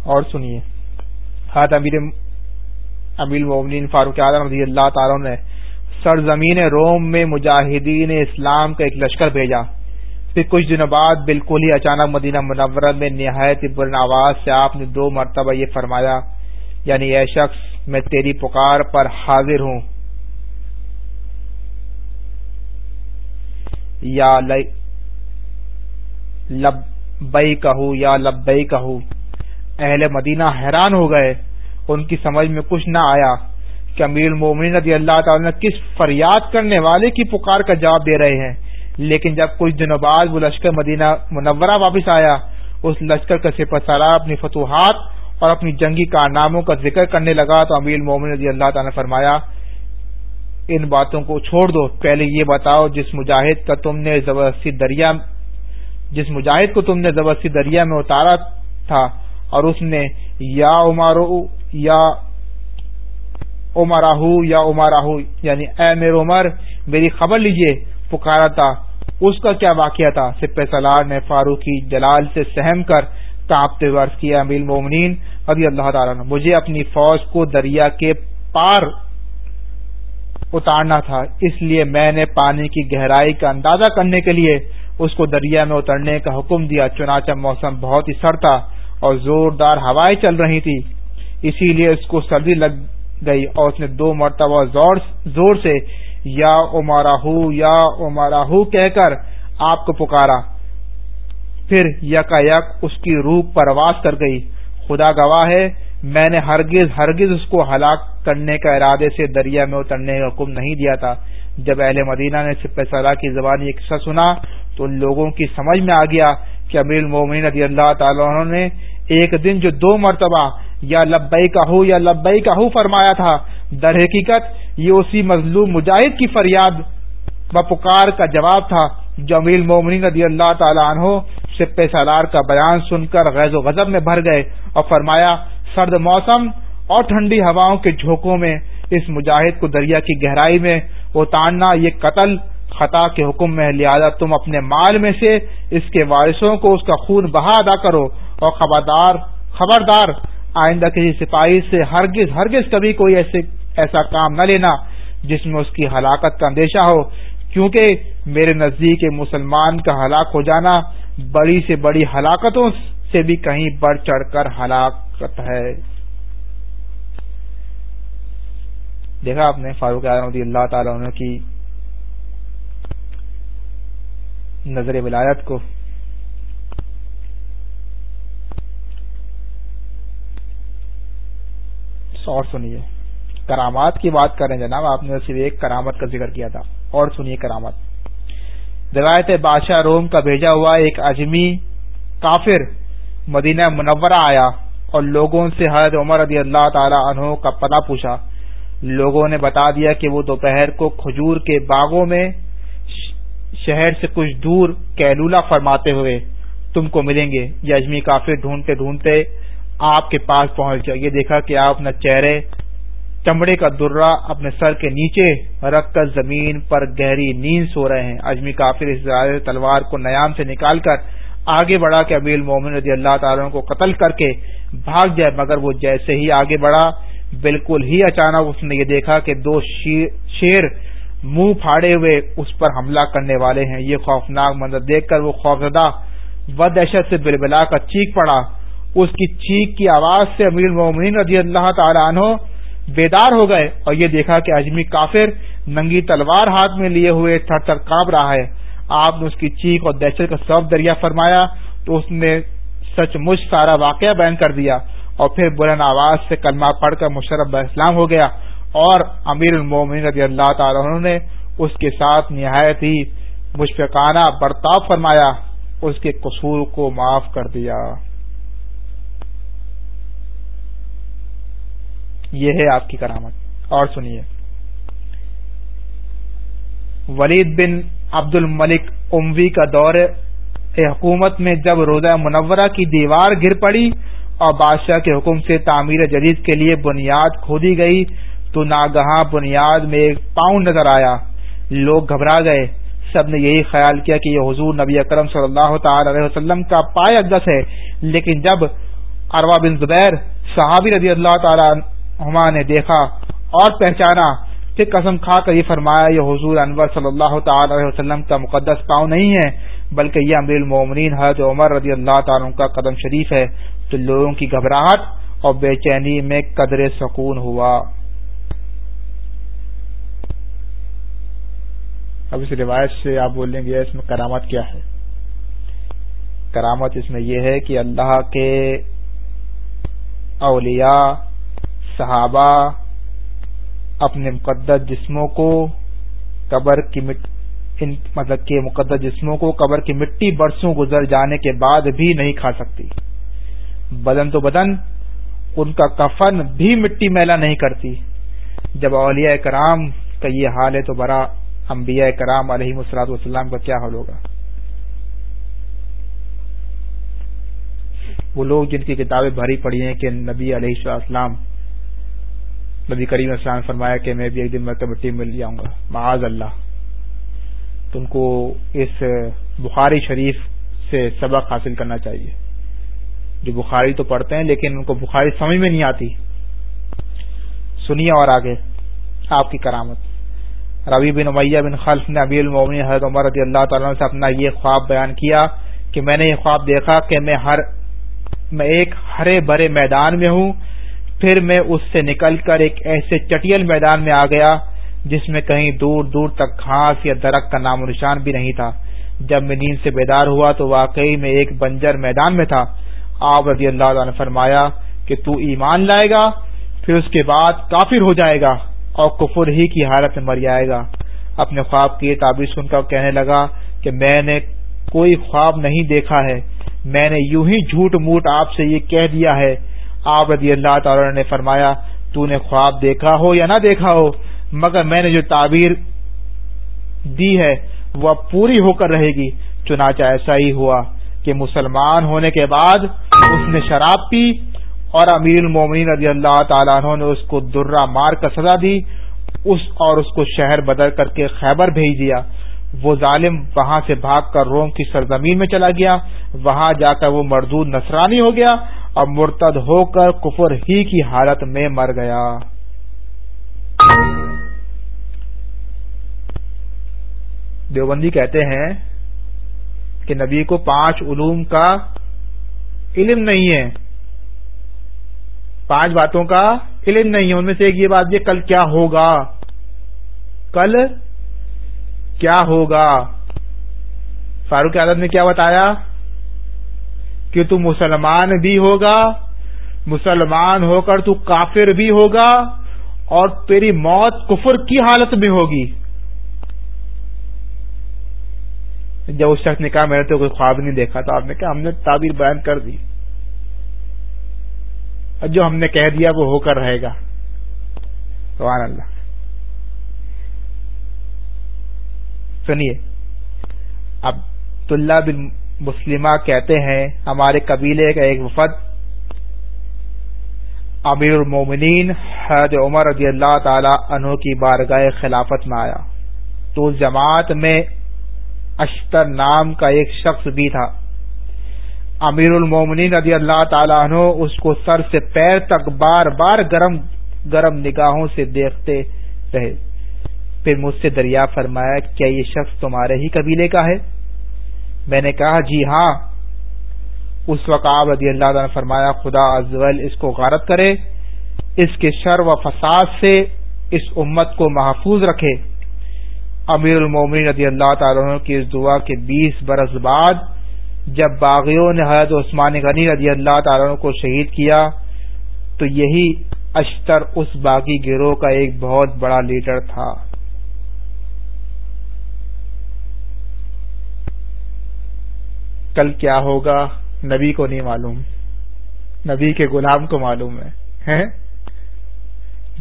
اور سنیے، ہاتھ امیر امیر مومنین فاروق اعظم رضی اللہ تعالی نے سرزمین روم میں مجاہدین اسلام کا ایک لشکر بھیجا۔ پھر کچھ دنوں بعد بالکل ہی اچانک مدینہ منورہ میں نہایت برن آواز سے آپ نے دو مرتبہ یہ فرمایا یعنی اے شخص، میں تیری پکار پر حاضر ہوں۔ یا لبئی کہوں یا لبئی کہوں اہل مدینہ حیران ہو گئے۔ ان کی سمجھ میں کچھ نہ آیا کہ امیر مومن رضی اللہ تعالی نے کس فریاد کرنے والے کی پکار کا جواب دے رہے ہیں۔ لیکن جب کچھ دنوں بعد وہ لشکر مدینہ منورہ واپس آیا، اس لشکر کا سپہ سالار اپنی فتوحات اور اپنی جنگی کارناموں کا ذکر کرنے لگا تو امیر مومن رضی اللہ تعالی نے فرمایا، ان باتوں کو چھوڑ دو۔ پہلے یہ بتاؤ، جس مجاہد کا تم نے زبردستی دریا، جس مجاہد کو تم نے زبردستی دریا میں اتارا تھا اور اس نے یا عمارو، یا عمراہ یا عمراہ یعنی اے میر عمر، میری خبر لیجیے، پکارا تھا۔ اس کا کیا واقعہ تھا؟ سپہ سلار نے فاروقی جلال سے سہم کر کانپتے ورث کیا امیل مومنین رضی اللہ تعالیٰ نے مجھے اپنی فوج کو دریا کے پار اتارنا تھا، اس لیے میں نے پانی کی گہرائی کا اندازہ کرنے کے لیے اس کو دریا میں اترنے کا حکم دیا۔ چنانچہ موسم بہت ہی سر تھا اور زوردار ہوائیں چل رہی تھی اسی لیے اس کو سردی لگ گئی اور اس نے دو مرتبہ زور سے یا اماراہ یا اماراہ کہہ کر آپ کو پکارا۔ پھر یکا یک اس کی روح پرواز کر گئی۔ خدا گواہ ہے، میں نے ہرگز ہرگز اس کو ہلاک کرنے کا ارادے سے دریا میں اترنے کا حکم نہیں دیا تھا۔ جب اہل مدینہ نے سپہ کی زبان یہ قصہ سنا، تو لوگوں کی سمجھ میں آ گیا کہ امیر المومنین رضی اللہ تعالیٰ نے ایک دن جو دو مرتبہ یا لبئی کا ہو یا لبئی کا ہو فرمایا تھا در حقیقت یہ اسی مظلوم مجاہد کی فریاد و پکار کا جواب تھا جو امیر مومنین رضی اللہ تعالیٰ عنہ سپہ سالار کا بیان سن کر غیظ و غضب میں بھر گئے اور فرمایا، سرد موسم اور ٹھنڈی ہواؤں کے جھونکوں میں اس مجاہد کو دریا کی گہرائی میں اتارنا، یہ قتل خطا کے حکم میں لہذا تم اپنے مال میں سے اس کے وارثوں کو اس کا خون بہا ادا کرو اور خبردار خبردار آئندہ کسی سپاہی سے ہرگز ہرگز کبھی کوئی ایسے، ایسا کام نہ لینا جس میں اس کی ہلاکت کا اندیشہ ہو۔ کیونکہ میرے نزدیک مسلمان کا ہلاک ہو جانا بڑی سے بڑی ہلاکتوں سے بھی کہیں بڑھ چڑھ کر ہلاکت ہے۔ دیکھا آپ نے فاروق رضی اللہ تعالی عنہ کی نظر ولایت کو۔ اور سنیے۔ کرامات کی بات کریں جناب، آپ نے صرف ایک کرامت کا ذکر کیا تھا۔ اور سنیے کرامت۔ روایت بادشاہ روم کا بھیجا ہوا ایک اجمی کافر مدینہ منورہ آیا اور لوگوں سے حضرت عمر رضی اللہ تعالی عنہ کا پتہ پوچھا۔ لوگوں نے بتا دیا کہ وہ دوپہر کو کھجور کے باغوں میں شہر سے کچھ دور کیلولا فرماتے ہوئے تم کو ملیں گے۔ یہ اجمی کافر ڈھونڈتے ڈھونڈتے آپ کے پاس پہنچ جائے۔ یہ دیکھا کہ آپ اپنا چہرے، چمڑے کا درا اپنے سر کے نیچے رکھ کر زمین پر گہری نیند سو رہے ہیں۔ اجمی کافر اس تلوار کو نیام سے نکال کر آگے بڑھا کے ابیل مومن رضی اللہ تعالیٰ کو قتل کر کے بھاگ جائے، مگر وہ جیسے ہی آگے بڑھا، بالکل ہی اچانک اس نے یہ دیکھا کہ دو شیر منہ پھاڑے ہوئے اس پر حملہ کرنے والے ہیں۔ یہ خوفناک منظر دیکھ کر وہ خوفزدہ و دہشت سے بلبلا کا چیخ پڑا۔ اس کی چیخ کی آواز سے امیر مومنین رضی اللہ تعالی عنہ بیدار ہو گئے اور یہ دیکھا کہ اجمی کافر ننگی تلوار ہاتھ میں لیے ہوئے تھر تھر کاپ رہا ہے۔ آپ نے اس کی چیخ اور دہشت کا سب دریا فرمایا تو اس نے سچ مچ سارا واقعہ بیان کر دیا اور پھر بلند آواز سے کلمہ پڑھ کر مشرف اسلام ہو گیا اور امیر المومن رضی اللہ تعالی نے اس کے ساتھ نہایت ہی مشفقانہ برتاؤ فرمایا، اس کے قصور کو معاف کر دیا۔ یہ ہے آپ کی کرامت۔ اور سنیے۔ ولید بن عبد الملک اموی کا دور حکومت میں جب روزہ منورہ کی دیوار گر پڑی اور بادشاہ کے حکم سے تعمیر جدید کے لیے بنیاد کھودی گئی تو ناگہاں بنیاد میں ایک پاؤں نظر آیا۔ لوگ گھبرا گئے۔ سب نے یہی خیال کیا کہ یہ حضور نبی اکرم صلی اللہ تعالی علیہ وسلم کا پائے اقدس ہے۔ لیکن جب اروا بن زبیر صحابی رضی اللہ تعالی ہما نے دیکھا اور پہچانا پھر قسم کھا کر یہ فرمایا، یہ حضور انور صلی اللہ تعالی علیہ وسلم کا مقدس پاؤں نہیں ہے، بلکہ یہ امیر المومنین حضرت عمر رضی اللہ تعالیٰ کا قدم شریف ہے، تو لوگوں کی گھبراہٹ اور بے چینی میں قدر سکون ہوا۔ اب اس روایت سے آپ بولیں گے، اس میں کرامت کیا ہے؟ کرامت اس میں یہ ہے کہ اللہ کے اولیاء صحابہ اپنے مقدس جسموں کو قبر کی مطلب کہ مقدس جسموں کو قبر کی مٹی برسوں گزر جانے کے بعد بھی نہیں کھا سکتی۔ بدن تو بدن، ان کا کفن بھی مٹی میلا نہیں کرتی۔ جب اولیاء کرام کا یہ حال ہے تو بڑا انبیاء کرام علیہ مسلاط والسلام کا کیا حال ہوگا؟ وہ لوگ جن کی کتابیں بھری پڑی ہیں کہ نبی علیہ السلام نبی کریم اسلام فرمایا کہ میں بھی ایک دن مرتبہ مٹی مل جاؤں گا۔ معاذ اللہ۔ تو ان کو اس بخاری شریف سے سبق حاصل کرنا چاہیے۔ جو بخاری تو پڑھتے ہیں لیکن ان کو بخاری سمجھ میں نہیں آتی۔ سنیے اور آگے آپ کی کرامت۔ ربی بن امیہ بن خلف نے ابی المومن حضرت عمر رضی اللہ تعالیٰ سے اپنا یہ خواب بیان کیا کہ میں نے یہ خواب دیکھا کہ میں ہر، میں ایک ہرے بھرے میدان میں ہوں۔ پھر میں اس سے نکل کر ایک ایسے چٹیل میدان میں آ گیا جس میں کہیں دور دور تک گھاس یا درخت کا نام و نشان بھی نہیں تھا۔ جب میں نیند سے بیدار ہوا تو واقعی میں ایک بنجر میدان میں تھا۔ آپ رضی اللہ تعالی نے فرمایا کہ تو ایمان لائے گا، پھر اس کے بعد کافر ہو جائے گا اور کفر ہی کی حالت میں مر جائے گا۔ اپنے خواب کی تعبیر سن کر کہنے لگا کہ میں نے کوئی خواب نہیں دیکھا ہے۔ میں نے یوں ہی جھوٹ موٹ آپ سے یہ کہہ دیا ہے آپ رضی اللہ تعالی نے فرمایا، تو نے خواب دیکھا ہو یا نہ دیکھا ہو؟ مگر میں نے جو تعبیر دی ہے، وہ پوری ہو کر رہے گی۔ چنانچہ ایسا ہی ہوا کہ مسلمان ہونے کے بعد اس نے شراب پی اور امیر المومنین رضی اللہ تعالیٰ عنہ نے اس کو درا مار کر سزا دی، اس اور اس کو شہر بدل کر کے خیبر بھیج دیا۔ وہ ظالم وہاں سے بھاگ کر روم کی سرزمین میں چلا گیا۔ وہاں جا کر وہ مردود نصرانی ہو گیا اور مرتد ہو کر کفر ہی کی حالت میں مر گیا۔ دیوبندی کہتے ہیں کہ نبی کو پانچ علوم کا علم نہیں ہے۔ پانچ باتوں کا علم نہیں ہے۔ ان میں سے ایک یہ بات یہ کل کیا ہوگا؟ کل کیا ہوگا؟ فاروق عادت نے کیا بتایا؟ کہ تو مسلمان بھی ہوگا، مسلمان ہو کر تو کافر بھی ہوگا اور تیری موت کفر کی حالت میں ہوگی۔ جب اس شخص نے کہا، میں نے تو کوئی خواب نہیں دیکھا تو آپ نے کہا، ہم نے تعبیر بیان کر دی۔ اور جو ہم نے کہہ دیا، وہ ہو کر رہے گا۔ سبحان اللہ۔ سنیے عبداللہ بن مسلمہ کہتے ہیں، ہمارے قبیلے کا ایک وفد امیر المومنین حضرت عمر رضی اللہ تعالی عنہ کی بارگاہ خلافت میں آیا۔ تو اس جماعت میں اشتر نام کا ایک شخص بھی تھا۔ امیر المومنین رضی اللہ تعالیٰ عنہ اس کو سر سے پیر تک بار بار گرم گرم نگاہوں سے دیکھتے رہے۔ پھر مجھ سے دریا فرمایا کیا یہ شخص تمہارے ہی قبیلے کا ہے۔ میں نے کہا جی ہاں. اس وقت آپ رضی اللہ تعالیٰ نے فرمایا، خدا ازول اس کو غارت کرے، اس کے شر و فساد سے اس امت کو محفوظ رکھے. امیر المومن رضی اللہ تعالیٰ کی اس دعا کے بیس برس بعد جب باغیوں نے حضرت عثمان غنی رضی اللہ تعالیٰ کو شہید کیا، تو یہی اشتر اس باغی گروہ کا ایک بہت بڑا لیڈر تھا۔ کل کیا ہوگا؟ نبی کو نہیں معلوم۔ نبی کے غلام کو معلوم ہے۔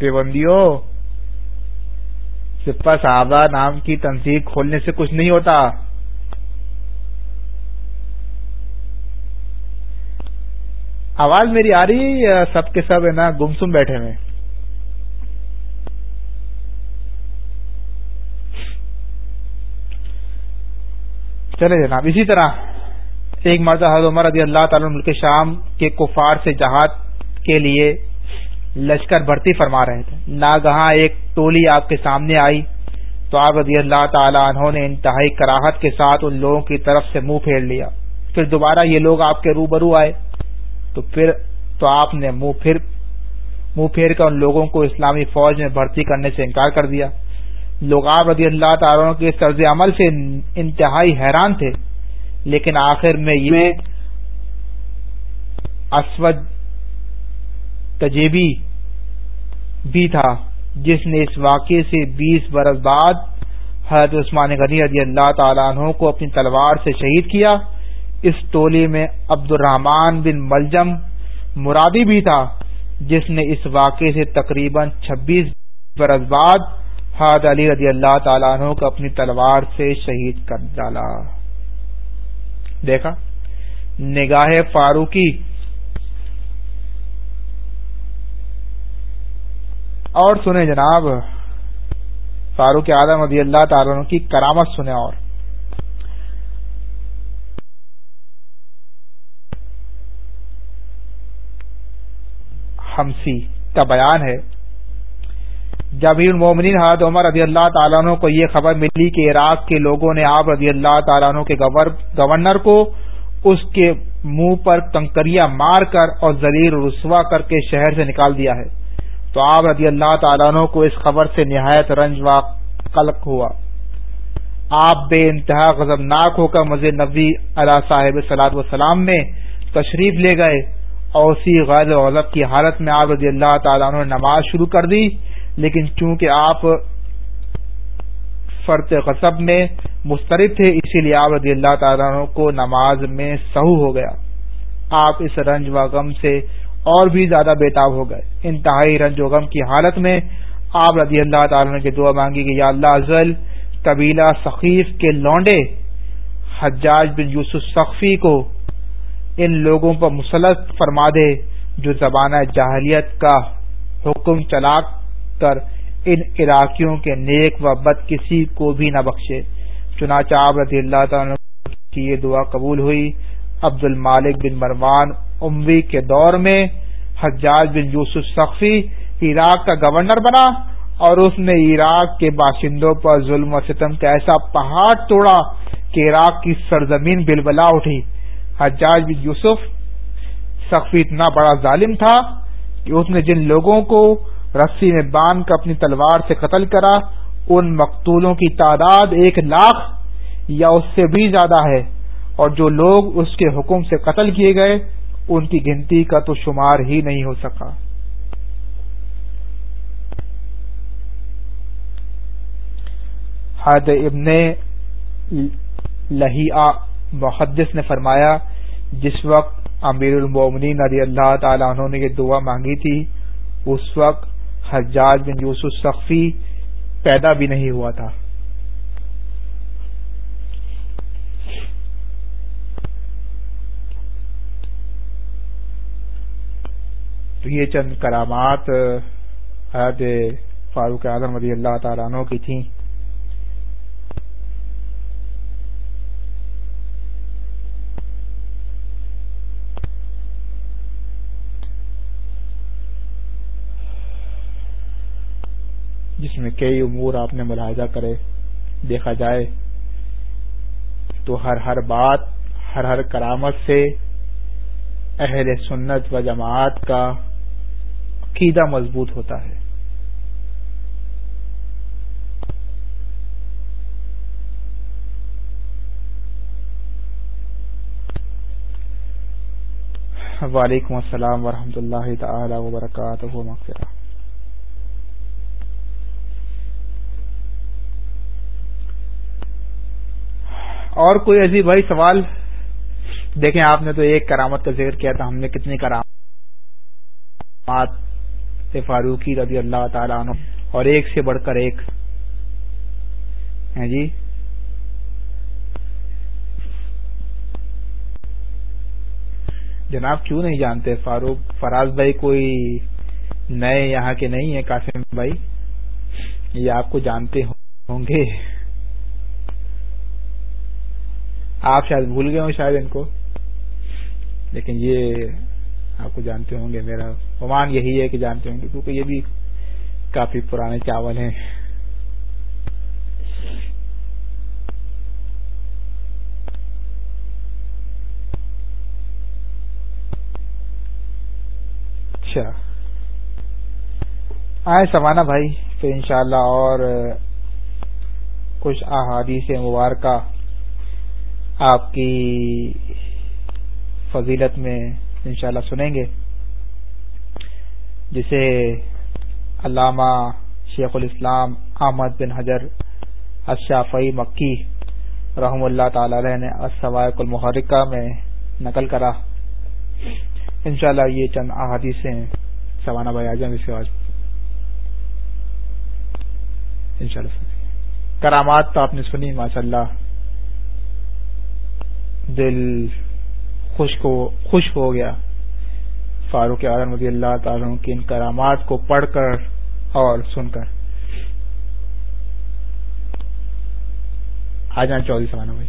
دیوبندیوں سپا صحابہ نام کی تنظیم کھولنے سے کچھ نہیں ہوتا۔ آواز میری آ رہی سب کے سب ہے نا گمسم بیٹھے ہوئے؟ چلے جناب، اسی طرح۔ ایک مرتبہ حضرت عمر رضی اللہ تعالی ملک شام کے کفار سے جہاد کے لیے لشکر بھرتی فرما رہے تھے۔ ناگہاں ایک ٹولی آپ کے سامنے آئی تو آپ رضی اللہ تعالی عنہ نے انتہائی کراہت کے ساتھ ان لوگوں کی طرف سے منہ پھیر لیا۔ پھر دوبارہ یہ لوگ آپ کے روبرو آئے۔ تو پھر تو آپ نے منہ پھر منہ پھیر کر ان لوگوں کو اسلامی فوج میں بھرتی کرنے سے انکار کر دیا۔ لوگ آپ رضی اللہ تعالیٰ کے طرز عمل سے انتہائی حیران تھے۔ لیکن آخر میں یہ اسود تجیبی بھی تھا جس نے اس واقعے سے بیس برس بعد حضرت عثمان غنی رضی اللہ تعالیٰ عنہ کو اپنی تلوار سے شہید کیا۔ اس ٹولی میں عبد الرحمان بن ملجم مرادی بھی تھا جس نے اس واقعے سے تقریباً چھبیس برس بعد حد علی رضی اللہ تعالیٰ عنہ کو اپنی تلوار سے شہید کر ڈالا۔ دیکھا۔ نگاہ فاروقی۔ اور سنیں جناب، فاروق اعظم رضی اللہ تعالیٰ کی کرامت سنیں اور۔ ہمسی کا بیان ہے۔ جب المومنین حضرت عمر رضی اللہ تعالیٰ عنہ کو یہ خبر ملی کہ عراق کے لوگوں نے آپ رضی اللہ تعالیٰ عنہ کے گورنر کو اس کے منہ پر کنکریا مار کر اور زلیل رسوا کر کے شہر سے نکال دیا ہے۔ تو آپ رضی اللہ تعالیٰ عنہ کو اس خبر سے نہایت رنج و قلق ہوا۔ آپ بے انتہا غضبناک ہو کر مزید نبی علیہ صاحب سلاد وسلام میں تشریف لے گئے اور اسی غیر غضب کی حالت میں آپ رضی اللہ تعالیٰ عنہ نے نماز شروع کر دی۔ لیکن چونکہ آپ فرط غصب میں مسترد تھے، اسی لیے آپ رضی اللہ تعالیٰ کو نماز میں سہو ہو گیا۔ آپ اس رنج و غم سے اور بھی زیادہ بےتاب ہو گئے۔ انتہائی رنج و غم کی حالت میں آپ رضی اللہ تعالیٰ نے دعا مانگی کہ یا اللہ ازل قبیلہ ثقیف کے لونڈے حجاج بن یوسف سخفی کو ان لوگوں پر مسلط فرما دے جو زبانہ جاہلیت کا حکم چلا کر ان عراقیوں کے نیک و بد کسی کو بھی نہ بخشے۔ چنانچہ آپ رضی اللہ تعالیٰ کی یہ دعا قبول ہوئی۔ عبد المالک بن مروان اموی کے دور میں حجاج بن یوسف سخفی عراق کا گورنر بنا اور اس نے عراق کے باشندوں پر ظلم و ستم کا ایسا پہاڑ توڑا کہ عراق کی سرزمین بلبلا اٹھی۔ حجاج بن یوسف سخفی اتنا بڑا ظالم تھا کہ اس نے جن لوگوں کو رسی میں باندھ کر اپنی تلوار سے قتل کرا، ان مقتولوں کی تعداد ایک لاکھ یا اس سے بھی زیادہ ہے۔ اور جو لوگ اس کے حکم سے قتل کیے گئے، ان کی گنتی کا تو شمار ہی نہیں ہو سکا۔ حد ابن لہیا محدث نے فرمایا، جس وقت امیر المومنین رضی اللہ تعالی عنہ نے یہ دعا مانگی تھی، اس وقت حجاج بن یوسف سخفی پیدا بھی نہیں ہوا تھا۔ تو یہ چند کرامات حضرت فاروق اعظم رضی اللہ تعالیٰ عنہ کی تھیں۔ جس میں کئی امور آپ نے ملاحظہ کرے، دیکھا جائے تو ہر ہر بات، ہر ہر کرامت سے اہل سنت و جماعت کا عقیدہ مضبوط ہوتا ہے۔ وعلیکم السلام ورحمۃ اللہ تعالی وبرکاتہ۔ اور کوئی عزیز بھائی سوال؟ دیکھیں، آپ نے تو ایک کرامت کا ذکر کیا تھا، ہم نے کتنی کرامات فاروقی رضی اللہ تعالیٰ عنہ اور ایک سے بڑھ کر ایک۔ جی؟ جناب، کیوں نہیں جانتے؟ فاروق، فراز بھائی کوئی نئے یہاں کے نہیں ہیں، قاسم بھائی، یہ آپ کو جانتے ہوں گے۔ آپ شاید بھول گئے ہوں شاید ان کو۔ لیکن یہ آپ کو جانتے ہوں گے، میرا گمان یہی ہے کہ جانتے ہوں گے، کیونکہ یہ بھی کافی پرانے چاول ہیں۔ اچھا۔ آئے سمانا بھائی، پھر انشاءاللہ اور کچھ احادیث مبارکہ۔ آپ کی فضیلت میں انشاءاللہ سنیں گے، جسے علامہ شیخ الاسلام احمد بن حجر اشافی مکی رحم اللہ تعالی نے اسوائق المحرکہ میں نقل کرا۔ انشاءاللہ یہ چند احادیث ہیں سوانہ بھائی آجم اس کے بعد۔ انشاءاللہ کرامات تو آپ نے سنی ماشاء اللہ دل خوش خوش ہو گیا۔ فاروق اعظم رضی اللہ تعالیٰ کی ان کرامات کو پڑھ کر اور سن کر۔ آ جائیں چودھری سوانا بھائی